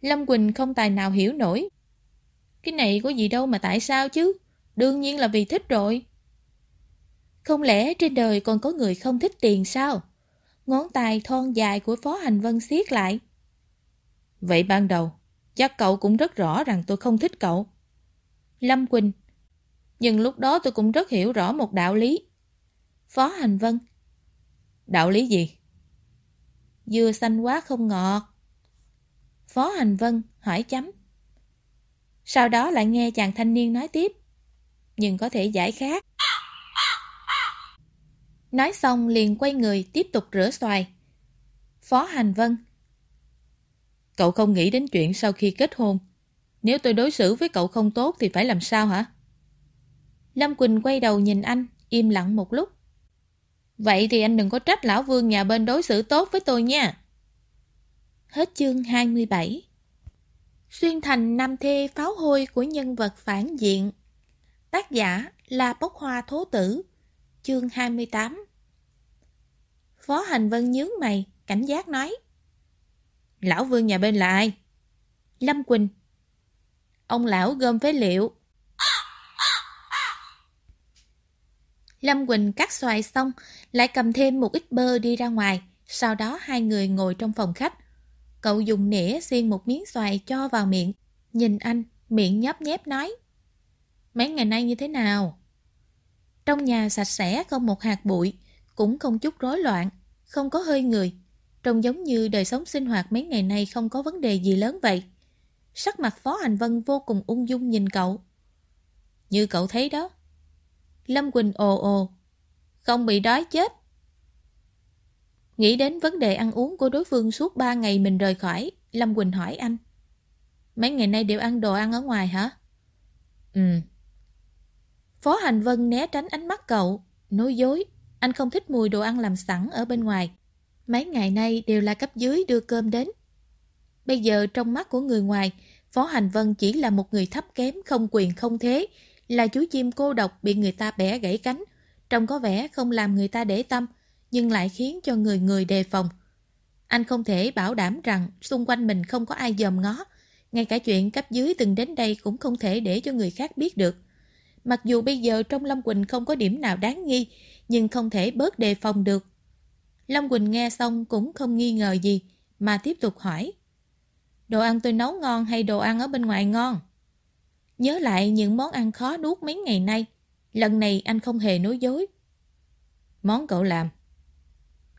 Lâm Quỳnh không tài nào hiểu nổi. Cái này có gì đâu mà tại sao chứ? Đương nhiên là vì thích rồi. Không lẽ trên đời còn có người không thích tiền sao? Ngón tay thon dài của Phó Hành Vân siết lại. Vậy ban đầu, chắc cậu cũng rất rõ rằng tôi không thích cậu. Lâm Quỳnh Nhưng lúc đó tôi cũng rất hiểu rõ một đạo lý. Phó Hành Vân Đạo lý gì? Dưa xanh quá không ngọt. Phó Hành Vân hỏi chấm. Sau đó lại nghe chàng thanh niên nói tiếp. Nhưng có thể giải khác. Nói xong liền quay người tiếp tục rửa xoài. Phó Hành Vân Cậu không nghĩ đến chuyện sau khi kết hôn. Nếu tôi đối xử với cậu không tốt thì phải làm sao hả? Lâm Quỳnh quay đầu nhìn anh, im lặng một lúc. Vậy thì anh đừng có trách lão vương nhà bên đối xử tốt với tôi nha. Hết chương 27 Xuyên thành năm thê pháo hôi của nhân vật phản diện. Tác giả là Bốc Hoa Thố Tử. Chương 28 Phó Hành Vân nhướng mày, cảnh giác nói. Lão Vương nhà bên là ai? Lâm Quỳnh. Ông lão gom phế liệu. Lâm Quỳnh cắt xoài xong, lại cầm thêm một ít bơ đi ra ngoài, sau đó hai người ngồi trong phòng khách. Cậu dùng nĩa xiên một miếng xoài cho vào miệng, nhìn anh, miệng nhấp nhép nói. Mấy ngày nay như thế nào? Trong nhà sạch sẽ không một hạt bụi, cũng không chút rối loạn, không có hơi người. Trông giống như đời sống sinh hoạt mấy ngày nay không có vấn đề gì lớn vậy. Sắc mặt Phó Hành Vân vô cùng ung dung nhìn cậu. Như cậu thấy đó. Lâm Quỳnh ồ ồ. Không bị đói chết. Nghĩ đến vấn đề ăn uống của đối phương suốt 3 ngày mình rời khỏi, Lâm Quỳnh hỏi anh. Mấy ngày nay đều ăn đồ ăn ở ngoài hả? Ừ. Phó Hành Vân né tránh ánh mắt cậu, nói dối. Anh không thích mùi đồ ăn làm sẵn ở bên ngoài. Mấy ngày nay đều là cấp dưới đưa cơm đến. Bây giờ trong mắt của người ngoài, Phó Hành Vân chỉ là một người thấp kém, không quyền không thế, là chú chim cô độc bị người ta bẻ gãy cánh. Trông có vẻ không làm người ta để tâm, nhưng lại khiến cho người người đề phòng. Anh không thể bảo đảm rằng xung quanh mình không có ai dòm ngó. Ngay cả chuyện cấp dưới từng đến đây cũng không thể để cho người khác biết được. Mặc dù bây giờ trong Lâm Quỳnh không có điểm nào đáng nghi, nhưng không thể bớt đề phòng được. Lâm Quỳnh nghe xong cũng không nghi ngờ gì, mà tiếp tục hỏi. Đồ ăn tôi nấu ngon hay đồ ăn ở bên ngoài ngon? Nhớ lại những món ăn khó nuốt mấy ngày nay, lần này anh không hề nói dối. Món cậu làm?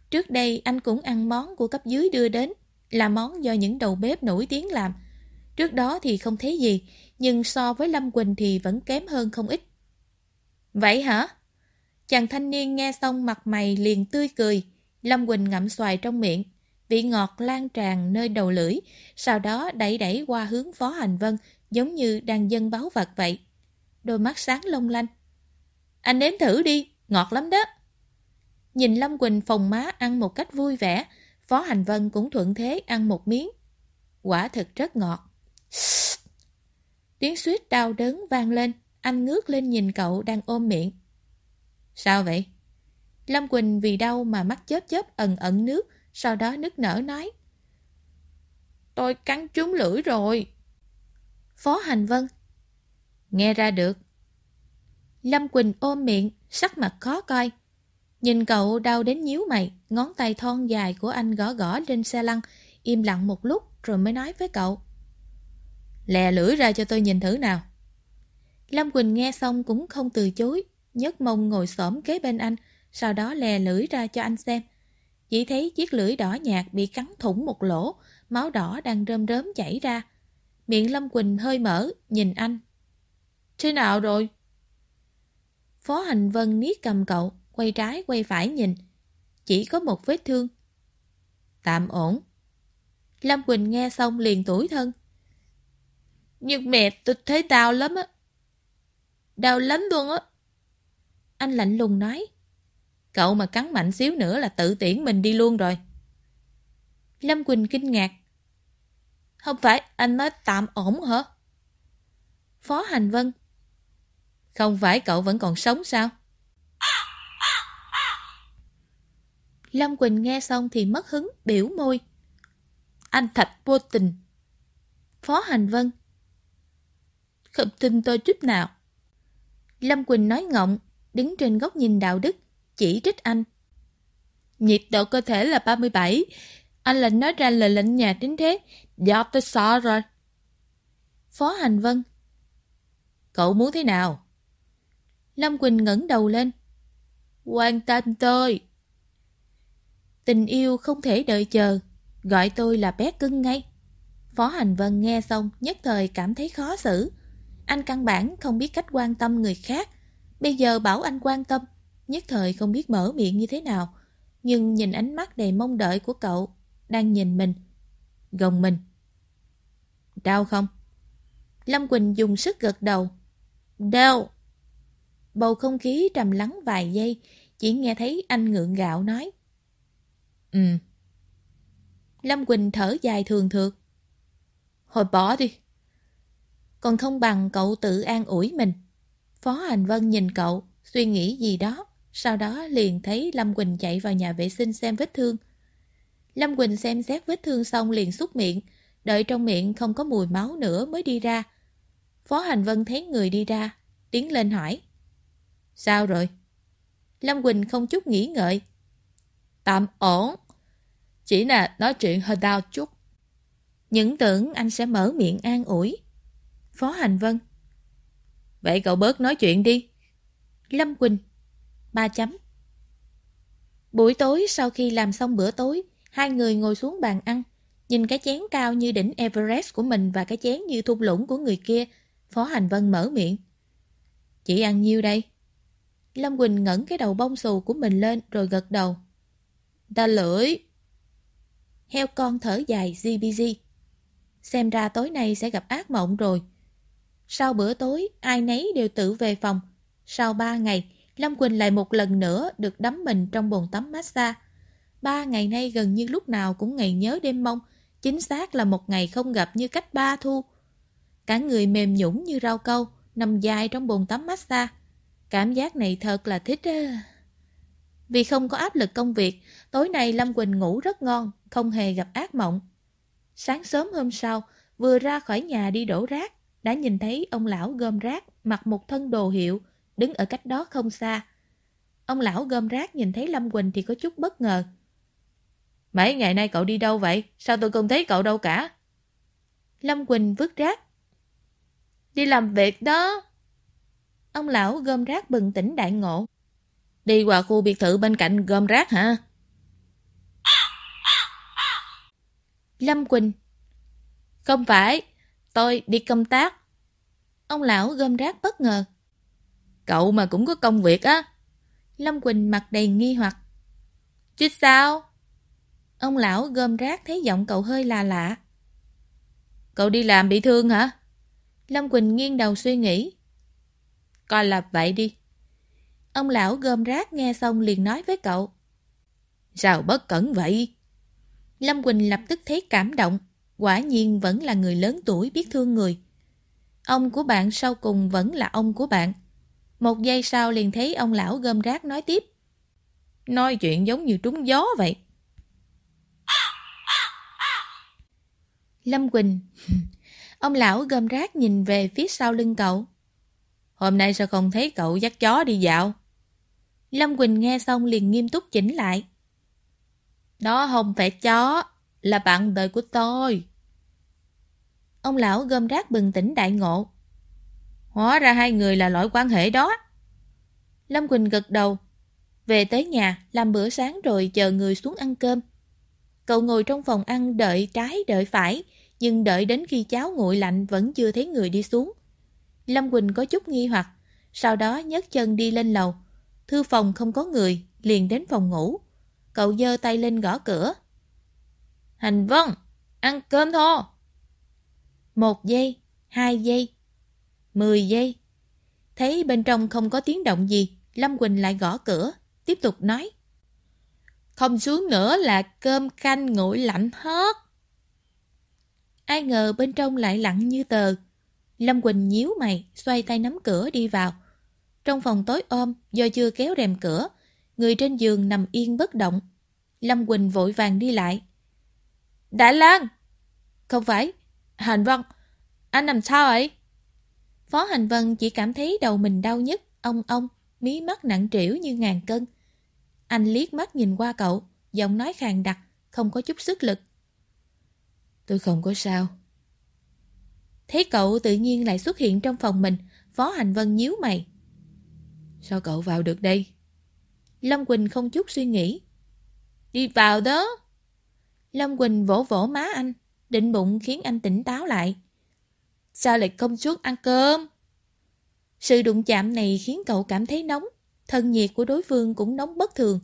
Trước đây anh cũng ăn món của cấp dưới đưa đến, là món do những đầu bếp nổi tiếng làm. Trước đó thì không thấy gì, nhưng so với Lâm Quỳnh thì vẫn kém hơn không ít. Vậy hả? Chàng thanh niên nghe xong mặt mày liền tươi cười, Lâm Quỳnh ngậm xoài trong miệng, vị ngọt lan tràn nơi đầu lưỡi, sau đó đẩy đẩy qua hướng Phó Hành Vân, giống như đang dân báo vật vậy. Đôi mắt sáng long lanh. Anh nếm thử đi, ngọt lắm đó. Nhìn Lâm Quỳnh phòng má ăn một cách vui vẻ, Phó Hành Vân cũng thuận thế ăn một miếng. Quả thực rất ngọt. Tiếng suýt đau đớn vang lên, anh ngước lên nhìn cậu đang ôm miệng. Sao vậy? Lâm Quỳnh vì đau mà mắt chớp chớp ẩn ẩn nước, sau đó nức nở nói. Tôi cắn trúng lưỡi rồi. Phó Hành Vân. Nghe ra được. Lâm Quỳnh ôm miệng, sắc mặt khó coi. Nhìn cậu đau đến nhíu mày, ngón tay thon dài của anh gõ gõ lên xe lăn, im lặng một lúc rồi mới nói với cậu. Lè lưỡi ra cho tôi nhìn thử nào. Lâm Quỳnh nghe xong cũng không từ chối, nhấc mông ngồi xổm kế bên anh, sau đó lè lưỡi ra cho anh xem. Chỉ thấy chiếc lưỡi đỏ nhạt bị cắn thủng một lỗ, máu đỏ đang rơm rớm chảy ra. Miệng Lâm Quỳnh hơi mở, nhìn anh. Thế nào rồi? Phó Hành Vân niết cầm cậu, quay trái quay phải nhìn. Chỉ có một vết thương. Tạm ổn. Lâm Quỳnh nghe xong liền tủi thân. Nhưng mẹ tôi thấy đau lắm á. Đau lắm luôn á. Anh lạnh lùng nói. Cậu mà cắn mạnh xíu nữa là tự tiễn mình đi luôn rồi. Lâm Quỳnh kinh ngạc. Không phải anh nói tạm ổn hả? Phó Hành Vân. Không phải cậu vẫn còn sống sao? Lâm Quỳnh nghe xong thì mất hứng, biểu môi. Anh thạch vô tình. Phó Hành Vân. Không tin tôi chút nào. Lâm Quỳnh nói ngọng, đứng trên góc nhìn đạo đức, chỉ trích anh. Nhiệt độ cơ thể là 37, anh lại nói ra lời lệnh nhà đến thế, do tôi sợ rồi. Phó Hành Vân. Cậu muốn thế nào? Lâm Quỳnh ngẩng đầu lên. Quan tâm tôi. Tình yêu không thể đợi chờ, gọi tôi là bé cưng ngay. Phó Hành Vân nghe xong nhất thời cảm thấy khó xử. Anh căn bản không biết cách quan tâm người khác. Bây giờ bảo anh quan tâm, nhất thời không biết mở miệng như thế nào. Nhưng nhìn ánh mắt đầy mong đợi của cậu, đang nhìn mình, gồng mình. Đau không? Lâm Quỳnh dùng sức gật đầu. Đau! Bầu không khí trầm lắng vài giây, chỉ nghe thấy anh ngượng gạo nói. Ừ. Lâm Quỳnh thở dài thường thượt. Hồi bỏ đi. Còn không bằng cậu tự an ủi mình. Phó Hành Vân nhìn cậu, suy nghĩ gì đó. Sau đó liền thấy Lâm Quỳnh chạy vào nhà vệ sinh xem vết thương. Lâm Quỳnh xem xét vết thương xong liền xúc miệng, đợi trong miệng không có mùi máu nữa mới đi ra. Phó Hành Vân thấy người đi ra, tiến lên hỏi. Sao rồi? Lâm Quỳnh không chút nghĩ ngợi. Tạm ổn. Chỉ là nói chuyện hơi đau chút. Những tưởng anh sẽ mở miệng an ủi. Phó Hành Vân. Vậy cậu bớt nói chuyện đi. Lâm Quỳnh. Ba chấm. Buổi tối sau khi làm xong bữa tối, hai người ngồi xuống bàn ăn, nhìn cái chén cao như đỉnh Everest của mình và cái chén như thung lũng của người kia, Phó Hành Vân mở miệng. Chỉ ăn nhiêu đây? Lâm Quỳnh ngẩng cái đầu bông xù của mình lên rồi gật đầu. Ta lưỡi. Heo con thở dài GBG. Xem ra tối nay sẽ gặp ác mộng rồi. Sau bữa tối, ai nấy đều tự về phòng. Sau ba ngày, Lâm Quỳnh lại một lần nữa được đắm mình trong bồn tắm massage. Ba ngày nay gần như lúc nào cũng ngày nhớ đêm mong, chính xác là một ngày không gặp như cách ba thu. Cả người mềm nhũng như rau câu, nằm dài trong bồn tắm massage. Cảm giác này thật là thích á. Vì không có áp lực công việc, tối nay Lâm Quỳnh ngủ rất ngon, không hề gặp ác mộng. Sáng sớm hôm sau, vừa ra khỏi nhà đi đổ rác, đã nhìn thấy ông lão gom rác mặc một thân đồ hiệu, đứng ở cách đó không xa. Ông lão gom rác nhìn thấy Lâm Quỳnh thì có chút bất ngờ. Mấy ngày nay cậu đi đâu vậy? Sao tôi không thấy cậu đâu cả? Lâm Quỳnh vứt rác. Đi làm việc đó. Ông lão gom rác bừng tỉnh đại ngộ. Đi qua khu biệt thự bên cạnh gom rác hả? Lâm Quỳnh Không phải, tôi đi công tác. Ông lão gom rác bất ngờ. Cậu mà cũng có công việc á. Lâm Quỳnh mặt đầy nghi hoặc. Chứ sao? Ông lão gom rác thấy giọng cậu hơi là lạ. Cậu đi làm bị thương hả? Lâm Quỳnh nghiêng đầu suy nghĩ. Coi là vậy đi. Ông lão gom rác nghe xong liền nói với cậu. Sao bất cẩn vậy? Lâm Quỳnh lập tức thấy cảm động. Quả nhiên vẫn là người lớn tuổi biết thương người. Ông của bạn sau cùng vẫn là ông của bạn. Một giây sau liền thấy ông lão gom rác nói tiếp. Nói chuyện giống như trúng gió vậy. Lâm Quỳnh, (laughs) Ông lão gom rác nhìn về phía sau lưng cậu. Hôm nay sao không thấy cậu dắt chó đi dạo? Lâm Quỳnh nghe xong liền nghiêm túc chỉnh lại. Đó không phải chó, là bạn đời của tôi. Ông lão gom rác bừng tỉnh đại ngộ. Hóa ra hai người là loại quan hệ đó. Lâm Quỳnh gật đầu. Về tới nhà, làm bữa sáng rồi chờ người xuống ăn cơm. Cậu ngồi trong phòng ăn đợi trái đợi phải, nhưng đợi đến khi cháo nguội lạnh vẫn chưa thấy người đi xuống. Lâm Quỳnh có chút nghi hoặc, sau đó nhấc chân đi lên lầu. Thư phòng không có người, liền đến phòng ngủ. Cậu giơ tay lên gõ cửa. Hành vân, ăn cơm thôi. Một giây, hai giây, mười giây. Thấy bên trong không có tiếng động gì, Lâm Quỳnh lại gõ cửa, tiếp tục nói. Không xuống nữa là cơm canh nguội lạnh hết. Ai ngờ bên trong lại lặng như tờ. Lâm Quỳnh nhíu mày, xoay tay nắm cửa đi vào. Trong phòng tối ôm, do chưa kéo rèm cửa, người trên giường nằm yên bất động. Lâm Quỳnh vội vàng đi lại. Đại Lan! Không phải, Hành Vân, anh làm sao vậy? Phó Hành Vân chỉ cảm thấy đầu mình đau nhất, ông ông, mí mắt nặng trĩu như ngàn cân. Anh liếc mắt nhìn qua cậu, giọng nói khàn đặc, không có chút sức lực. Tôi không có sao. Thấy cậu tự nhiên lại xuất hiện trong phòng mình, Phó Hành Vân nhíu mày. Sao cậu vào được đây? Lâm Quỳnh không chút suy nghĩ. Đi vào đó. Lâm Quỳnh vỗ vỗ má anh, định bụng khiến anh tỉnh táo lại. Sao lại không xuống ăn cơm? Sự đụng chạm này khiến cậu cảm thấy nóng, thân nhiệt của đối phương cũng nóng bất thường.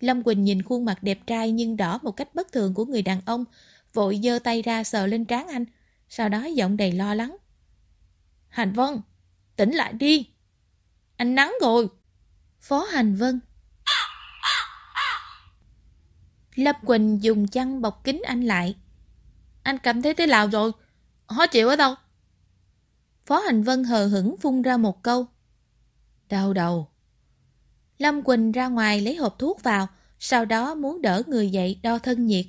Lâm Quỳnh nhìn khuôn mặt đẹp trai nhưng đỏ một cách bất thường của người đàn ông, vội giơ tay ra sờ lên trán anh, sau đó giọng đầy lo lắng. Hành Vân, tỉnh lại đi. Anh nắng rồi. Phó Hành Vân. Lâm Quỳnh dùng chăn bọc kính anh lại. Anh cảm thấy thế nào rồi? Khó chịu ở đâu? Phó Hành Vân hờ hững phun ra một câu. Đau đầu. Lâm Quỳnh ra ngoài lấy hộp thuốc vào, sau đó muốn đỡ người dậy đo thân nhiệt.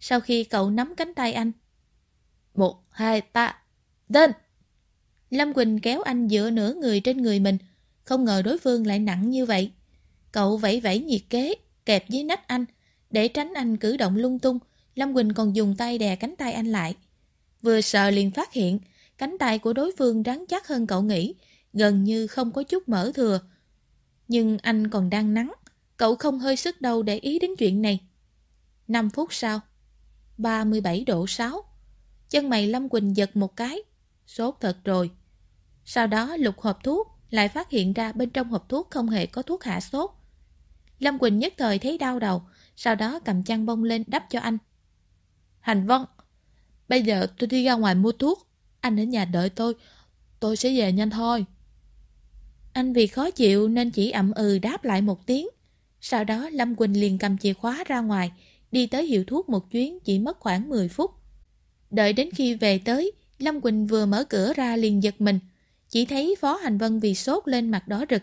Sau khi cậu nắm cánh tay anh. Một, hai, ta, lên! Lâm Quỳnh kéo anh dựa nửa người trên người mình, không ngờ đối phương lại nặng như vậy. Cậu vẫy vẫy nhiệt kế, kẹp dưới nách anh, để tránh anh cử động lung tung, Lâm Quỳnh còn dùng tay đè cánh tay anh lại. Vừa sợ liền phát hiện, cánh tay của đối phương rắn chắc hơn cậu nghĩ, gần như không có chút mở thừa. Nhưng anh còn đang nắng, cậu không hơi sức đâu để ý đến chuyện này. 5 phút sau, 37 độ 6. Chân mày Lâm Quỳnh giật một cái, sốt thật rồi. Sau đó lục hộp thuốc, lại phát hiện ra bên trong hộp thuốc không hề có thuốc hạ sốt. Lâm Quỳnh nhất thời thấy đau đầu, sau đó cầm chăn bông lên đắp cho anh. Hành Vân, bây giờ tôi đi ra ngoài mua thuốc, anh ở nhà đợi tôi, tôi sẽ về nhanh thôi. Anh vì khó chịu nên chỉ ậm ừ đáp lại một tiếng. Sau đó Lâm Quỳnh liền cầm chìa khóa ra ngoài, đi tới hiệu thuốc một chuyến chỉ mất khoảng 10 phút. Đợi đến khi về tới, Lâm Quỳnh vừa mở cửa ra liền giật mình. Chỉ thấy Phó Hành Vân vì sốt lên mặt đỏ rực,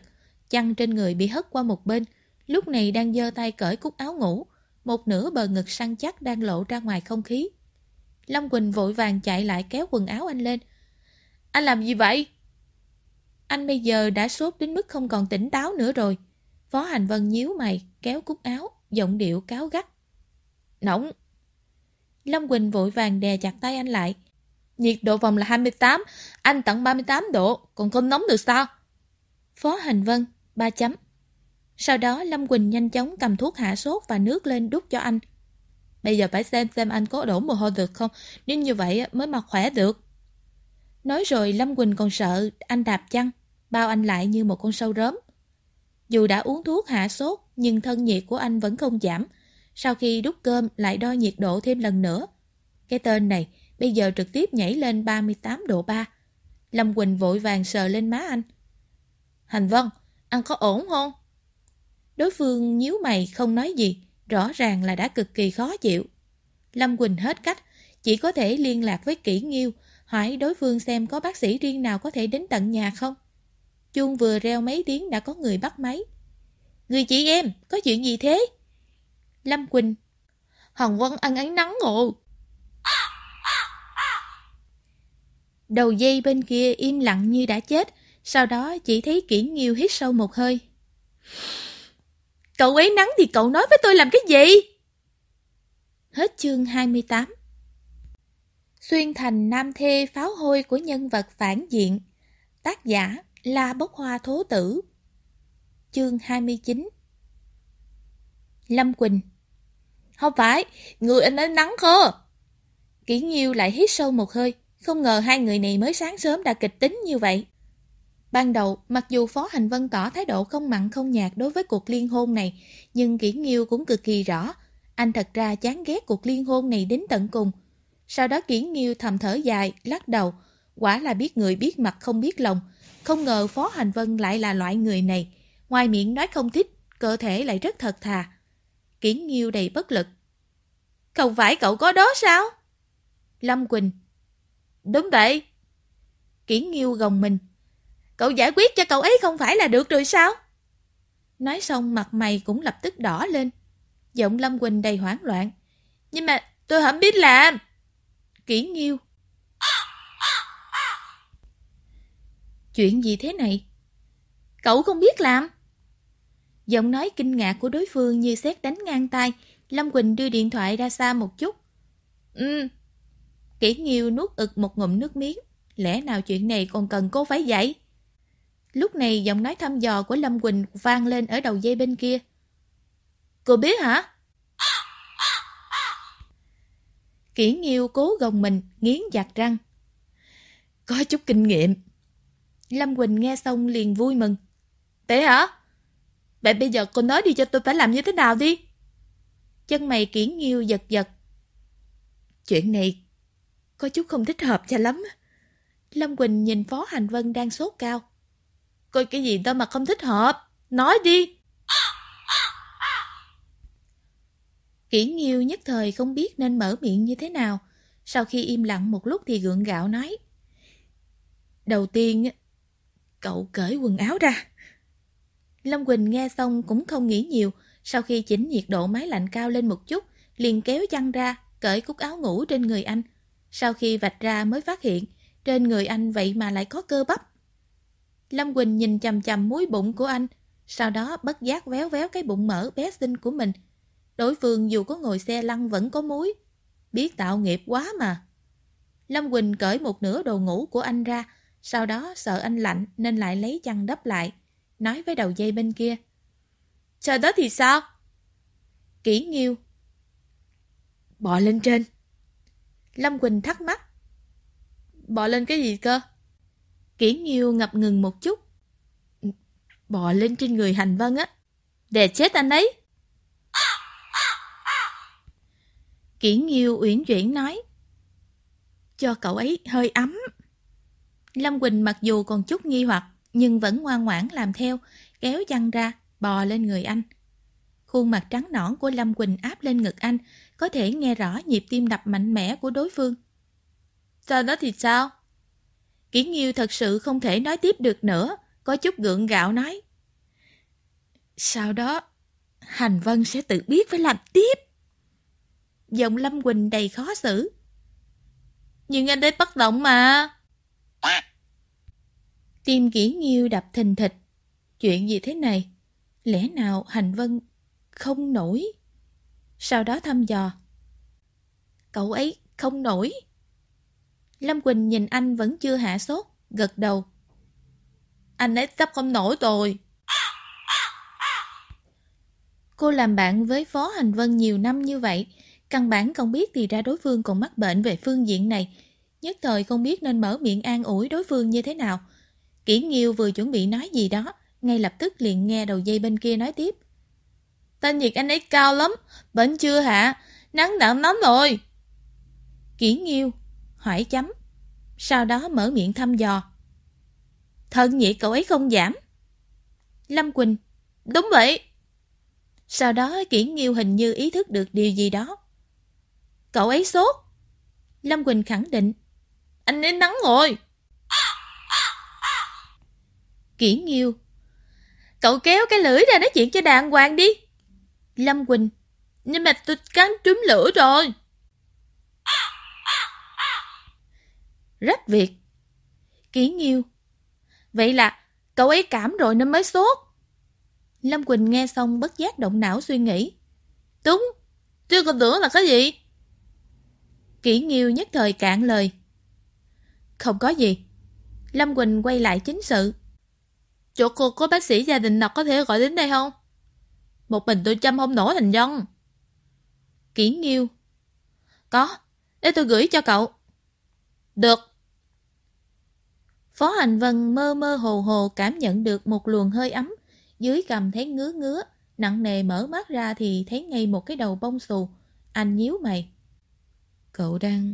chăn trên người bị hất qua một bên, lúc này đang giơ tay cởi cúc áo ngủ, một nửa bờ ngực săn chắc đang lộ ra ngoài không khí. Lâm Quỳnh vội vàng chạy lại kéo quần áo anh lên. Anh làm gì vậy? Anh bây giờ đã sốt đến mức không còn tỉnh táo nữa rồi. Phó Hành Vân nhíu mày, kéo cúc áo, giọng điệu cáo gắt. Nóng! Lâm Quỳnh vội vàng đè chặt tay anh lại. Nhiệt độ phòng là 28, anh tận 38 độ, còn không nóng được sao? Phó Hành Vân, ba chấm. Sau đó Lâm Quỳnh nhanh chóng cầm thuốc hạ sốt và nước lên đút cho anh. Bây giờ phải xem xem anh có đổ mồ hôi được không, nếu như vậy mới mà khỏe được. Nói rồi Lâm Quỳnh còn sợ anh đạp chăn, bao anh lại như một con sâu rớm. Dù đã uống thuốc hạ sốt, nhưng thân nhiệt của anh vẫn không giảm. Sau khi đút cơm lại đo nhiệt độ thêm lần nữa. Cái tên này bây giờ trực tiếp nhảy lên 38 độ 3. Lâm Quỳnh vội vàng sờ lên má anh. Hành Vân, ăn có ổn không? Đối phương nhíu mày không nói gì, rõ ràng là đã cực kỳ khó chịu. Lâm Quỳnh hết cách, chỉ có thể liên lạc với kỹ nghiêu, hỏi đối phương xem có bác sĩ riêng nào có thể đến tận nhà không. Chuông vừa reo mấy tiếng đã có người bắt máy. Người chị em, có chuyện gì thế? Lâm Quỳnh. Hồng Vân ăn ánh nắng ngộ. Đầu dây bên kia im lặng như đã chết, sau đó chỉ thấy kỹ nghiêu hít sâu một hơi. Cậu ấy nắng thì cậu nói với tôi làm cái gì? Hết chương 28 Xuyên thành nam thê pháo hôi của nhân vật phản diện Tác giả La Bốc Hoa Thố Tử Chương 29 Lâm Quỳnh không phải, người anh ấy nắng khô. Kỷ Nhiêu lại hít sâu một hơi Không ngờ hai người này mới sáng sớm đã kịch tính như vậy Ban đầu, mặc dù Phó Hành Vân tỏ thái độ không mặn không nhạt đối với cuộc liên hôn này, nhưng Kỷ Nhiêu cũng cực kỳ rõ. Anh thật ra chán ghét cuộc liên hôn này đến tận cùng. Sau đó Kỷ Nhiêu thầm thở dài, lắc đầu. Quả là biết người biết mặt không biết lòng. Không ngờ Phó Hành Vân lại là loại người này. Ngoài miệng nói không thích, cơ thể lại rất thật thà. Kiến Nghiêu đầy bất lực. Không phải cậu có đó sao? Lâm Quỳnh. Đúng vậy. Kiến Nghiêu gồng mình. Cậu giải quyết cho cậu ấy không phải là được rồi sao? Nói xong, mặt mày cũng lập tức đỏ lên. Giọng Lâm Quỳnh đầy hoảng loạn. Nhưng mà tôi không biết làm. Kỷ nghiêu. Chuyện gì thế này? Cậu không biết làm. Giọng nói kinh ngạc của đối phương như xét đánh ngang tay. Lâm Quỳnh đưa điện thoại ra xa một chút. Ừ. Kỷ nghiêu nuốt ực một ngụm nước miếng. Lẽ nào chuyện này còn cần cô phải dạy? Lúc này giọng nói thăm dò của Lâm Quỳnh vang lên ở đầu dây bên kia. Cô biết hả? Kỷ Nghiêu cố gồng mình, nghiến chặt răng. Có chút kinh nghiệm. Lâm Quỳnh nghe xong liền vui mừng. Thế hả? Vậy bây giờ cô nói đi cho tôi phải làm như thế nào đi? Chân mày Kỷ Nghiêu giật giật. Chuyện này có chút không thích hợp cho lắm. Lâm Quỳnh nhìn Phó Hành Vân đang sốt cao. Coi cái gì đâu mà không thích hợp. Nói đi. Kỷ Nghiêu nhất thời không biết nên mở miệng như thế nào. Sau khi im lặng một lúc thì gượng gạo nói. Đầu tiên, cậu cởi quần áo ra. Lâm Quỳnh nghe xong cũng không nghĩ nhiều. Sau khi chỉnh nhiệt độ máy lạnh cao lên một chút, liền kéo chăn ra, cởi cúc áo ngủ trên người anh. Sau khi vạch ra mới phát hiện, trên người anh vậy mà lại có cơ bắp. Lâm Quỳnh nhìn chầm chầm múi bụng của anh, sau đó bất giác véo véo cái bụng mỡ bé xinh của mình. Đối phương dù có ngồi xe lăn vẫn có muối. Biết tạo nghiệp quá mà. Lâm Quỳnh cởi một nửa đồ ngủ của anh ra, sau đó sợ anh lạnh nên lại lấy chăn đắp lại, nói với đầu dây bên kia. Chờ đó thì sao? Kỷ nghiêu. Bò lên trên. Lâm Quỳnh thắc mắc. Bò lên cái gì cơ? Kỷ Nghiêu ngập ngừng một chút. Bò lên trên người Hành Vân á. Để chết anh ấy. Kỷ Nghiêu uyển chuyển nói. Cho cậu ấy hơi ấm. Lâm Quỳnh mặc dù còn chút nghi hoặc, nhưng vẫn ngoan ngoãn làm theo, kéo chăn ra, bò lên người anh. Khuôn mặt trắng nõn của Lâm Quỳnh áp lên ngực anh, có thể nghe rõ nhịp tim đập mạnh mẽ của đối phương. Sau đó thì sao? Kỷ Nghiêu thật sự không thể nói tiếp được nữa, có chút gượng gạo nói. Sau đó, Hành Vân sẽ tự biết phải làm tiếp. Giọng Lâm Quỳnh đầy khó xử. Nhưng anh ấy bất động mà. Tim kỹ Nghiêu đập thình thịch. Chuyện gì thế này? Lẽ nào Hành Vân không nổi? Sau đó thăm dò. Cậu ấy không nổi. Lâm Quỳnh nhìn anh vẫn chưa hạ sốt, gật đầu. Anh ấy sắp không nổi rồi. Cô làm bạn với Phó Hành Vân nhiều năm như vậy, căn bản không biết thì ra đối phương còn mắc bệnh về phương diện này. Nhất thời không biết nên mở miệng an ủi đối phương như thế nào. Kỷ Nghiêu vừa chuẩn bị nói gì đó, ngay lập tức liền nghe đầu dây bên kia nói tiếp. Tên nhiệt anh ấy cao lắm, bệnh chưa hả? Nắng nặng lắm rồi. Kỷ Nghiêu, hỏi chấm. Sau đó mở miệng thăm dò. Thân nhiệt cậu ấy không giảm. Lâm Quỳnh, đúng vậy. Sau đó Kỷ Nghiêu hình như ý thức được điều gì đó. Cậu ấy sốt. Lâm Quỳnh khẳng định. Anh ấy nắng rồi. Kỷ Nghiêu. Cậu kéo cái lưỡi ra nói chuyện cho đàng hoàng đi. Lâm Quỳnh. Nhưng mà tôi cắn trúng lửa rồi. Rất việc. Ký nghiêu. Vậy là cậu ấy cảm rồi nên mới sốt. Lâm Quỳnh nghe xong bất giác động não suy nghĩ. Đúng, chưa còn tưởng là cái gì. Kỷ nghiêu nhất thời cạn lời. Không có gì. Lâm Quỳnh quay lại chính sự. Chỗ cô có bác sĩ gia đình nào có thể gọi đến đây không? Một mình tôi chăm không nổi thành dân. Kỷ nghiêu. Có, để tôi gửi cho cậu. Được. Phó Hành Vân mơ mơ hồ hồ cảm nhận được một luồng hơi ấm, dưới cầm thấy ngứa ngứa, nặng nề mở mắt ra thì thấy ngay một cái đầu bông xù. Anh nhíu mày. Cậu đang...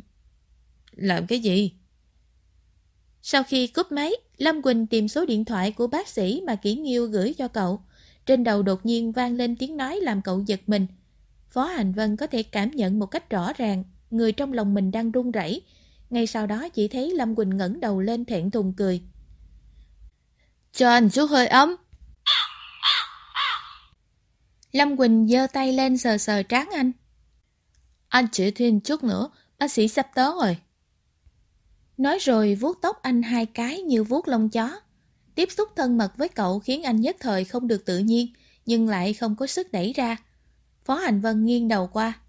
làm cái gì? Sau khi cúp máy, Lâm Quỳnh tìm số điện thoại của bác sĩ mà Kỷ Nghiêu gửi cho cậu. Trên đầu đột nhiên vang lên tiếng nói làm cậu giật mình. Phó Hành Vân có thể cảm nhận một cách rõ ràng người trong lòng mình đang run rẩy. Ngay sau đó chỉ thấy Lâm Quỳnh ngẩng đầu lên thẹn thùng cười. Cho anh chút hơi ấm. Lâm Quỳnh giơ tay lên sờ sờ trán anh. Anh chỉ thêm chút nữa, bác sĩ sắp tới rồi. Nói rồi vuốt tóc anh hai cái như vuốt lông chó. Tiếp xúc thân mật với cậu khiến anh nhất thời không được tự nhiên, nhưng lại không có sức đẩy ra. Phó Hành Vân nghiêng đầu qua.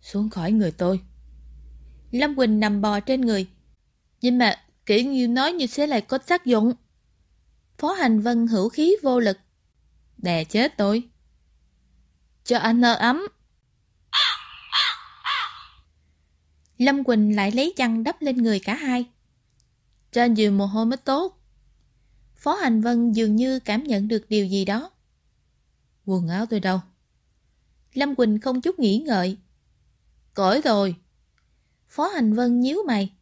Xuống khỏi người tôi. Lâm Quỳnh nằm bò trên người. Nhưng mà, kỹ như nói như thế lại có tác dụng. Phó Hành Vân hữu khí vô lực. Đè chết tôi. Cho anh nơ ấm. Lâm Quỳnh lại lấy chăn đắp lên người cả hai. Trên giường mồ hôi mới tốt. Phó Hành Vân dường như cảm nhận được điều gì đó. Quần áo tôi đâu? Lâm Quỳnh không chút nghĩ ngợi. Cởi rồi. Phó Hành Vân nhíu mày.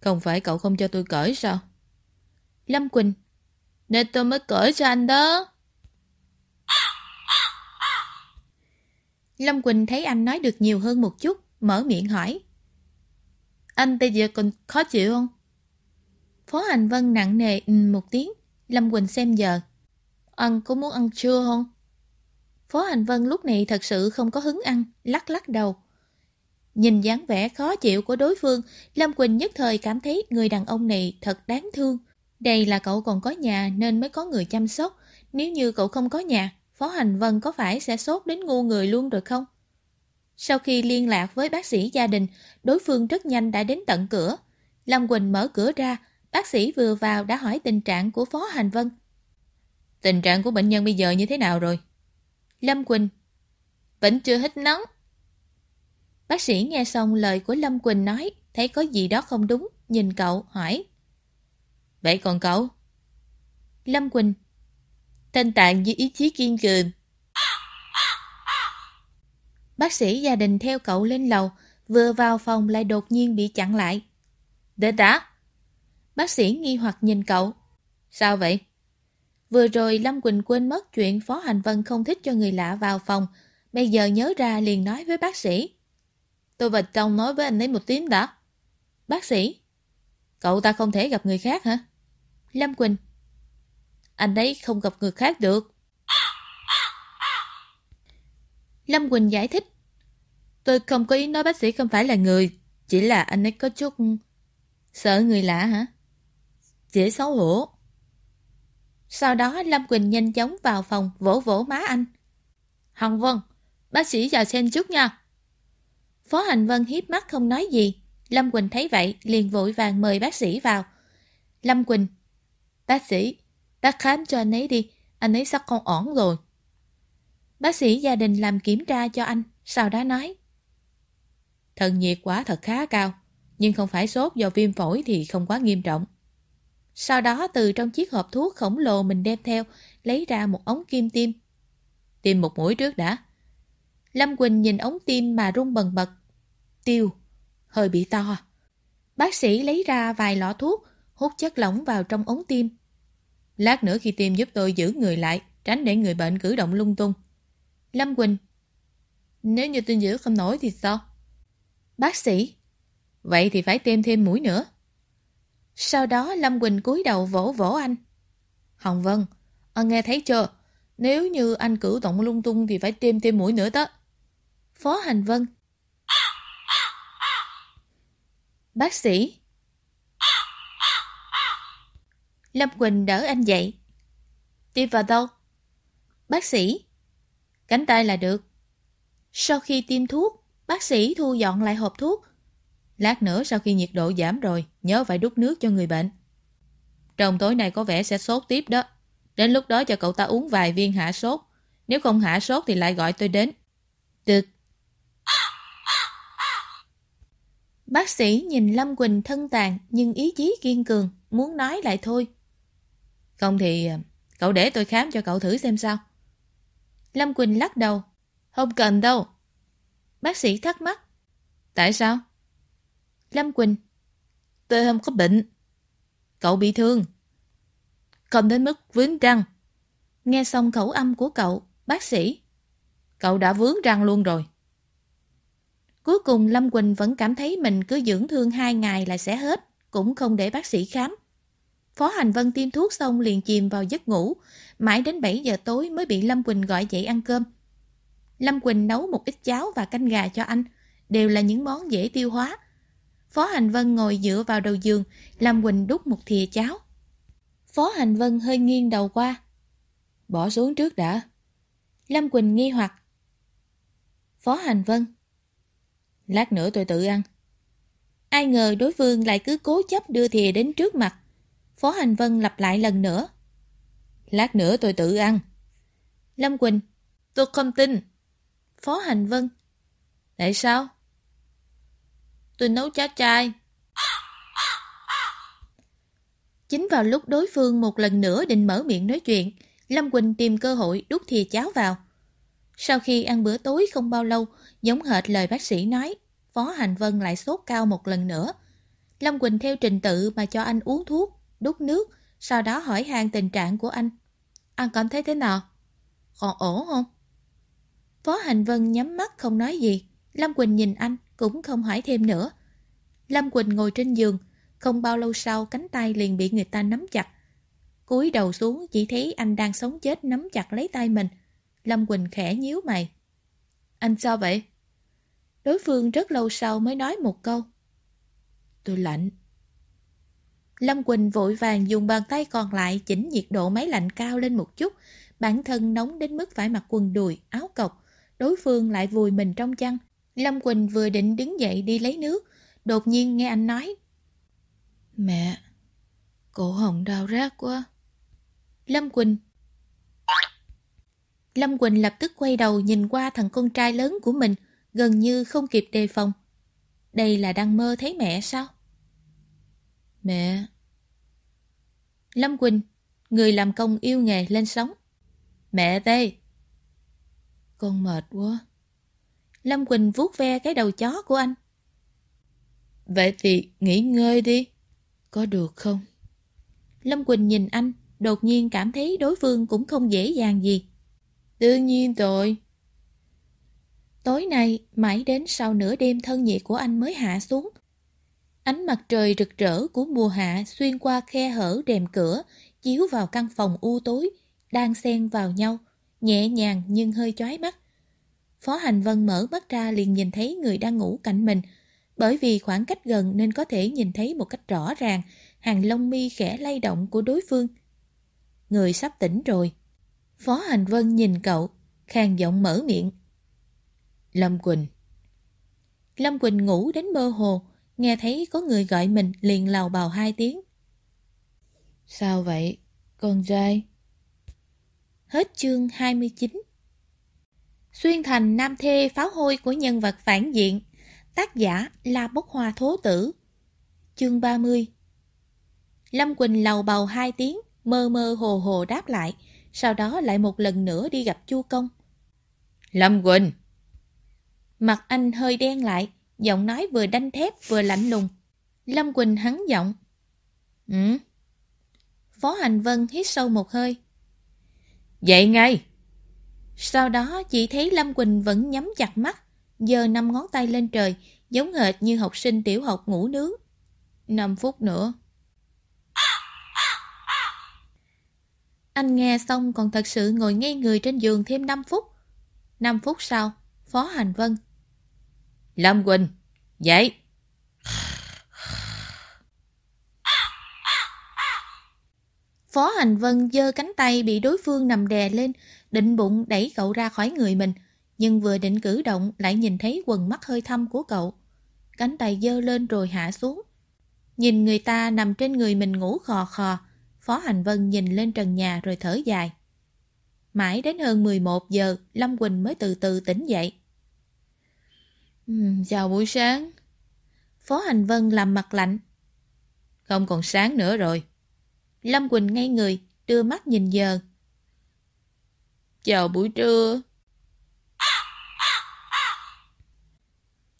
Không phải cậu không cho tôi cởi sao? Lâm Quỳnh. Nên tôi mới cởi cho anh đó. Lâm Quỳnh thấy anh nói được nhiều hơn một chút, mở miệng hỏi. Anh bây giờ còn khó chịu không? Phó Hành Vân nặng nề một tiếng. Lâm Quỳnh xem giờ. Anh có muốn ăn trưa không? Phó Hành Vân lúc này thật sự không có hứng ăn, lắc lắc đầu. Nhìn dáng vẻ khó chịu của đối phương, Lâm Quỳnh nhất thời cảm thấy người đàn ông này thật đáng thương. Đây là cậu còn có nhà nên mới có người chăm sóc. Nếu như cậu không có nhà, Phó Hành Vân có phải sẽ sốt đến ngu người luôn rồi không? Sau khi liên lạc với bác sĩ gia đình, đối phương rất nhanh đã đến tận cửa. Lâm Quỳnh mở cửa ra, bác sĩ vừa vào đã hỏi tình trạng của Phó Hành Vân. Tình trạng của bệnh nhân bây giờ như thế nào rồi? Lâm Quỳnh Vẫn chưa hết nóng. Bác sĩ nghe xong lời của Lâm Quỳnh nói, thấy có gì đó không đúng, nhìn cậu, hỏi. Vậy còn cậu? Lâm Quỳnh Thanh tạng với ý chí kiên cường. Bác sĩ gia đình theo cậu lên lầu, vừa vào phòng lại đột nhiên bị chặn lại. Để đã. Bác sĩ nghi hoặc nhìn cậu. Sao vậy? Vừa rồi Lâm Quỳnh quên mất chuyện Phó Hành Vân không thích cho người lạ vào phòng. Bây giờ nhớ ra liền nói với bác sĩ. Tôi và chồng nói với anh ấy một tiếng đã. Bác sĩ. Cậu ta không thể gặp người khác hả? Lâm Quỳnh. Anh ấy không gặp người khác được. Lâm Quỳnh giải thích. Tôi không có ý nói bác sĩ không phải là người. Chỉ là anh ấy có chút... Sợ người lạ hả? Dễ xấu hổ. Sau đó Lâm Quỳnh nhanh chóng vào phòng vỗ vỗ má anh. Hằng Vân, bác sĩ vào xem chút nha. Phó Hành Vân hiếp mắt không nói gì. Lâm Quỳnh thấy vậy liền vội vàng mời bác sĩ vào. Lâm Quỳnh, bác sĩ, bác khám cho anh ấy đi, anh ấy sắp không ổn rồi. Bác sĩ gia đình làm kiểm tra cho anh, sau đó nói. Thần nhiệt quá thật khá cao, nhưng không phải sốt do viêm phổi thì không quá nghiêm trọng. Sau đó từ trong chiếc hộp thuốc khổng lồ mình đem theo, lấy ra một ống kim tiêm. Tiêm một mũi trước đã. Lâm Quỳnh nhìn ống tiêm mà rung bần bật. Tiêu, hơi bị to. Bác sĩ lấy ra vài lọ thuốc, hút chất lỏng vào trong ống tiêm. Lát nữa khi tiêm giúp tôi giữ người lại, tránh để người bệnh cử động lung tung. Lâm Quỳnh Nếu như tôi giữ không nổi thì sao? Bác sĩ Vậy thì phải tiêm thêm mũi nữa. Sau đó Lâm Quỳnh cúi đầu vỗ vỗ anh. Hồng Vân, anh nghe thấy chưa? Nếu như anh cử động lung tung thì phải tiêm thêm mũi nữa đó. Phó Hành Vân Bác sĩ Lâm Quỳnh đỡ anh dậy. Tiêm vào đâu? Bác sĩ Cánh tay là được. Sau khi tiêm thuốc, bác sĩ thu dọn lại hộp thuốc. Lát nữa sau khi nhiệt độ giảm rồi, nhớ phải đút nước cho người bệnh. Trong tối nay có vẻ sẽ sốt tiếp đó. Đến lúc đó cho cậu ta uống vài viên hạ sốt. Nếu không hạ sốt thì lại gọi tôi đến. Được. Bác sĩ nhìn Lâm Quỳnh thân tàn nhưng ý chí kiên cường, muốn nói lại thôi. Không thì cậu để tôi khám cho cậu thử xem sao. Lâm Quỳnh lắc đầu. Không cần đâu. Bác sĩ thắc mắc. Tại sao? Lâm Quỳnh. Tôi không có bệnh. Cậu bị thương. Không đến mức vướng răng. Nghe xong khẩu âm của cậu, bác sĩ. Cậu đã vướng răng luôn rồi. Cuối cùng Lâm Quỳnh vẫn cảm thấy mình cứ dưỡng thương hai ngày là sẽ hết, cũng không để bác sĩ khám. Phó Hành Vân tiêm thuốc xong liền chìm vào giấc ngủ, mãi đến 7 giờ tối mới bị Lâm Quỳnh gọi dậy ăn cơm. Lâm Quỳnh nấu một ít cháo và canh gà cho anh, đều là những món dễ tiêu hóa. Phó Hành Vân ngồi dựa vào đầu giường, Lâm Quỳnh đút một thìa cháo. Phó Hành Vân hơi nghiêng đầu qua. Bỏ xuống trước đã. Lâm Quỳnh nghi hoặc. Phó Hành Vân. Lát nữa tôi tự ăn. Ai ngờ đối phương lại cứ cố chấp đưa thìa đến trước mặt. Phó Hành Vân lặp lại lần nữa. Lát nữa tôi tự ăn. Lâm Quỳnh. Tôi không tin. Phó Hành Vân. Tại sao? Tôi nấu cháo chai. Chính vào lúc đối phương một lần nữa định mở miệng nói chuyện, Lâm Quỳnh tìm cơ hội đút thìa cháo vào. Sau khi ăn bữa tối không bao lâu, giống hệt lời bác sĩ nói, Phó Hành Vân lại sốt cao một lần nữa. Lâm Quỳnh theo trình tự mà cho anh uống thuốc, đút nước, sau đó hỏi han tình trạng của anh. Anh cảm thấy thế nào? Còn ổn không? Phó Hành Vân nhắm mắt không nói gì. Lâm Quỳnh nhìn anh, cũng không hỏi thêm nữa. Lâm Quỳnh ngồi trên giường, không bao lâu sau cánh tay liền bị người ta nắm chặt. cúi đầu xuống chỉ thấy anh đang sống chết nắm chặt lấy tay mình. Lâm Quỳnh khẽ nhíu mày. Anh sao vậy? Đối phương rất lâu sau mới nói một câu. Tôi lạnh. Lâm Quỳnh vội vàng dùng bàn tay còn lại chỉnh nhiệt độ máy lạnh cao lên một chút. Bản thân nóng đến mức phải mặc quần đùi, áo cộc. Đối phương lại vùi mình trong chăn. Lâm Quỳnh vừa định đứng dậy đi lấy nước. Đột nhiên nghe anh nói. Mẹ, cổ họng đau rát quá. Lâm Quỳnh Lâm Quỳnh lập tức quay đầu nhìn qua thằng con trai lớn của mình, gần như không kịp đề phòng. Đây là đang mơ thấy mẹ sao? Mẹ! Lâm Quỳnh, người làm công yêu nghề lên sóng. Mẹ đây! Con mệt quá. Lâm Quỳnh vuốt ve cái đầu chó của anh. Vậy thì nghỉ ngơi đi. Có được không? Lâm Quỳnh nhìn anh, đột nhiên cảm thấy đối phương cũng không dễ dàng gì. Đương nhiên rồi. Tối nay, mãi đến sau nửa đêm thân nhiệt của anh mới hạ xuống. Ánh mặt trời rực rỡ của mùa hạ xuyên qua khe hở đèm cửa, chiếu vào căn phòng u tối, đang xen vào nhau, nhẹ nhàng nhưng hơi chói mắt. Phó Hành Vân mở mắt ra liền nhìn thấy người đang ngủ cạnh mình, bởi vì khoảng cách gần nên có thể nhìn thấy một cách rõ ràng hàng lông mi khẽ lay động của đối phương. Người sắp tỉnh rồi. Phó Hành Vân nhìn cậu, khang giọng mở miệng. Lâm Quỳnh Lâm Quỳnh ngủ đến mơ hồ, nghe thấy có người gọi mình liền lào bào hai tiếng. Sao vậy, con trai? Hết chương 29 Xuyên thành nam thê pháo hôi của nhân vật phản diện Tác giả La Bốc Hoa Thố Tử Chương 30 Lâm Quỳnh lầu bầu hai tiếng, mơ mơ hồ hồ đáp lại, sau đó lại một lần nữa đi gặp Chu Công. Lâm Quỳnh! Mặt anh hơi đen lại, giọng nói vừa đanh thép vừa lạnh lùng. Lâm Quỳnh hắn giọng. Ừ? Phó Hành Vân hít sâu một hơi. Vậy ngay! Sau đó chỉ thấy Lâm Quỳnh vẫn nhắm chặt mắt, giờ năm ngón tay lên trời, giống hệt như học sinh tiểu học ngủ nướng. 5 phút nữa. Anh nghe xong còn thật sự ngồi ngay người trên giường thêm 5 phút. 5 phút sau, Phó Hành Vân. Lâm Quỳnh, dậy! Phó Hành Vân giơ cánh tay bị đối phương nằm đè lên, định bụng đẩy cậu ra khỏi người mình, nhưng vừa định cử động lại nhìn thấy quần mắt hơi thâm của cậu. Cánh tay giơ lên rồi hạ xuống. Nhìn người ta nằm trên người mình ngủ khò khò, Phó Hành Vân nhìn lên trần nhà rồi thở dài. Mãi đến hơn 11 giờ, Lâm Quỳnh mới từ từ tỉnh dậy. Chào buổi sáng. Phó Hành Vân làm mặt lạnh. Không còn sáng nữa rồi. Lâm Quỳnh ngay người, đưa mắt nhìn giờ. Chào buổi trưa.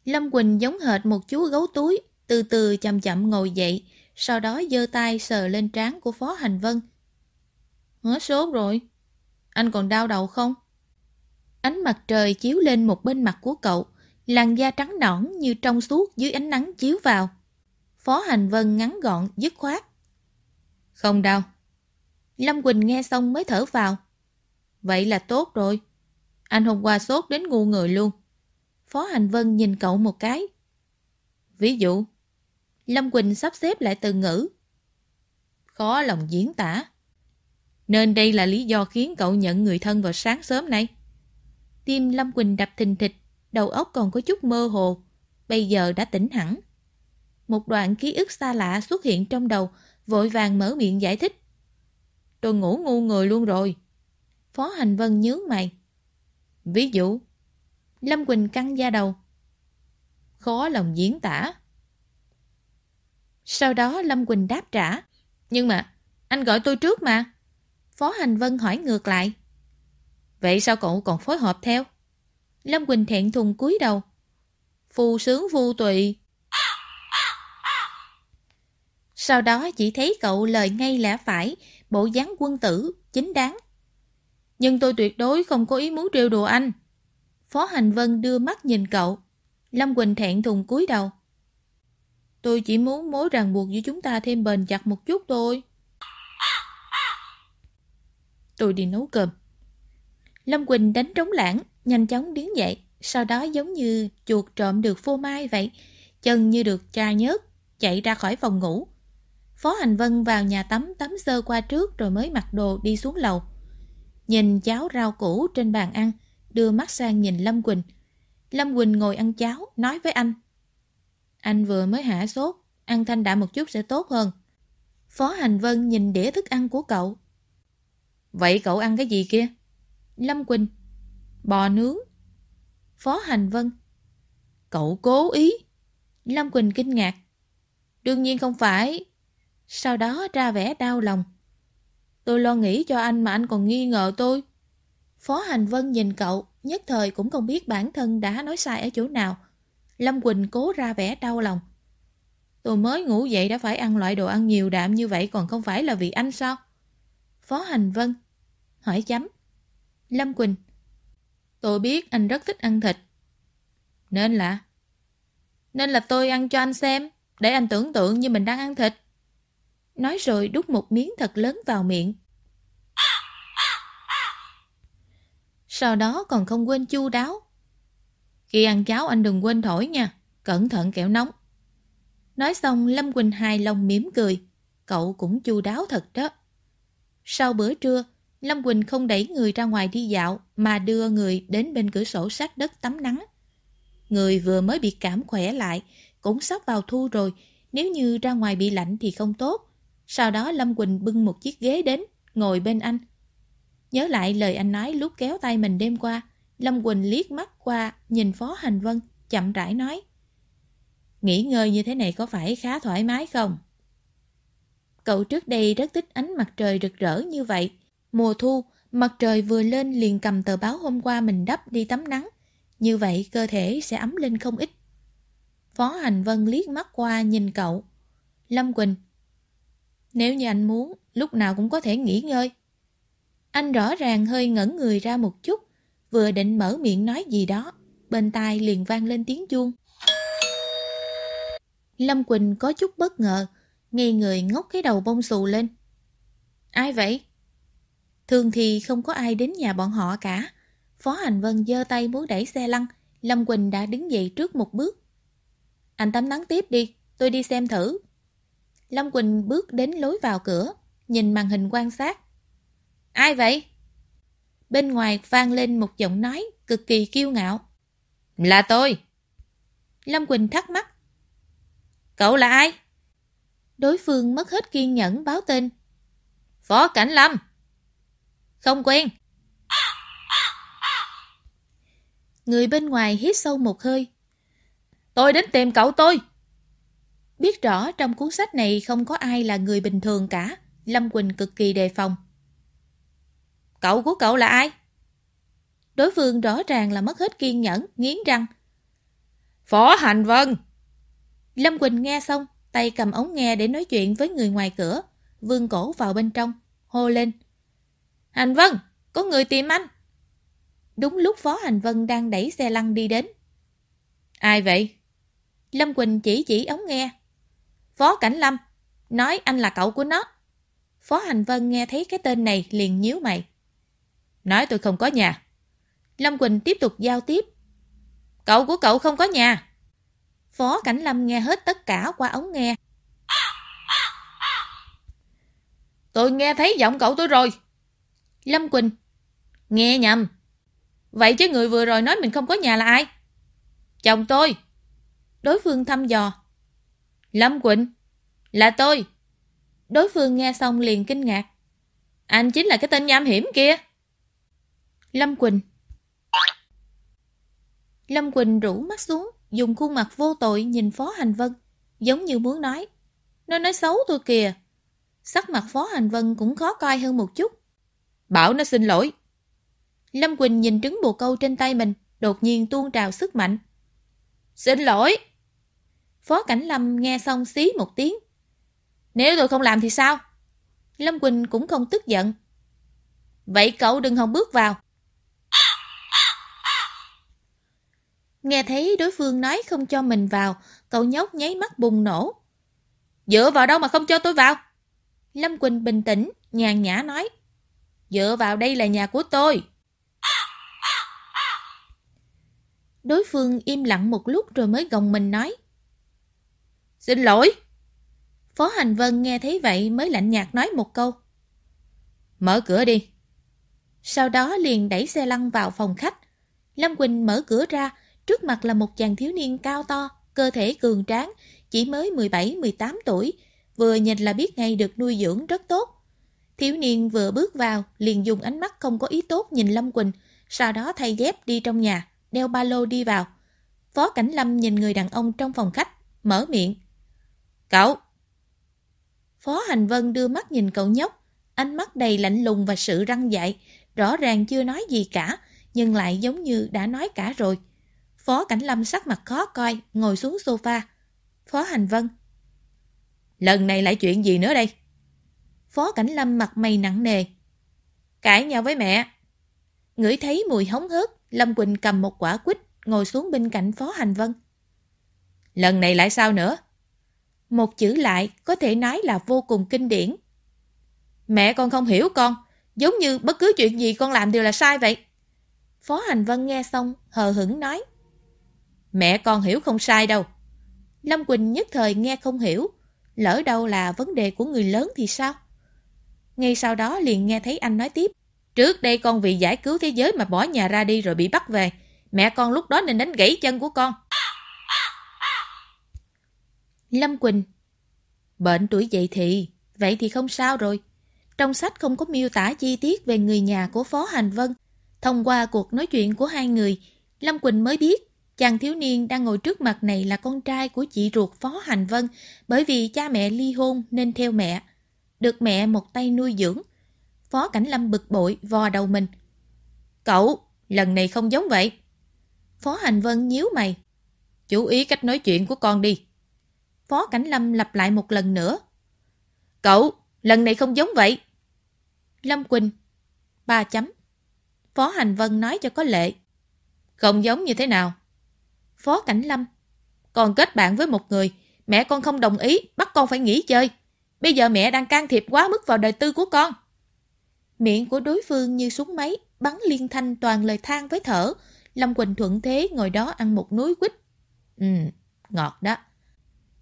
Lâm Quỳnh giống hệt một chú gấu túi, từ từ chậm chậm ngồi dậy, sau đó giơ tay sờ lên trán của Phó Hành Vân. Hết sốt rồi. Anh còn đau đầu không? Ánh mặt trời chiếu lên một bên mặt của cậu, làn da trắng nõn như trong suốt dưới ánh nắng chiếu vào. Phó Hành Vân ngắn gọn, dứt khoát. Không đau. Lâm Quỳnh nghe xong mới thở vào. Vậy là tốt rồi. Anh hôm qua sốt đến ngu người luôn. Phó Hành Vân nhìn cậu một cái. Ví dụ, Lâm Quỳnh sắp xếp lại từ ngữ. Khó lòng diễn tả. Nên đây là lý do khiến cậu nhận người thân vào sáng sớm nay. Tim Lâm Quỳnh đập thình thịch, đầu óc còn có chút mơ hồ. Bây giờ đã tỉnh hẳn. Một đoạn ký ức xa lạ xuất hiện trong đầu, vội vàng mở miệng giải thích. Tôi ngủ ngu người luôn rồi. Phó Hành Vân nhớ mày. Ví dụ, Lâm Quỳnh căng da đầu. Khó lòng diễn tả. Sau đó Lâm Quỳnh đáp trả. Nhưng mà, anh gọi tôi trước mà. Phó Hành Vân hỏi ngược lại. Vậy sao cậu còn phối hợp theo? Lâm Quỳnh thẹn thùng cúi đầu. Phù sướng vô tụy. Sau đó chỉ thấy cậu lời ngay lẽ phải, bộ dáng quân tử, chính đáng. Nhưng tôi tuyệt đối không có ý muốn trêu đùa anh. Phó Hành Vân đưa mắt nhìn cậu. Lâm Quỳnh thẹn thùng cúi đầu. Tôi chỉ muốn mối ràng buộc giữa chúng ta thêm bền chặt một chút thôi. Tôi đi nấu cơm. Lâm Quỳnh đánh trống lãng, nhanh chóng đứng dậy, sau đó giống như chuột trộm được phô mai vậy, chân như được tra nhớt, chạy ra khỏi phòng ngủ. Phó Hành Vân vào nhà tắm tắm sơ qua trước rồi mới mặc đồ đi xuống lầu. Nhìn cháo rau củ trên bàn ăn, đưa mắt sang nhìn Lâm Quỳnh. Lâm Quỳnh ngồi ăn cháo, nói với anh. Anh vừa mới hạ sốt, ăn thanh đạm một chút sẽ tốt hơn. Phó Hành Vân nhìn đĩa thức ăn của cậu. Vậy cậu ăn cái gì kia? Lâm Quỳnh. Bò nướng. Phó Hành Vân. Cậu cố ý. Lâm Quỳnh kinh ngạc. Đương nhiên không phải. Sau đó ra vẻ đau lòng. Tôi lo nghĩ cho anh mà anh còn nghi ngờ tôi. Phó Hành Vân nhìn cậu, nhất thời cũng không biết bản thân đã nói sai ở chỗ nào. Lâm Quỳnh cố ra vẻ đau lòng. Tôi mới ngủ dậy đã phải ăn loại đồ ăn nhiều đạm như vậy còn không phải là vì anh sao? Phó Hành Vân Hỏi chấm Lâm Quỳnh Tôi biết anh rất thích ăn thịt. Nên là? Nên là tôi ăn cho anh xem, Để anh tưởng tượng như mình đang ăn thịt. Nói rồi đút một miếng thật lớn vào miệng. Sau đó còn không quên chu đáo. Khi ăn cháo anh đừng quên thổi nha, Cẩn thận kẹo nóng. Nói xong, Lâm Quỳnh hài lòng mỉm cười. Cậu cũng chu đáo thật đó. Sau bữa trưa Lâm Quỳnh không đẩy người ra ngoài đi dạo mà đưa người đến bên cửa sổ sát đất tắm nắng. Người vừa mới bị cảm khỏe lại, cũng sắp vào thu rồi, nếu như ra ngoài bị lạnh thì không tốt. Sau đó Lâm Quỳnh bưng một chiếc ghế đến, ngồi bên anh. Nhớ lại lời anh nói lúc kéo tay mình đêm qua, Lâm Quỳnh liếc mắt qua, nhìn Phó Hành Vân, chậm rãi nói. Nghỉ ngơi như thế này có phải khá thoải mái không? Cậu trước đây rất thích ánh mặt trời rực rỡ như vậy, Mùa thu, mặt trời vừa lên liền cầm tờ báo hôm qua mình đắp đi tắm nắng. Như vậy cơ thể sẽ ấm lên không ít. Phó Hành Vân liếc mắt qua nhìn cậu. Lâm Quỳnh. Nếu như anh muốn, lúc nào cũng có thể nghỉ ngơi. Anh rõ ràng hơi ngẩn người ra một chút, vừa định mở miệng nói gì đó, bên tai liền vang lên tiếng chuông. Lâm Quỳnh có chút bất ngờ, nghi người ngốc cái đầu bông xù lên. Ai vậy? Thường thì không có ai đến nhà bọn họ cả. Phó Hành Vân giơ tay muốn đẩy xe lăn, Lâm Quỳnh đã đứng dậy trước một bước. Anh tắm nắng tiếp đi, tôi đi xem thử. Lâm Quỳnh bước đến lối vào cửa, nhìn màn hình quan sát. Ai vậy? Bên ngoài vang lên một giọng nói cực kỳ kiêu ngạo. Là tôi. Lâm Quỳnh thắc mắc. Cậu là ai? Đối phương mất hết kiên nhẫn báo tên. Phó Cảnh Lâm. Không quen. Người bên ngoài hít sâu một hơi. Tôi đến tìm cậu tôi. Biết rõ trong cuốn sách này không có ai là người bình thường cả. Lâm Quỳnh cực kỳ đề phòng. Cậu của cậu là ai? Đối phương rõ ràng là mất hết kiên nhẫn, nghiến răng. Phó Hành Vân! Lâm Quỳnh nghe xong, tay cầm ống nghe để nói chuyện với người ngoài cửa, vương cổ vào bên trong, hô lên. Hành Vân, có người tìm anh. Đúng lúc Phó Hành Vân đang đẩy xe lăn đi đến. Ai vậy? Lâm Quỳnh chỉ chỉ ống nghe. Phó Cảnh Lâm, nói anh là cậu của nó. Phó Hành Vân nghe thấy cái tên này liền nhíu mày. Nói tôi không có nhà. Lâm Quỳnh tiếp tục giao tiếp. Cậu của cậu không có nhà. Phó Cảnh Lâm nghe hết tất cả qua ống nghe. Tôi nghe thấy giọng cậu tôi rồi. Lâm Quỳnh. Nghe nhầm. Vậy chứ người vừa rồi nói mình không có nhà là ai? Chồng tôi. Đối phương thăm dò. Lâm Quỳnh. Là tôi. Đối phương nghe xong liền kinh ngạc. Anh chính là cái tên nham hiểm kia. Lâm Quỳnh. Lâm Quỳnh rủ mắt xuống, dùng khuôn mặt vô tội nhìn Phó Hành Vân, giống như muốn nói. Nó nói xấu tôi kìa. Sắc mặt Phó Hành Vân cũng khó coi hơn một chút. Bảo nó xin lỗi. Lâm Quỳnh nhìn trứng bồ câu trên tay mình, đột nhiên tuôn trào sức mạnh. Xin lỗi. Phó Cảnh Lâm nghe xong xí một tiếng. Nếu tôi không làm thì sao? Lâm Quỳnh cũng không tức giận. Vậy cậu đừng hòng bước vào. Nghe thấy đối phương nói không cho mình vào, cậu nhóc nháy mắt bùng nổ. Dựa vào đâu mà không cho tôi vào? Lâm Quỳnh bình tĩnh, nhàn nhã nói. Dựa vào đây là nhà của tôi. Đối phương im lặng một lúc rồi mới gồng mình nói. Xin lỗi. Phó Hành Vân nghe thấy vậy mới lạnh nhạt nói một câu. Mở cửa đi. Sau đó liền đẩy xe lăn vào phòng khách. Lâm Quỳnh mở cửa ra, trước mặt là một chàng thiếu niên cao to, cơ thể cường tráng, chỉ mới 17-18 tuổi, vừa nhìn là biết ngay được nuôi dưỡng rất tốt. Thiếu niên vừa bước vào, liền dùng ánh mắt không có ý tốt nhìn Lâm Quỳnh, sau đó thay dép đi trong nhà, đeo ba lô đi vào. Phó Cảnh Lâm nhìn người đàn ông trong phòng khách, mở miệng. Cậu! Phó Hành Vân đưa mắt nhìn cậu nhóc, ánh mắt đầy lạnh lùng và sự răng dại, rõ ràng chưa nói gì cả, nhưng lại giống như đã nói cả rồi. Phó Cảnh Lâm sắc mặt khó coi, ngồi xuống sofa. Phó Hành Vân. Lần này lại chuyện gì nữa đây? Phó Cảnh Lâm mặt mày nặng nề. Cãi nhau với mẹ. Ngửi thấy mùi hóng hớt, Lâm Quỳnh cầm một quả quýt, ngồi xuống bên cạnh Phó Hành Vân. Lần này lại sao nữa? Một chữ lại có thể nói là vô cùng kinh điển. Mẹ con không hiểu con, giống như bất cứ chuyện gì con làm đều là sai vậy. Phó Hành Vân nghe xong, hờ hững nói. Mẹ con hiểu không sai đâu. Lâm Quỳnh nhất thời nghe không hiểu, lỡ đâu là vấn đề của người lớn thì sao? Ngay sau đó liền nghe thấy anh nói tiếp. Trước đây con vì giải cứu thế giới mà bỏ nhà ra đi rồi bị bắt về. Mẹ con lúc đó nên đánh gãy chân của con. Lâm Quỳnh Bệnh tuổi dậy thì, vậy thì không sao rồi. Trong sách không có miêu tả chi tiết về người nhà của Phó Hành Vân. Thông qua cuộc nói chuyện của hai người, Lâm Quỳnh mới biết chàng thiếu niên đang ngồi trước mặt này là con trai của chị ruột Phó Hành Vân bởi vì cha mẹ ly hôn nên theo mẹ. Được mẹ một tay nuôi dưỡng. Phó Cảnh Lâm bực bội vò đầu mình. Cậu, lần này không giống vậy. Phó Hành Vân nhíu mày. Chú ý cách nói chuyện của con đi. Phó Cảnh Lâm lặp lại một lần nữa. Cậu, lần này không giống vậy. Lâm Quỳnh. Ba chấm. Phó Hành Vân nói cho có lệ. Không giống như thế nào? Phó Cảnh Lâm. Còn kết bạn với một người, mẹ con không đồng ý, bắt con phải nghỉ chơi. Bây giờ mẹ đang can thiệp quá mức vào đời tư của con. Miệng của đối phương như súng máy, bắn liên thanh toàn lời than với thở. Lâm Quỳnh thuận thế ngồi đó ăn một núi quýt. Ừ, ngọt đó.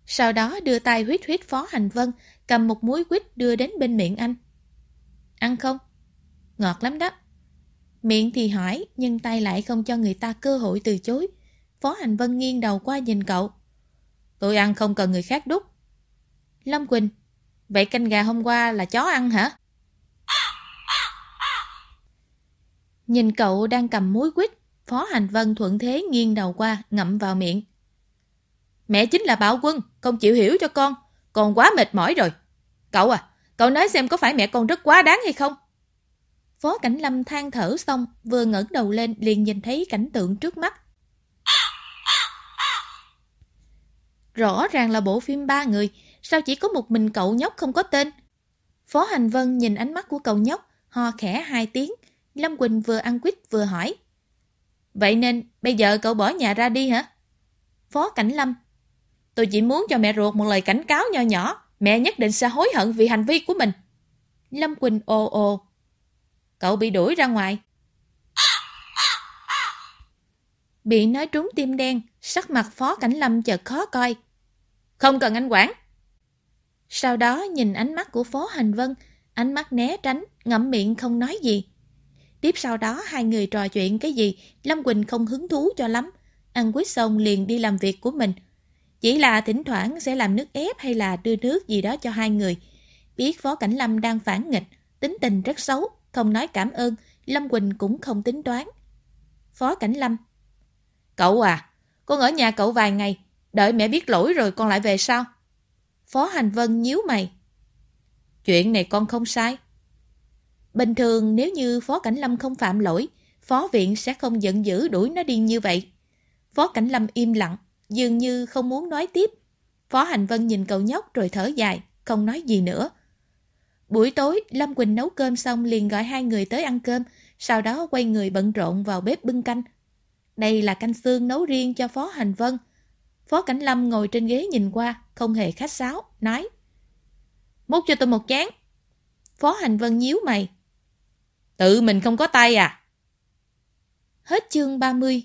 Sau đó đưa tay huyết huyết Phó Hành Vân, cầm một muối quýt đưa đến bên miệng anh. Ăn không? Ngọt lắm đó. Miệng thì hỏi, nhưng tay lại không cho người ta cơ hội từ chối. Phó Hành Vân nghiêng đầu qua nhìn cậu. Tôi ăn không cần người khác đút. Lâm Quỳnh, vậy canh gà hôm qua là chó ăn hả? Nhìn cậu đang cầm muối quýt, Phó Hành Vân thuận thế nghiêng đầu qua, ngậm vào miệng. Mẹ chính là Bảo Quân, không chịu hiểu cho con. Con quá mệt mỏi rồi. Cậu à, cậu nói xem có phải mẹ con rất quá đáng hay không? Phó Cảnh Lâm than thở xong, vừa ngẩng đầu lên liền nhìn thấy cảnh tượng trước mắt. Rõ ràng là bộ phim ba người, sao chỉ có một mình cậu nhóc không có tên? Phó Hành Vân nhìn ánh mắt của cậu nhóc, ho khẽ hai tiếng. Lâm Quỳnh vừa ăn quýt vừa hỏi. Vậy nên bây giờ cậu bỏ nhà ra đi hả? Phó Cảnh Lâm. Tôi chỉ muốn cho mẹ ruột một lời cảnh cáo nho nhỏ. Mẹ nhất định sẽ hối hận vì hành vi của mình. Lâm Quỳnh ồ ồ. Cậu bị đuổi ra ngoài. Bị nói trúng tim đen, sắc mặt Phó Cảnh Lâm chợt khó coi. Không cần anh quản. Sau đó nhìn ánh mắt của Phó Hành Vân, ánh mắt né tránh, ngậm miệng không nói gì. Tiếp sau đó hai người trò chuyện cái gì, Lâm Quỳnh không hứng thú cho lắm. Ăn quýt xong liền đi làm việc của mình. Chỉ là thỉnh thoảng sẽ làm nước ép hay là đưa nước gì đó cho hai người. Biết Phó Cảnh Lâm đang phản nghịch, tính tình rất xấu, không nói cảm ơn, Lâm Quỳnh cũng không tính toán. Phó Cảnh Lâm Cậu à, con ở nhà cậu vài ngày, đợi mẹ biết lỗi rồi con lại về sao? Phó Hành Vân nhíu mày. Chuyện này con không sai. Bình thường nếu như Phó Cảnh Lâm không phạm lỗi, Phó Viện sẽ không giận dữ đuổi nó đi như vậy. Phó Cảnh Lâm im lặng, dường như không muốn nói tiếp. Phó Hành Vân nhìn cậu nhóc rồi thở dài, không nói gì nữa. Buổi tối, Lâm Quỳnh nấu cơm xong liền gọi hai người tới ăn cơm, sau đó quay người bận rộn vào bếp bưng canh. Đây là canh xương nấu riêng cho Phó Hành Vân. Phó Cảnh Lâm ngồi trên ghế nhìn qua, không hề khách sáo, nói. Múc cho tôi một chén. Phó Hành Vân nhíu mày. Tự mình không có tay à? Hết chương 30